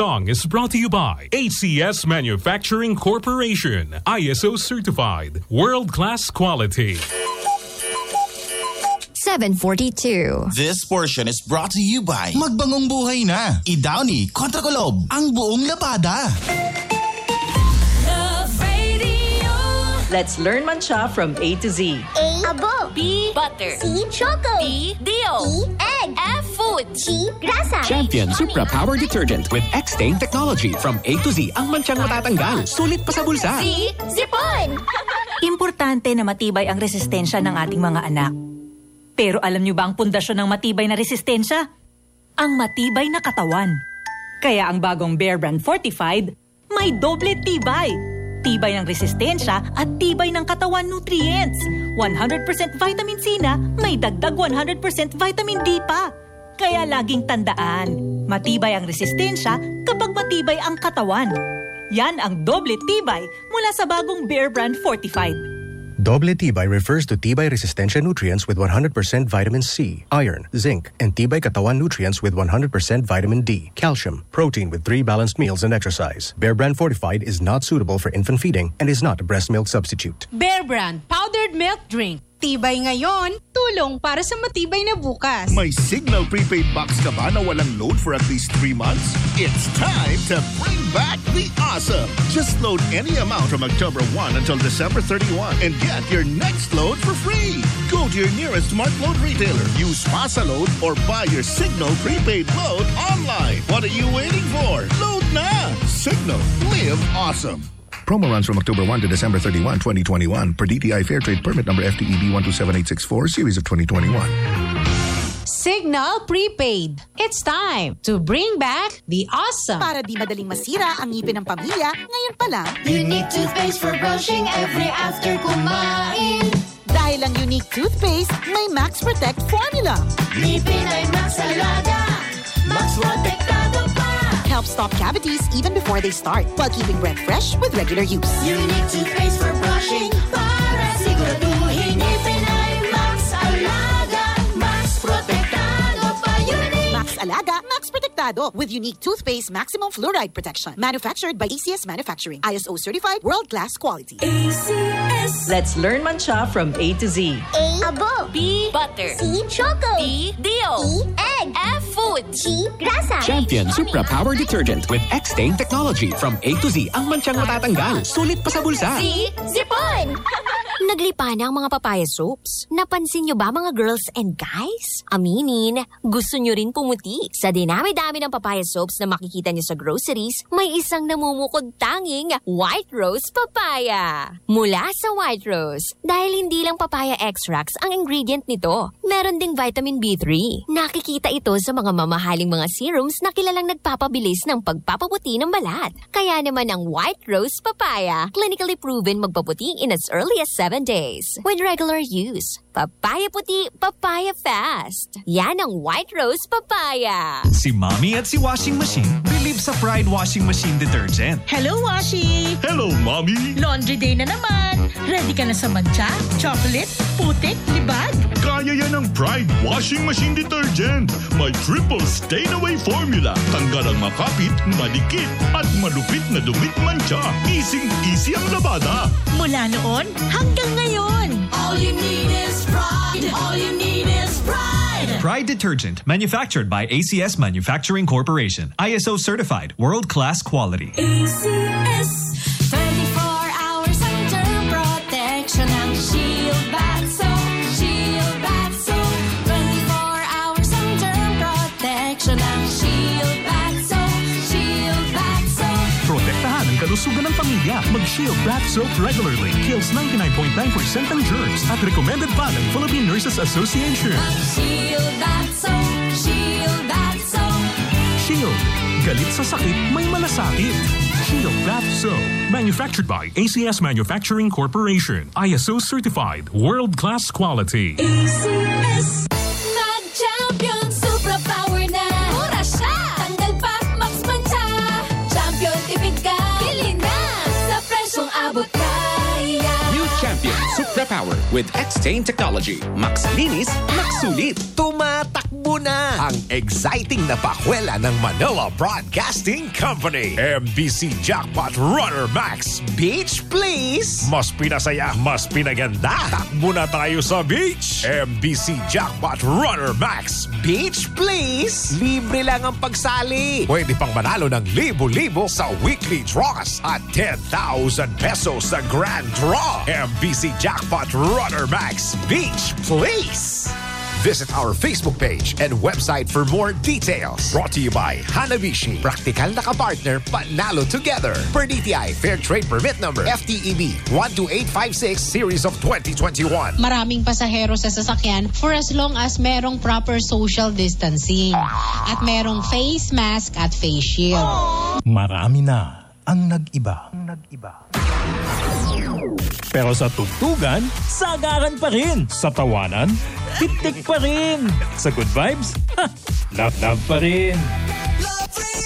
Song is brought to you by ACS Manufacturing Corporation, ISO certified, world class quality. 742. This portion is brought to you by Magbangong Buhay na. Idowny, Kontra Kulob, ang buong labada. Let's learn mancha from A to Z. A. Abo. B. Butter. C. Choco. D. Dio. E. G. Grasa. Champion Supra Power Detergent with X-Stain Technology. From A to Z, ang mansyang matatanggal. Sulit pa sa bulsa. C. Zipon. Importante na matibay ang resistensya ng ating mga anak. Pero alam niyo ba ang pundasyon ng matibay na resistensya? Ang matibay na katawan. Kaya ang bagong Bear Brand Fortified, may doble tibay. Tibay ng resistensya at tibay ng katawan nutrients. 100% vitamin C na may dagdag 100% vitamin D pa. Kaya laging tandaan, matibay ang resistensya kapag matibay ang katawan. Yan ang doble tibay mula sa bagong Bear Brand Fortified. Doble Tibay refers to Tibay resistensya nutrients with 100% vitamin C, iron, zinc, and Tibay katawan nutrients with 100% vitamin D, calcium, protein with three balanced meals and exercise. Bear Brand Fortified is not suitable for infant feeding and is not a breast milk substitute. Bear Brand Powdered Milk Drink. Tibay ngayon, tulong para sa matibay na bukas. May Signal prepaid box ka ba na walang load for at least 3 months? It's time to bring back the awesome. Just load any amount from October 1 until December 31 and get your next load for free. Go to your nearest smart load retailer, use Pasa Load, or buy your Signal prepaid load online. What are you waiting for? Load na! Signal. Live awesome. Promo runs from October 1 to December 31, 2021 per DTI Fair Trade Permit number FTEB 127864 series of 2021. Signal Prepaid. It's time to bring back the awesome. Para di madaling masira ang ngipin ng pamilya, ngayon pa lang. Unique toothpaste for brushing every after kumain. Dahil ang unique toothpaste, may Max Protect formula. Ngipin ay Max Alaga. Max Protectado pa. Helps stop cavities even before they start, while keeping breath fresh with regular use. Unique toothpaste for brushing para siguraduhin ngipin ay Max Alaga. Max Protectado pa. Unique. Max Alaga, Protectado with unique toothpaste maximum fluoride protection. Manufactured by ACS Manufacturing. ISO certified world-class quality. Let's learn mancha from A to Z. A. Abo. B. Butter. C. Choco. D. Dio. E. Egg. F. Food. G. Grasa. Champion Supra Power Detergent with X-Stain Technology. From A to Z ang mansyang matatanggal. Sulit pa sa bulsa. C. Zipon. Naglipa na ang mga papaya soaps. Napansin nyo ba mga girls and guys? Aminin, gusto nyo rin pumuti. Sa dinami-dami ng papaya soaps na makikita nyo sa groceries, may isang namumukod tanging White Rose Papaya. Mula sa White Rose, dahil hindi lang papaya extracts ang ingredient nito, meron ding vitamin B3. Nakikita ito sa mga mamahaling mga serums na kilalang nagpapabilis ng pagpapaputi ng balat. Kaya naman ang White Rose Papaya, clinically proven magpaputi in as early as 7 days. With regular use, papaya puti, papaya fast. Yan ang White Rose Papaya. Si Mommy at si Washing Machine believe sa Pride Washing Machine Detergent. Hello, Washi! Hello, Mommy! Laundry day na naman. Ready ka na sa mancha, chocolate, putik, libag? Kaya yan ang Pride Washing Machine Detergent. May triple stain-away formula. Tanggal ang makapit, madikit, at malupit na dumit mancha. Easy-easy ang labada. Mula noon hanggang ngayon. All you need is pride. All you need pride. Detergent, manufactured by ACS Manufacturing Corporation. ISO certified, world-class quality. ACS pamilya. Mag-Shield Bath Soap regularly. Kills 99.9% ng germs at recommended pa ng Philippine Nurses Association. Shield Bath Soap. Shield Bath Soap. Shield. Galit sa sakit, may malasakit. Shield Bath Soap. Manufactured by ACS Manufacturing Corporation. ISO certified. World-class quality. ACS. Mag-champion, super with X-Stain Technology. Max linis, max sulit. Tumatakbo na ang exciting na pakwela ng Manila Broadcasting Company. MBC Jackpot Runner Max Beach, please! Mas pinasaya, mas pinaganda. Takbo na tayo sa beach. MBC Jackpot Runner Max Beach, please! Libre lang ang pagsali. Pwede pang manalo ng libo-libo sa weekly draws at 10,000 pesos sa grand draw. MBC Jackpot Runner Max Beach, please! Visit our Facebook page and website for more details. Brought to you by Hanabishi. Praktikal na kapartner, panalo together. Per DTI Fair Trade Permit Number FTEB 12856 Series of 2021. Maraming pasahero sa sasakyan for as long as merong proper social distancing at merong face mask at face shield. Marami na ang nag-iba. Nag-iba. Pero sa tugtugan, sagaran pa rin. Sa tawanan, titik pa rin. Sa good vibes, ha, love love pa rin. Music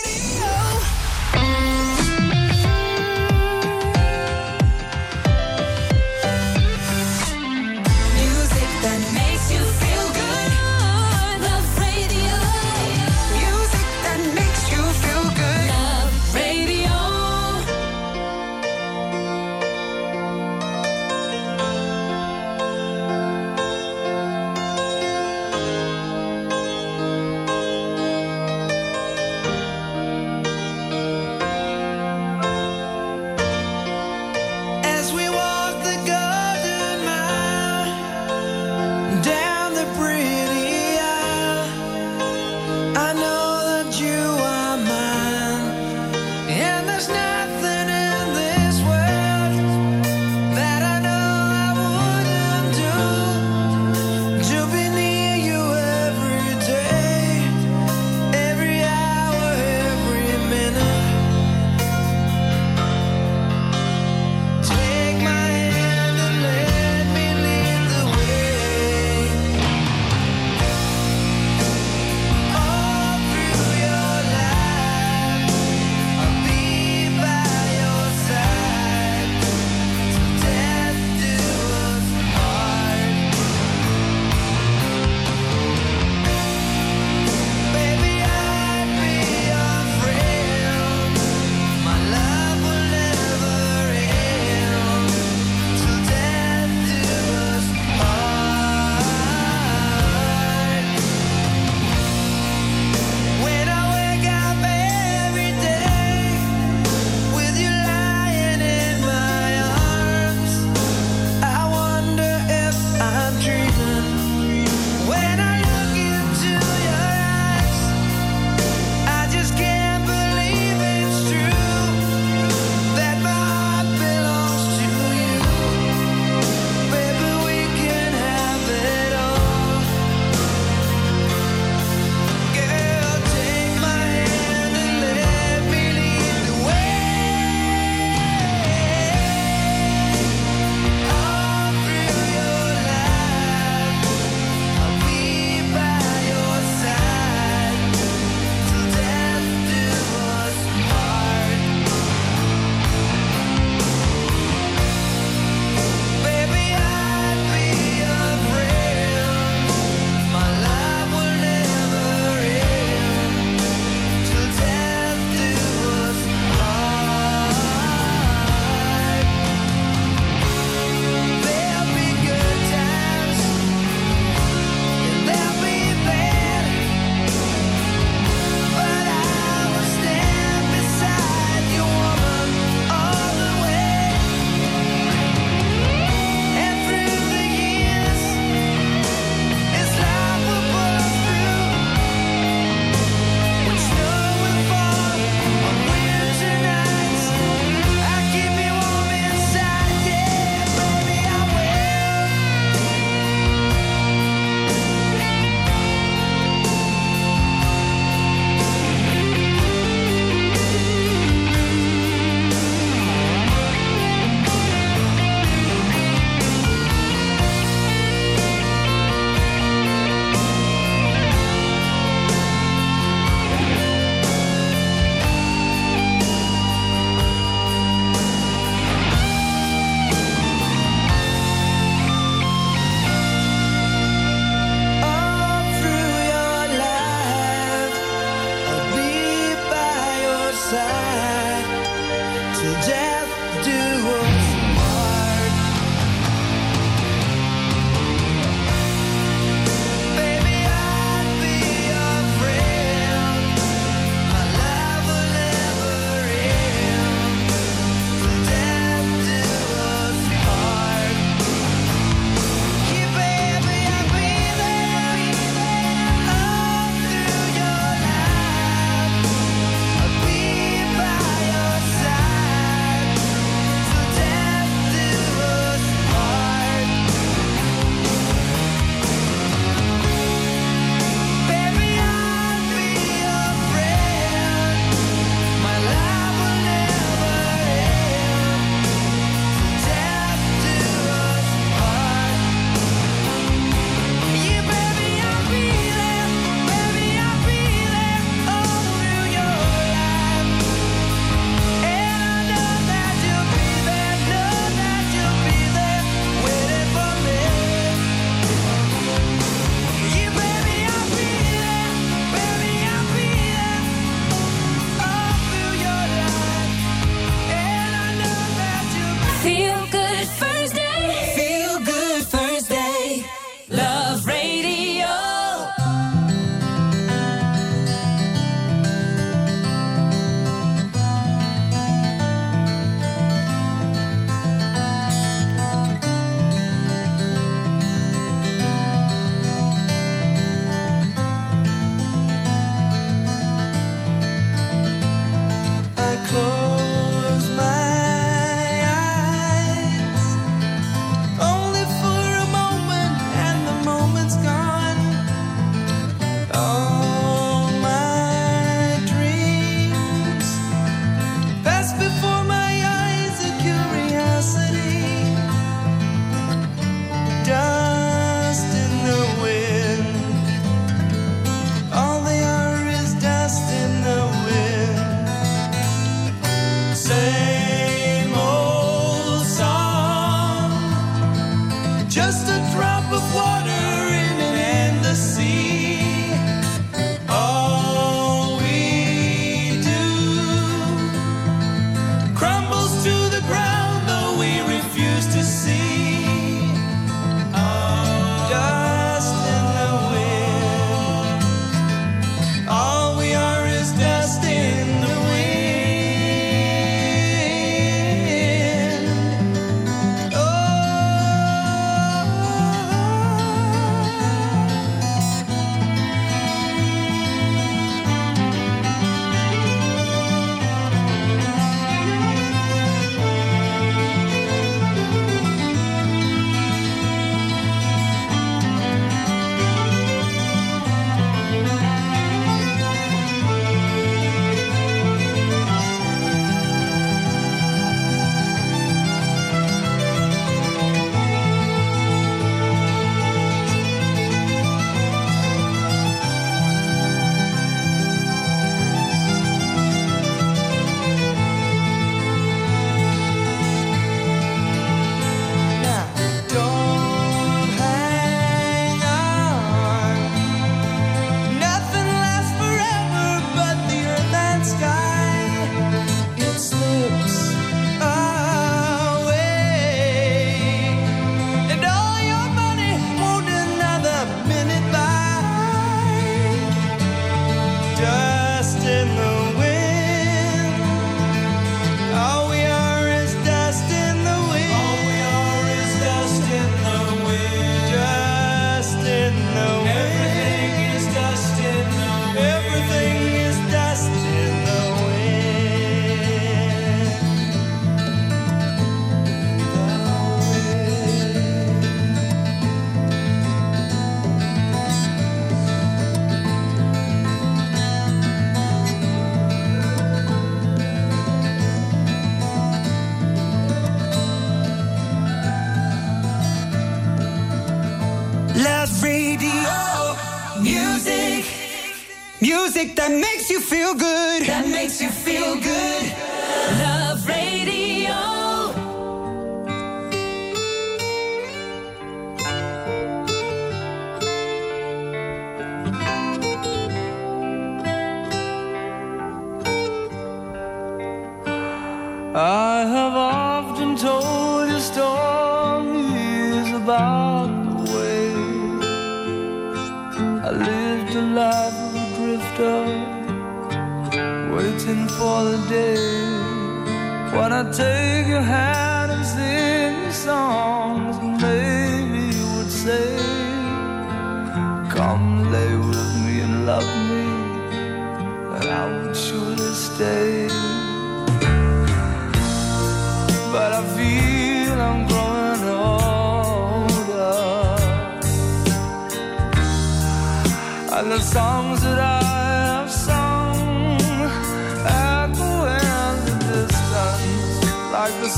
feel good.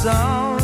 Like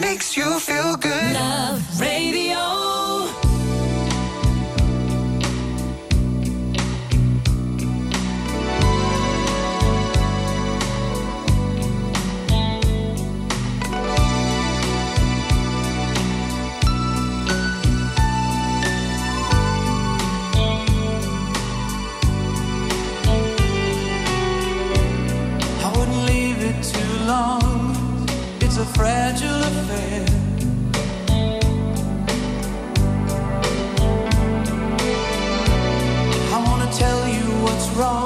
makes you feel good. Love Radio. fragile affair. I wanna tell you what's wrong.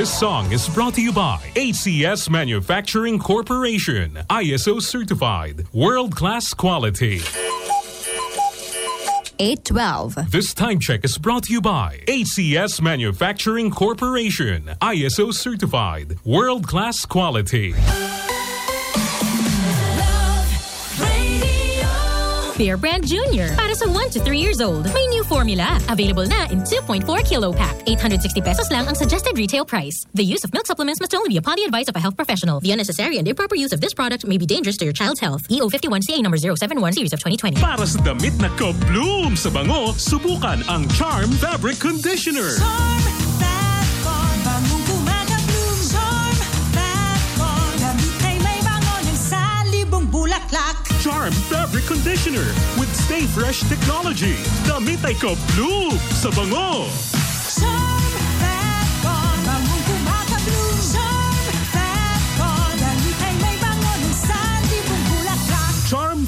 This song is brought to you by ACS Manufacturing Corporation. ISO certified. World class quality. 812. This time check is brought to you by ACS Manufacturing Corporation. ISO certified. World class quality. Bear Brand Junior. Para sa 1 to 3 years old. May new formula. Available na in 2.4 kilo pack. 860 pesos lang ang suggested retail price. The use of milk supplements must only be upon the advice of a health professional. The unnecessary and improper use of this product may be dangerous to your child's health. EO 51CA number 071 series of 2020. Para sa damit na ka-bloom sa bango, subukan ang Charm Fabric Conditioner. Bagong Charm Fabric Conditioner with Stay Fresh Technology. Damit ay ka-bloom sa bango.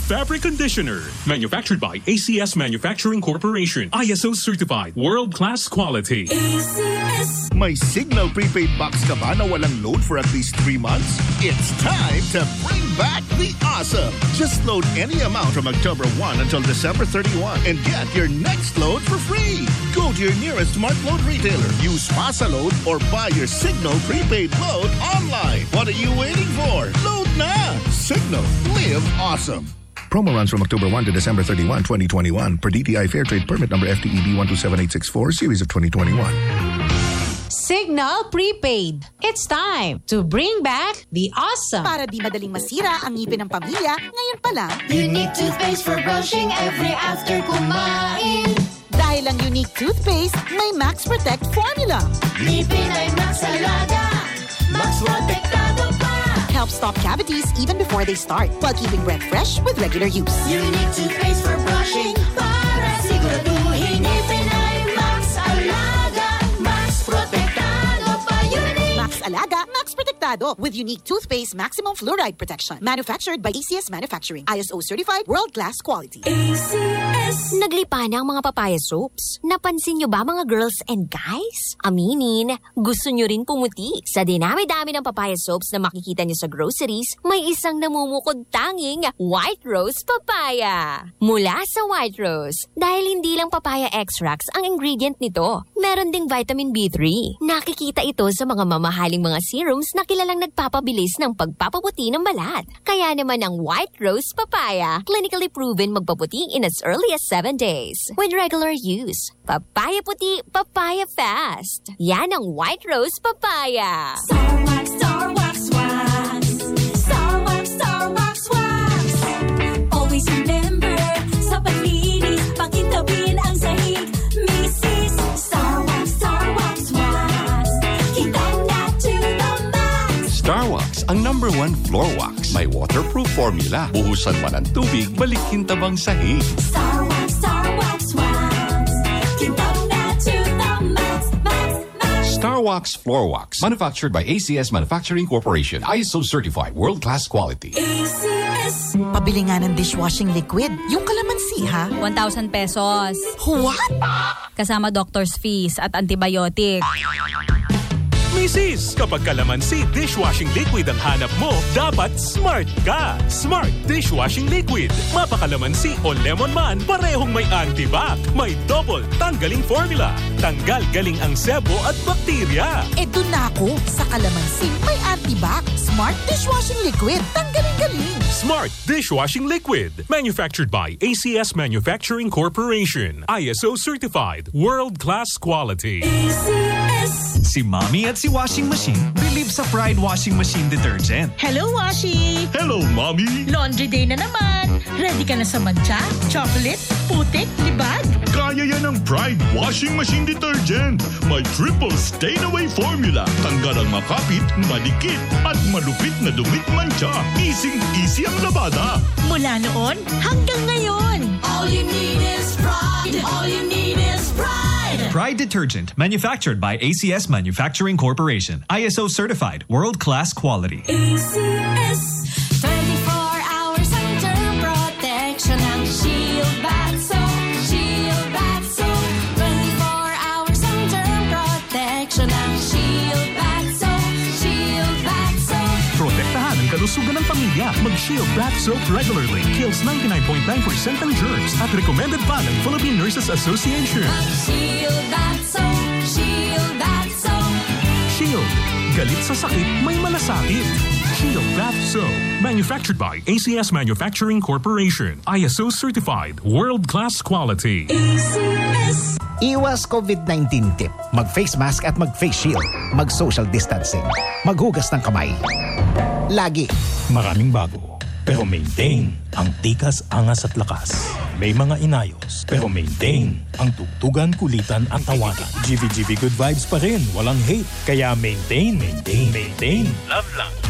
Fabric Conditioner. Manufactured by ACS Manufacturing Corporation. ISO certified. World class quality. May Signal prepaid box ka ba na walang load for at least 3 months? It's time to bring back the awesome! Just load any amount from October 1 until December 31 and get your next load for free. Go to your nearest smart load retailer, use Pasa Load, or buy your Signal prepaid load online. What are you waiting for? Load now. Signal. Live awesome. Promo runs from October 1 to December 31, 2021 per DTI Fair Trade Permit number FTEB 127864 series of 2021. Signal Prepaid. It's time to bring back the awesome. Para di madaling masira ang ngipin ng pamilya, ngayon pa lang. Unique toothpaste for brushing every after kumain. Dahil ang unique toothpaste, may Max Protect formula. Ngipin ay Max Alaga. Max Protectado pa. Helps stop cavities even before they start, while keeping breath fresh with regular use. Unique toothpaste for brushing Protectado with unique toothpaste maximum fluoride protection. Manufactured by ACS Manufacturing. ISO certified world-class quality. Naglipa na ang mga papaya soaps. Napansin nyo ba mga girls and guys? Aminin, gusto nyo rin pumuti. Sa dinami-dami ng papaya soaps na makikita nyo sa groceries, may isang namumukod tanging White Rose Papaya. Mula sa White Rose, dahil hindi lang papaya extracts ang ingredient nito, meron ding vitamin B3. Nakikita ito sa mga mamahaling mga serums na kilalang nagpapabilis ng pagpapaputi ng balat. Kaya naman ang White Rose Papaya, clinically proven magpaputi in as early as 7 days. With regular use, papaya puti, papaya fast. Yan ang White Rose Papaya. Star Wax, Star Wax, Wax. Number one floor wax. May waterproof formula. Buhusan man ang tubig, balikin tabang sahig. Star Wax, Star Wax, Wax. Kitang na to the max, max, max. Star Wax Floor Wax. Manufactured by ACS Manufacturing Corporation. ISO certified. World-class quality. ACS. Pabili nga ng dishwashing liquid. Yung kalamansi, ha? 1,000 pesos. What? Kasama doctor's fees at antibiotic. Misis, kapag kalamansi dishwashing liquid ang hanap mo, dapat smart ka. Smart dishwashing liquid. Mapakalamansi o lemon man, parehong may antibac. May double tanggaling formula. Tanggal galing ang sebo at bakterya. E dun na ako sa kalamansi. May antibac. Smart dishwashing liquid. Tanggalin-galing. Smart dishwashing liquid. Manufactured by ACS Manufacturing Corporation. ISO certified. World-class quality. Si Mommy at si Washing Machine believe sa Pride Washing Machine Detergent. Hello, Washi! Hello, Mommy! Laundry day na naman. Ready ka na sa mancha, chocolate, putik, libag? Kaya yan ang Pride Washing Machine Detergent. May triple stain-away formula. Tanggal ang makapit, malikit, at malupit na dumit mancha. Easy-easy ang labada. Mula noon hanggang ngayon. All you need is pride. All you need is pride. Detergent, manufactured by ACS Manufacturing Corporation. ISO certified, world-class quality. ACS 24 Mag-Shield Bath Soap regularly. Kills 99.9% ng germs at recommended pa ng Philippine Nurses Association. Shield Bath Soap. Shield Bath Soap. Shield. Galit sa sakit, may malasakit. Shield Bath Soap. Manufactured by ACS Manufacturing Corporation. ISO certified. World-class quality. ACS. Iwas COVID-19 tip. Mag-face mask at mag-face shield. Mag-social distancing. Maghugas ng kamay. Lagi. Maraming bago, pero maintain ang tikas, angas at lakas. May mga inayos, pero maintain ang tugtugan, kulitan at tawanan. GVGV Good Vibes pa rin, walang hate. Kaya maintain, maintain, maintain. Love lang.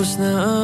Tapos na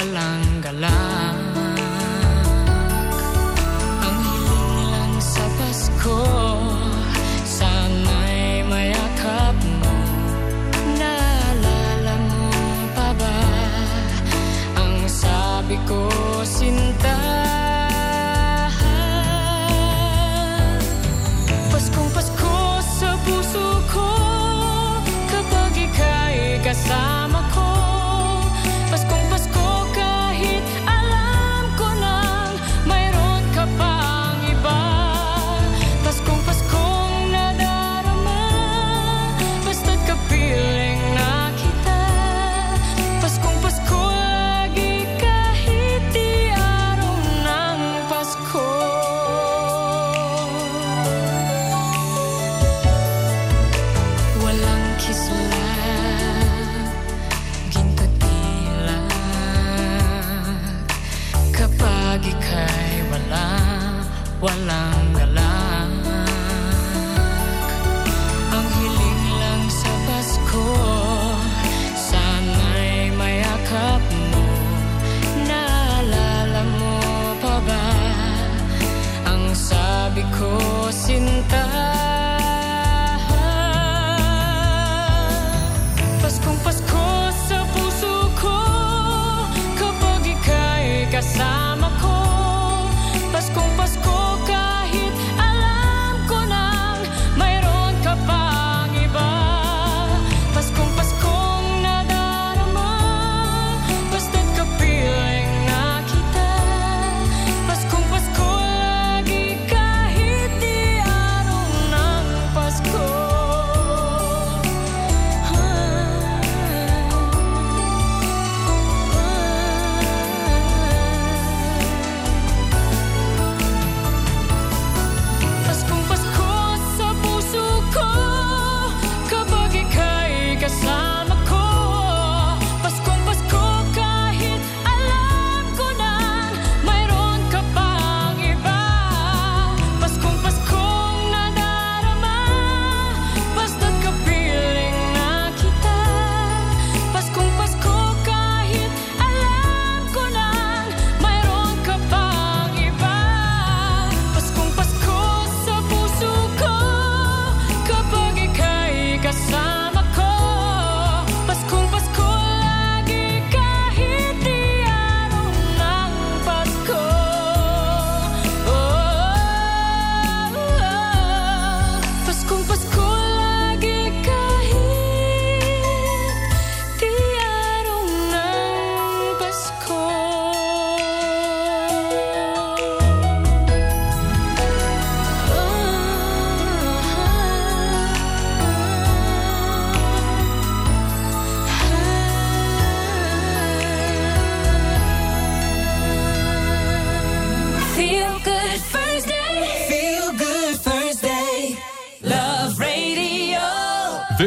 walang galang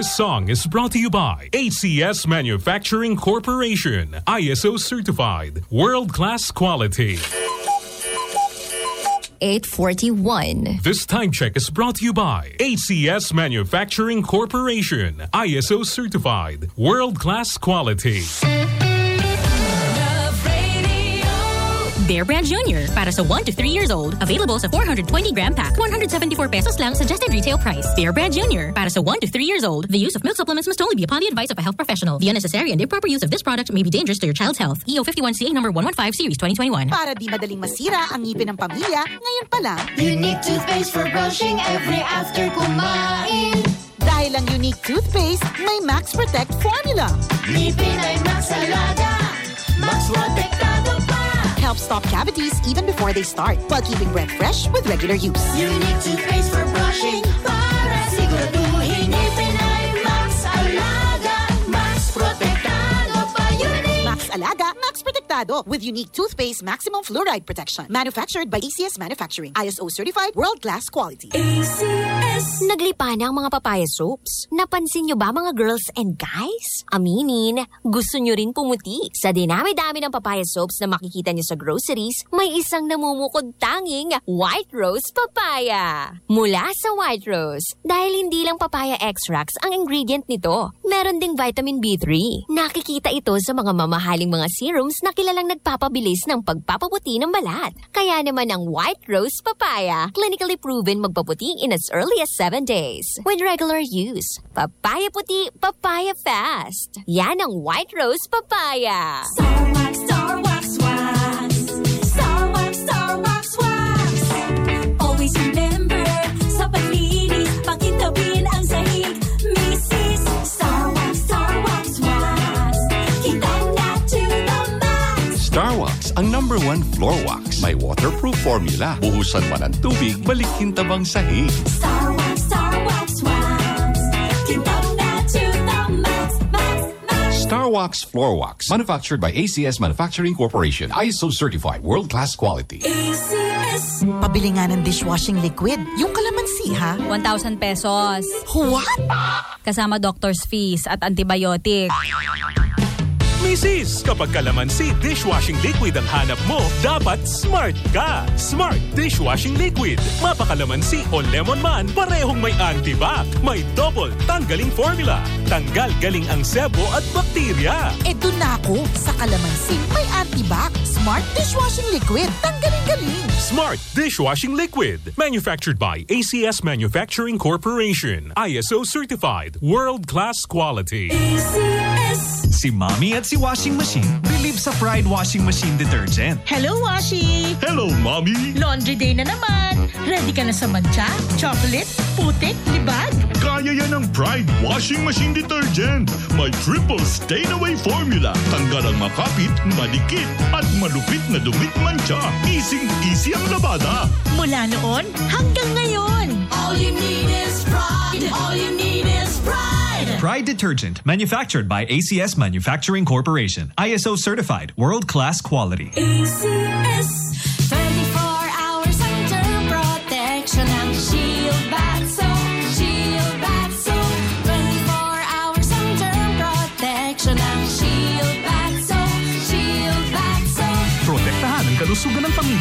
This song is brought to you by ACS Manufacturing Corporation, ISO certified, world class quality. 841. This time check is brought to you by ACS Manufacturing Corporation, ISO certified, world class quality. Bear Brand Junior. Para sa 1 to 3 years old. Available sa 420 gram pack. 174 pesos lang suggested retail price. Bear Brand Junior. Para sa 1 to 3 years old. The use of milk supplements must only be upon the advice of a health professional. The unnecessary and improper use of this product may be dangerous to your child's health. EO 51CA number 115 series 2021. Para di madaling masira ang ngipin ng pamilya, ngayon pa lang. Unique toothpaste for brushing every after kumain. Dahil ang unique toothpaste, may Max Protect formula. Ngipin ay Max Alaga. Max Protectado pa. Helps stop cavities even before they start, while keeping breath fresh with regular use. Unique toothpaste for brushing para siguraduhin ngipin ay Max Alaga. Max Protectado pa. Unique. Max Alaga, Protectado with unique toothpaste maximum fluoride protection. Manufactured by ACS Manufacturing. ISO certified world-class quality. Naglipa na ang mga papaya soaps. Napansin nyo ba mga girls and guys? Aminin, gusto nyo rin pumuti. Sa dinami-dami ng papaya soaps na makikita nyo sa groceries, may isang namumukod tanging White Rose Papaya. Mula sa White Rose, dahil hindi lang papaya extracts ang ingredient nito, meron ding vitamin B3. Nakikita ito sa mga mamahaling mga serums na kilalang nagpapabilis ng pagpapaputi ng balat. Kaya naman ang White Rose Papaya, clinically proven magpaputi in as early as 7 days. With regular use, papaya puti, papaya fast. Yan ang White Rose Papaya. Star Wax, number one floor wax. May waterproof formula. Buhusan man ang tubig, balikin tabang sahig. Star Wax, Star Wax, Wax. Na to the max, max, max. Starwax Floor Wax. Manufactured by ACS Manufacturing Corporation. ISO certified world-class quality. ACS. Pabili nga ng dishwashing liquid. Yung kalamansi, ha? 1,000 pesos. What? Kasama doctor's fees at antibiotic. Mrs. Kapag kalamansi dishwashing liquid ang hanap mo, dapat smart ka. Smart dishwashing liquid. Mapakalamansi o lemon man, parehong may antibac. May double tanggaling formula. Tanggal galing ang sebo at bakterya. E doon na ako sa kalamansi. May antibac. Smart dishwashing liquid. Tanggalin-galing. Smart dishwashing liquid. Manufactured by ACS Manufacturing Corporation. ISO certified. World-class quality. Si Mommy at si Washing Machine believe sa Pride Washing Machine Detergent. Hello, Washi! Hello, Mommy! Laundry day na naman. Ready ka na sa mancha, chocolate, putik, libag? Kaya yan ng Pride Washing Machine Detergent. May triple stain-away formula. Tanggal ang makapit, malikit, at malupit na dumit mancha. Easy-easy ang labada. Mula noon hanggang ngayon. All you need is pride. All you need is pride. Detergent, manufactured by ACS Manufacturing Corporation. ISO certified, world-class quality. ACS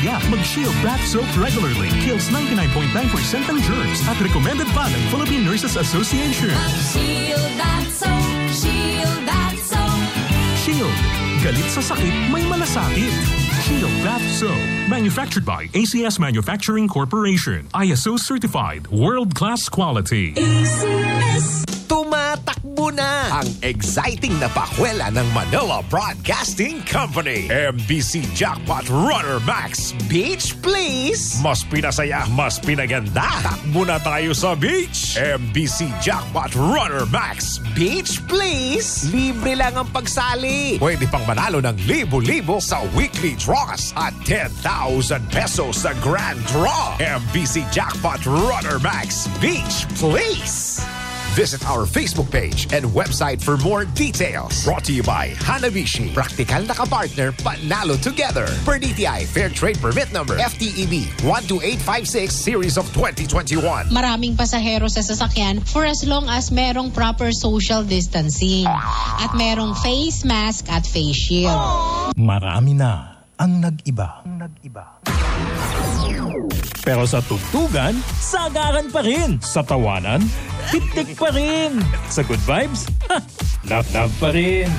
pamilya. Mag-Shield Bath Soap regularly. Kills 99.9% ng germs at recommended pa ng Philippine Nurses Association. Shield Bath Soap. Shield Bath Soap. Shield. Galit sa sakit, may malasakit. Shield Bath Soap. Manufactured by ACS Manufacturing Corporation. ISO certified. World-class quality. Tumatakbo na ang exciting na pakwela ng Manila Broadcasting Company. MBC Jackpot Runner Max Beach, please! Mas pinasaya, mas pinaganda. Takbo na tayo sa beach. MBC Jackpot Runner Max Beach, please! Libre lang ang pagsali. Pwede pang manalo ng libo-libo sa weekly draws at 10,000 pesos sa grand draw. MBC Jackpot Runner Max Beach, please! Visit our Facebook page and website for more details. Brought to you by Hanabishi. Practical na ka-partner, panalo together. Per DTI Fair Trade Permit Number FTEB 12856 Series of 2021. Maraming pasahero sa sasakyan for as long as merong proper social distancing at merong face mask at face shield. Marami na ang nag-iba. Pero sa tugtugan, sagaran pa rin. Sa tawanan, titik pa rin. Sa good vibes, ha, love love pa rin.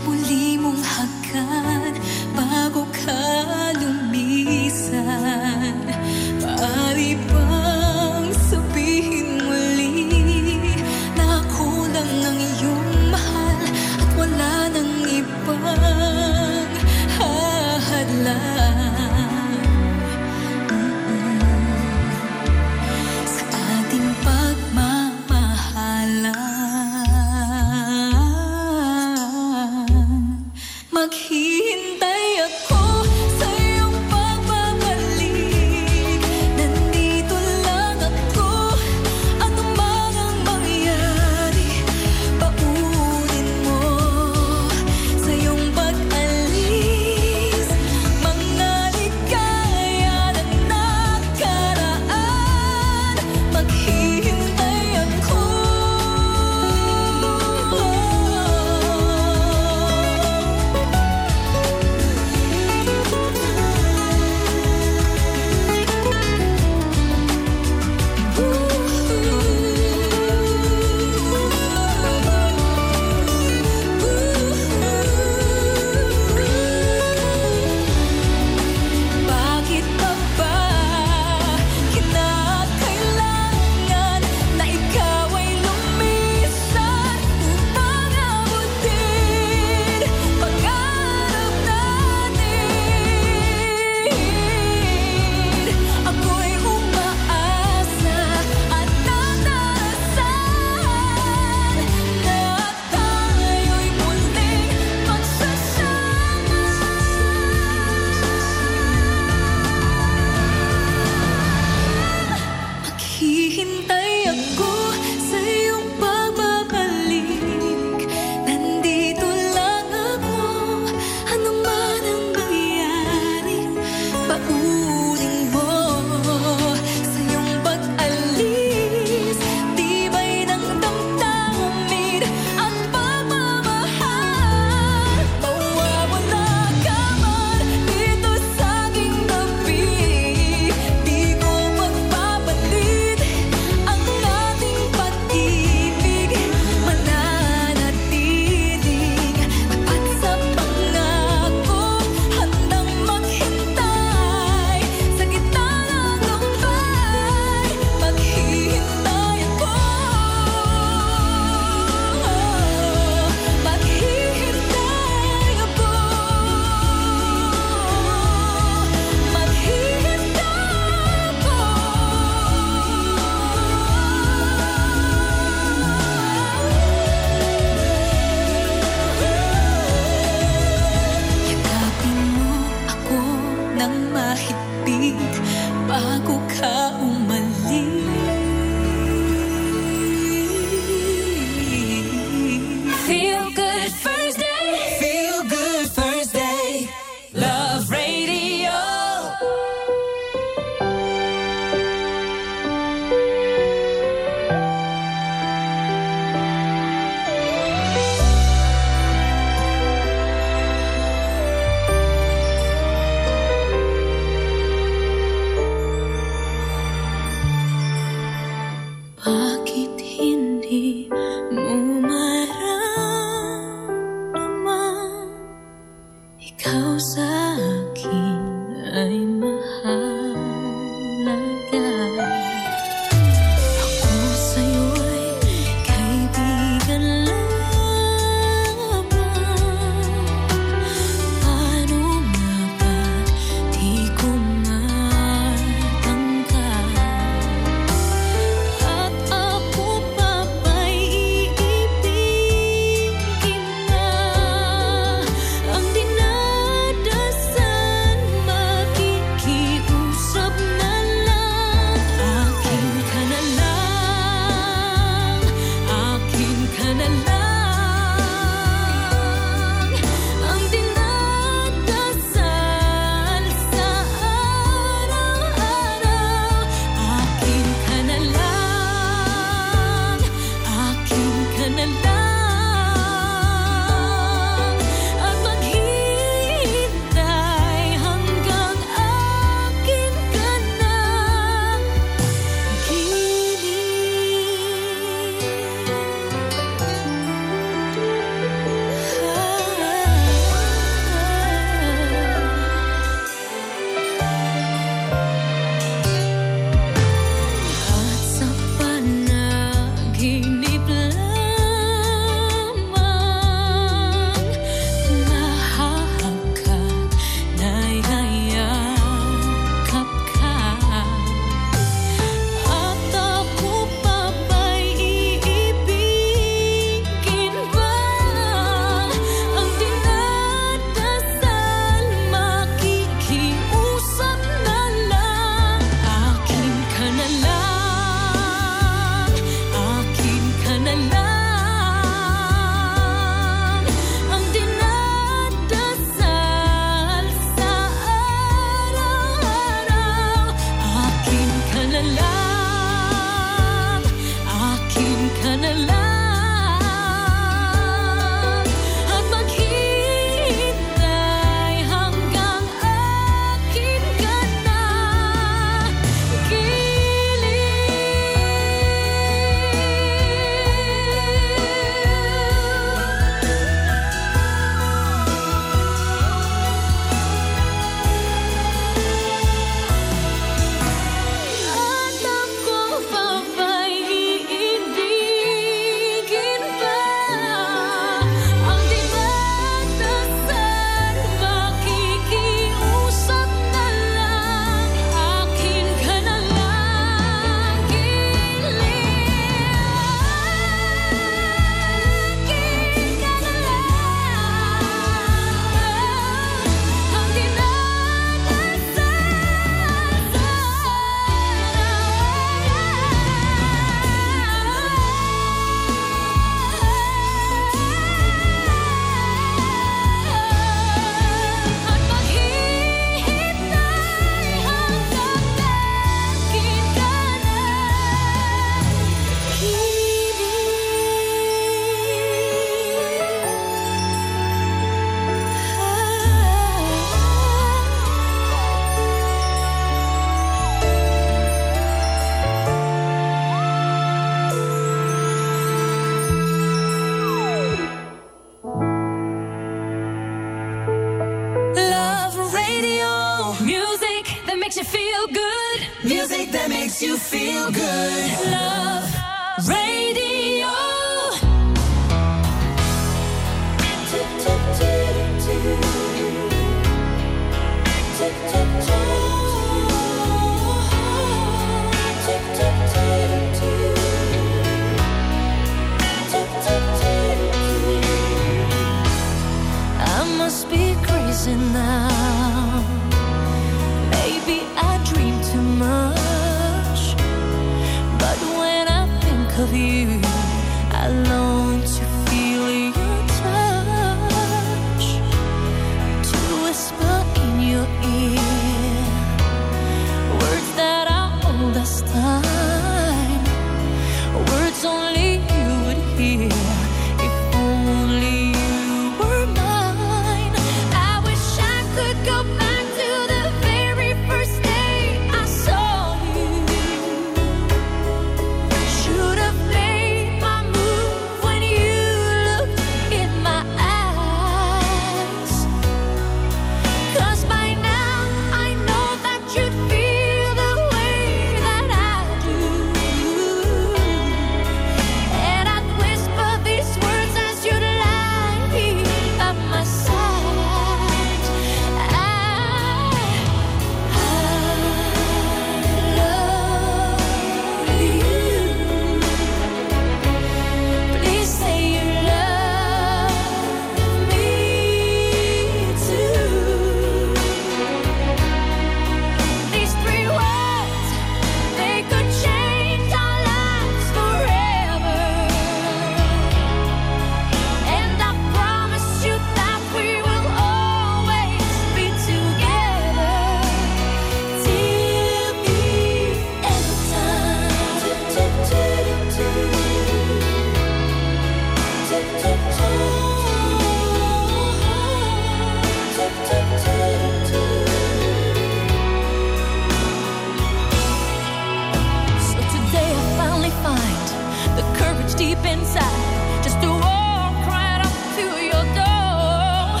just to walk right up to your door.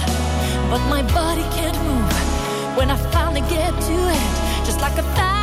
But my body can't move when I finally get to it, just like a thousand.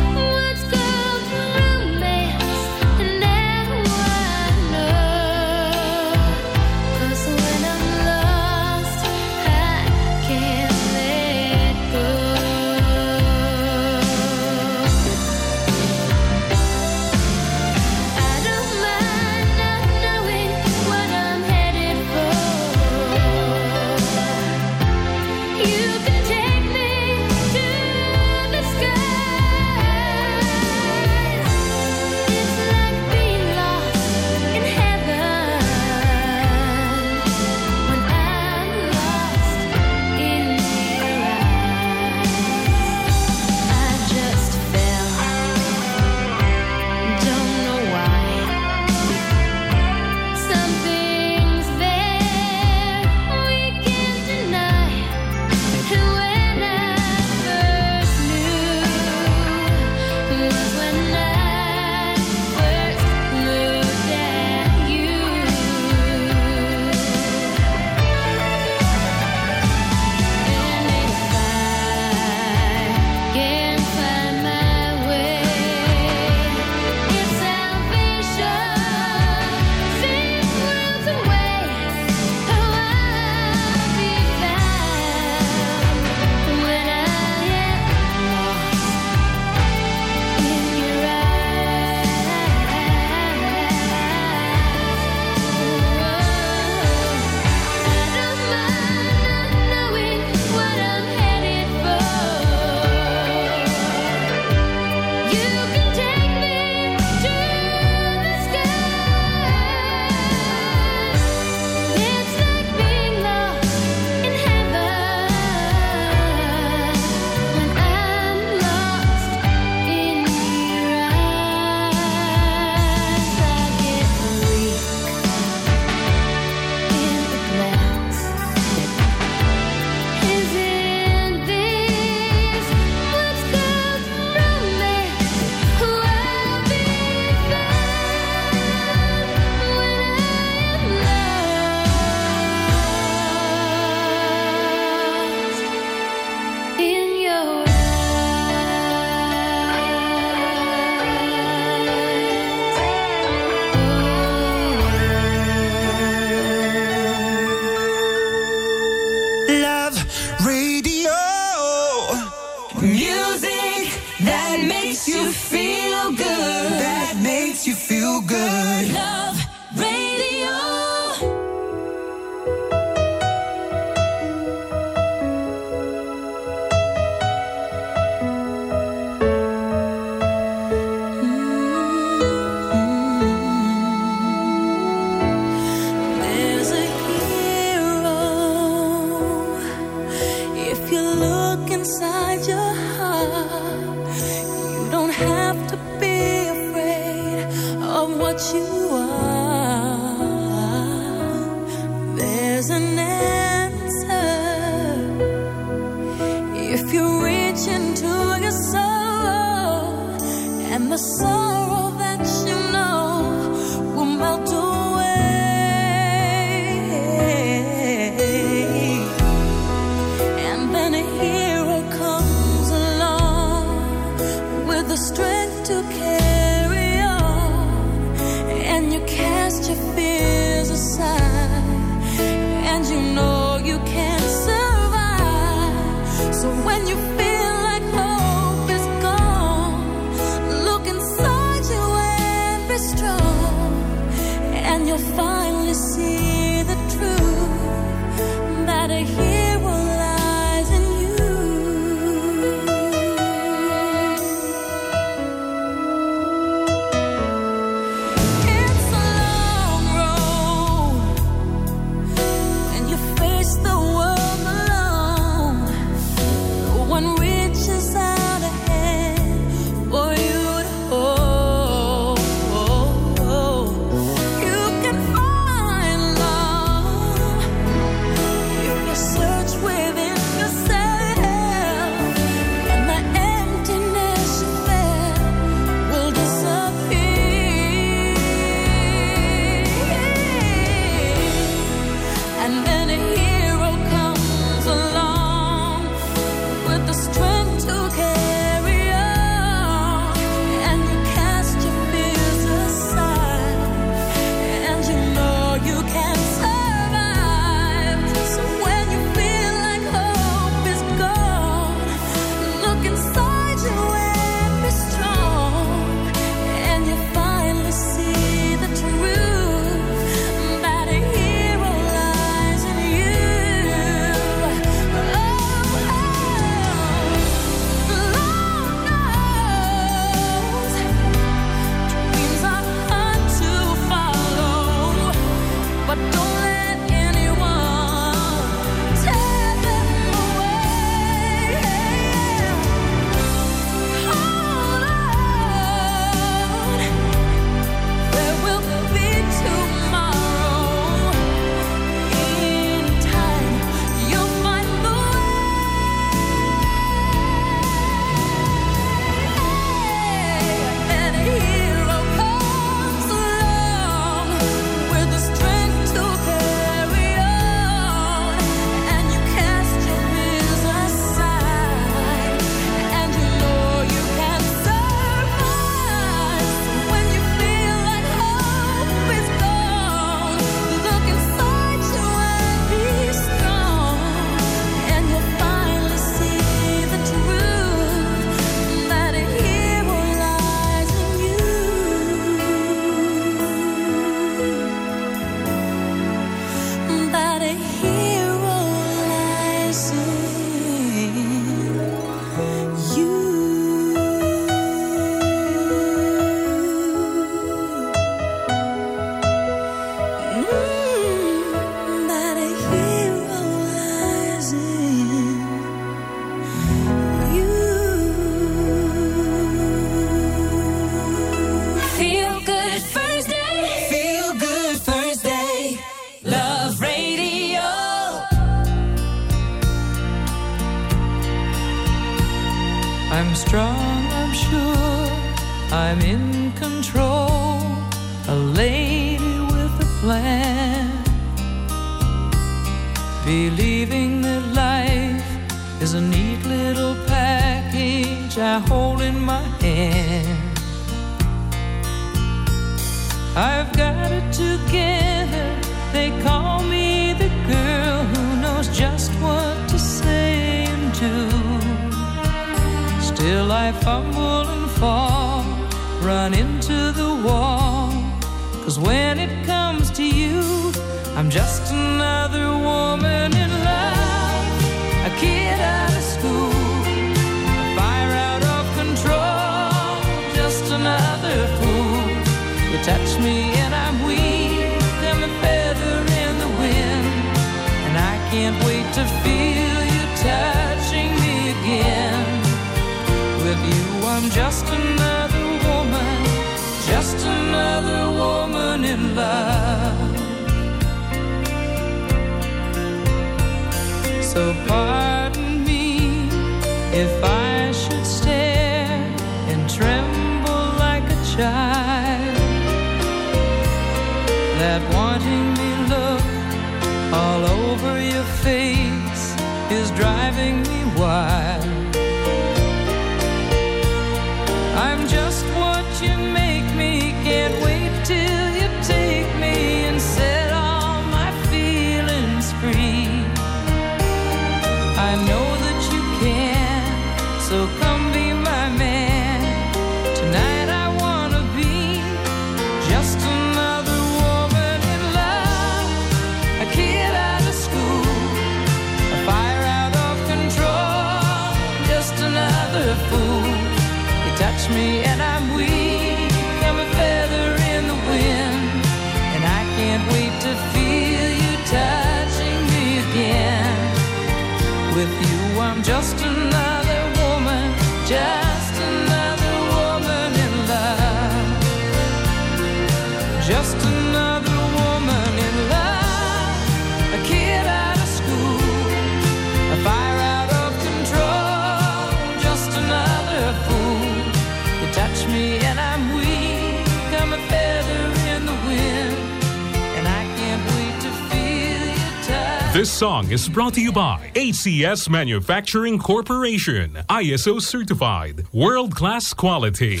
Song is brought to you by ACS Manufacturing Corporation, ISO certified, world class quality.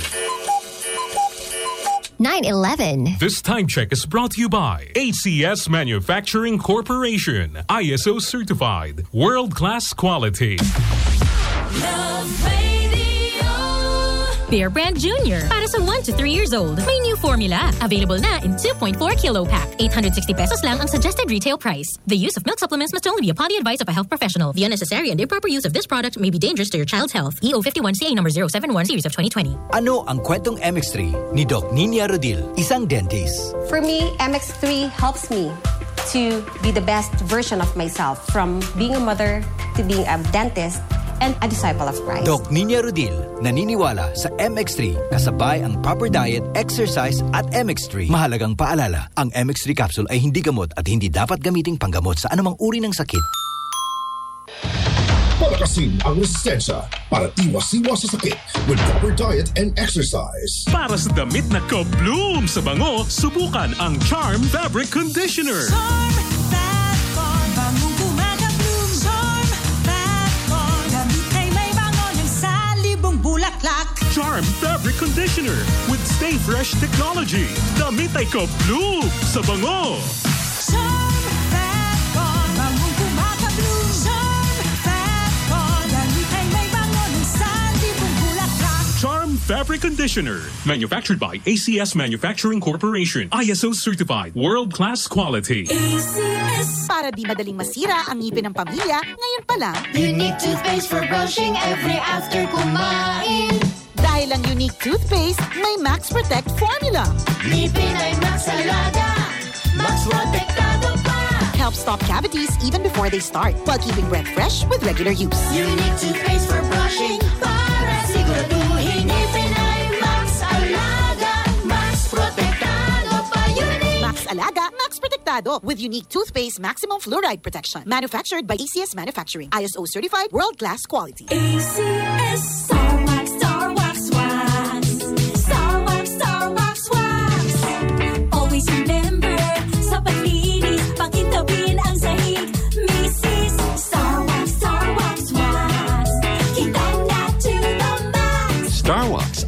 911. This time check is brought to you by ACS Manufacturing Corporation, ISO certified, world class quality. Bear Brand Junior. Para sa 1 to 3 years old. May new formula. Available na in 2.4 kilo pack. 860 pesos lang ang suggested retail price. The use of milk supplements must only be upon the advice of a health professional. The unnecessary and improper use of this product may be dangerous to your child's health. E EO 51CA number 071 series of 2020. Ano ang kwentong MX3 ni Doc Ninia Rodil, isang dentist? For me, MX3 helps me to be the best version of myself from being a mother to being a dentist and a disciple of Christ. Doc Ninia Rodil, naniniwala sa MX3 kasabay ang proper diet, exercise at MX3. Mahalagang paalala, ang MX3 capsule ay hindi gamot at hindi dapat gamiting panggamot sa anumang uri ng sakit. Palakasin ang resistensya para iwas-iwas sa sakit with proper diet and exercise. Para sa damit na ka-bloom sa bango, subukan ang Charm Fabric Conditioner. Bangong Charm Fabric Conditioner with Stay Fresh Technology. Damit ay ka-bloom sa bango. Charm Fabric Conditioner. Manufactured by ACS Manufacturing Corporation. ISO certified. World class quality. ACS. Para di madaling masira ang ngipin ng pamilya, ngayon pa lang, Unique toothpaste for brushing every after kumain dahil ang unique toothpaste, may Max Protect formula. Ngipin ay Max Alaga Max Protectado pa Helps stop cavities even before they start, while keeping breath fresh with regular use. Unique toothpaste for brushing Alaga, Max Protectado with unique toothpaste maximum fluoride protection. Manufactured by ACS Manufacturing. ISO certified world-class quality.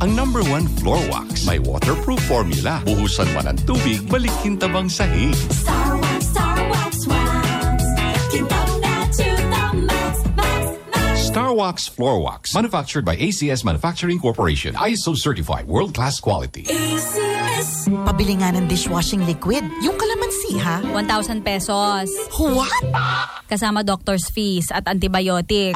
Ang number one floor wax. May waterproof formula. Buhusan man ang tubig, balik kintabang sahig. Star Wax, Star Wax, Wax. Kintab na to the max, max, max. Starwax Floor Wax. Manufactured by ACS Manufacturing Corporation. ISO certified world-class quality. ACS. Pabili nga ng dishwashing liquid. Yung kalamansi, ha? 1,000 pesos. What? Kasama doctor's fees at antibiotic.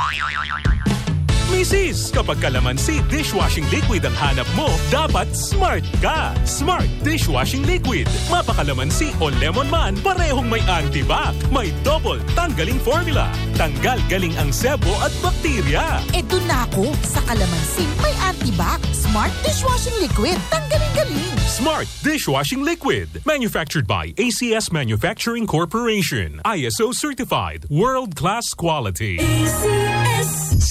Misis, kapag kalamansi dishwashing liquid ang hanap mo, dapat smart ka. Smart dishwashing liquid. Mapakalamansi o lemon man, parehong may antibac. May double tanggaling formula. Tanggal galing ang sebo at bakterya. E doon na ako sa kalamansi. May antibac. Smart dishwashing liquid. Tanggalin-galing. Smart dishwashing liquid. Manufactured by ACS Manufacturing Corporation. ISO certified. World-class quality.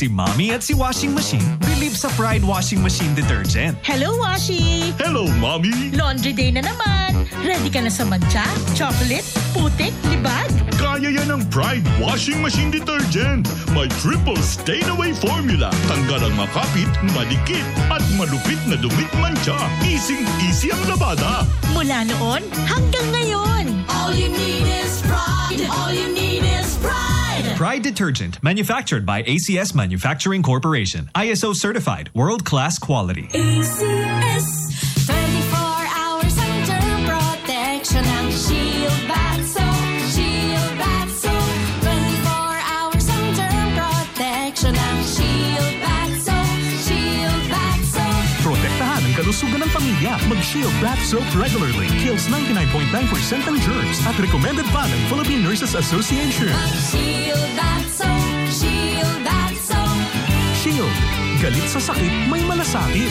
Si Mommy at si Washing Machine believe sa Pride Washing Machine Detergent. Hello, Washi! Hello, Mommy! Laundry day na naman. Ready ka na sa mancha, chocolate, putik, libag? Kaya yan ng Pride Washing Machine Detergent. May triple stain-away formula. Tanggal ang makapit, madikit, at malupit na dumit mancha. Easy-easy ang labada. Mula noon hanggang ngayon. All you need is pride. All you need is pride. Pride Detergent, manufactured by ACS Manufacturing Corporation. ISO certified, world-class quality. ACS. Pamilya. Mag-Shield Bath Soap regularly. Kills 99.9% ng germs at recommended pa ng Philippine Nurses Association. Shield Bath Soap. Shield Bath Soap. Shield. Galit sa sakit, may malasakit.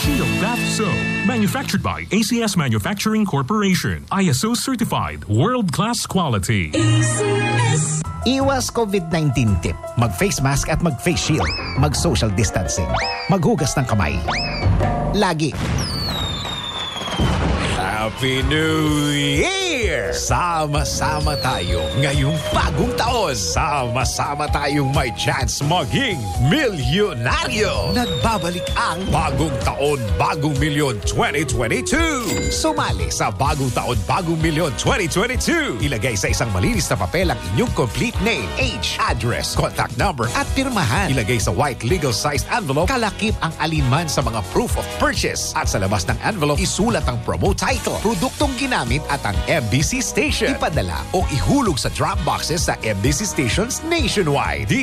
Shield Bath Soap. Manufactured by ACS Manufacturing Corporation. ISO certified. World-class quality. ACS. Iwas COVID-19 tip. Mag-face mask at mag-face shield. Mag-social distancing. Maghugas ng kamay. Lagi. Happy New Year! Sama-sama tayo ngayong bagong taon. Sama-sama tayong may chance maging milyonaryo. Nagbabalik ang Bagong Taon, Bagong Milyon 2022. Sumali sa Bagong Taon, Bagong Milyon 2022. Ilagay sa isang malinis na papel ang inyong complete name, age, address, contact number at pirmahan. Ilagay sa white legal-sized envelope, kalakip ang alinman sa mga proof of purchase. At sa labas ng envelope, isulat ang promo title, produktong ginamit at ang MBC station. Ipadala o ihulog sa drop boxes sa MBC stations nationwide.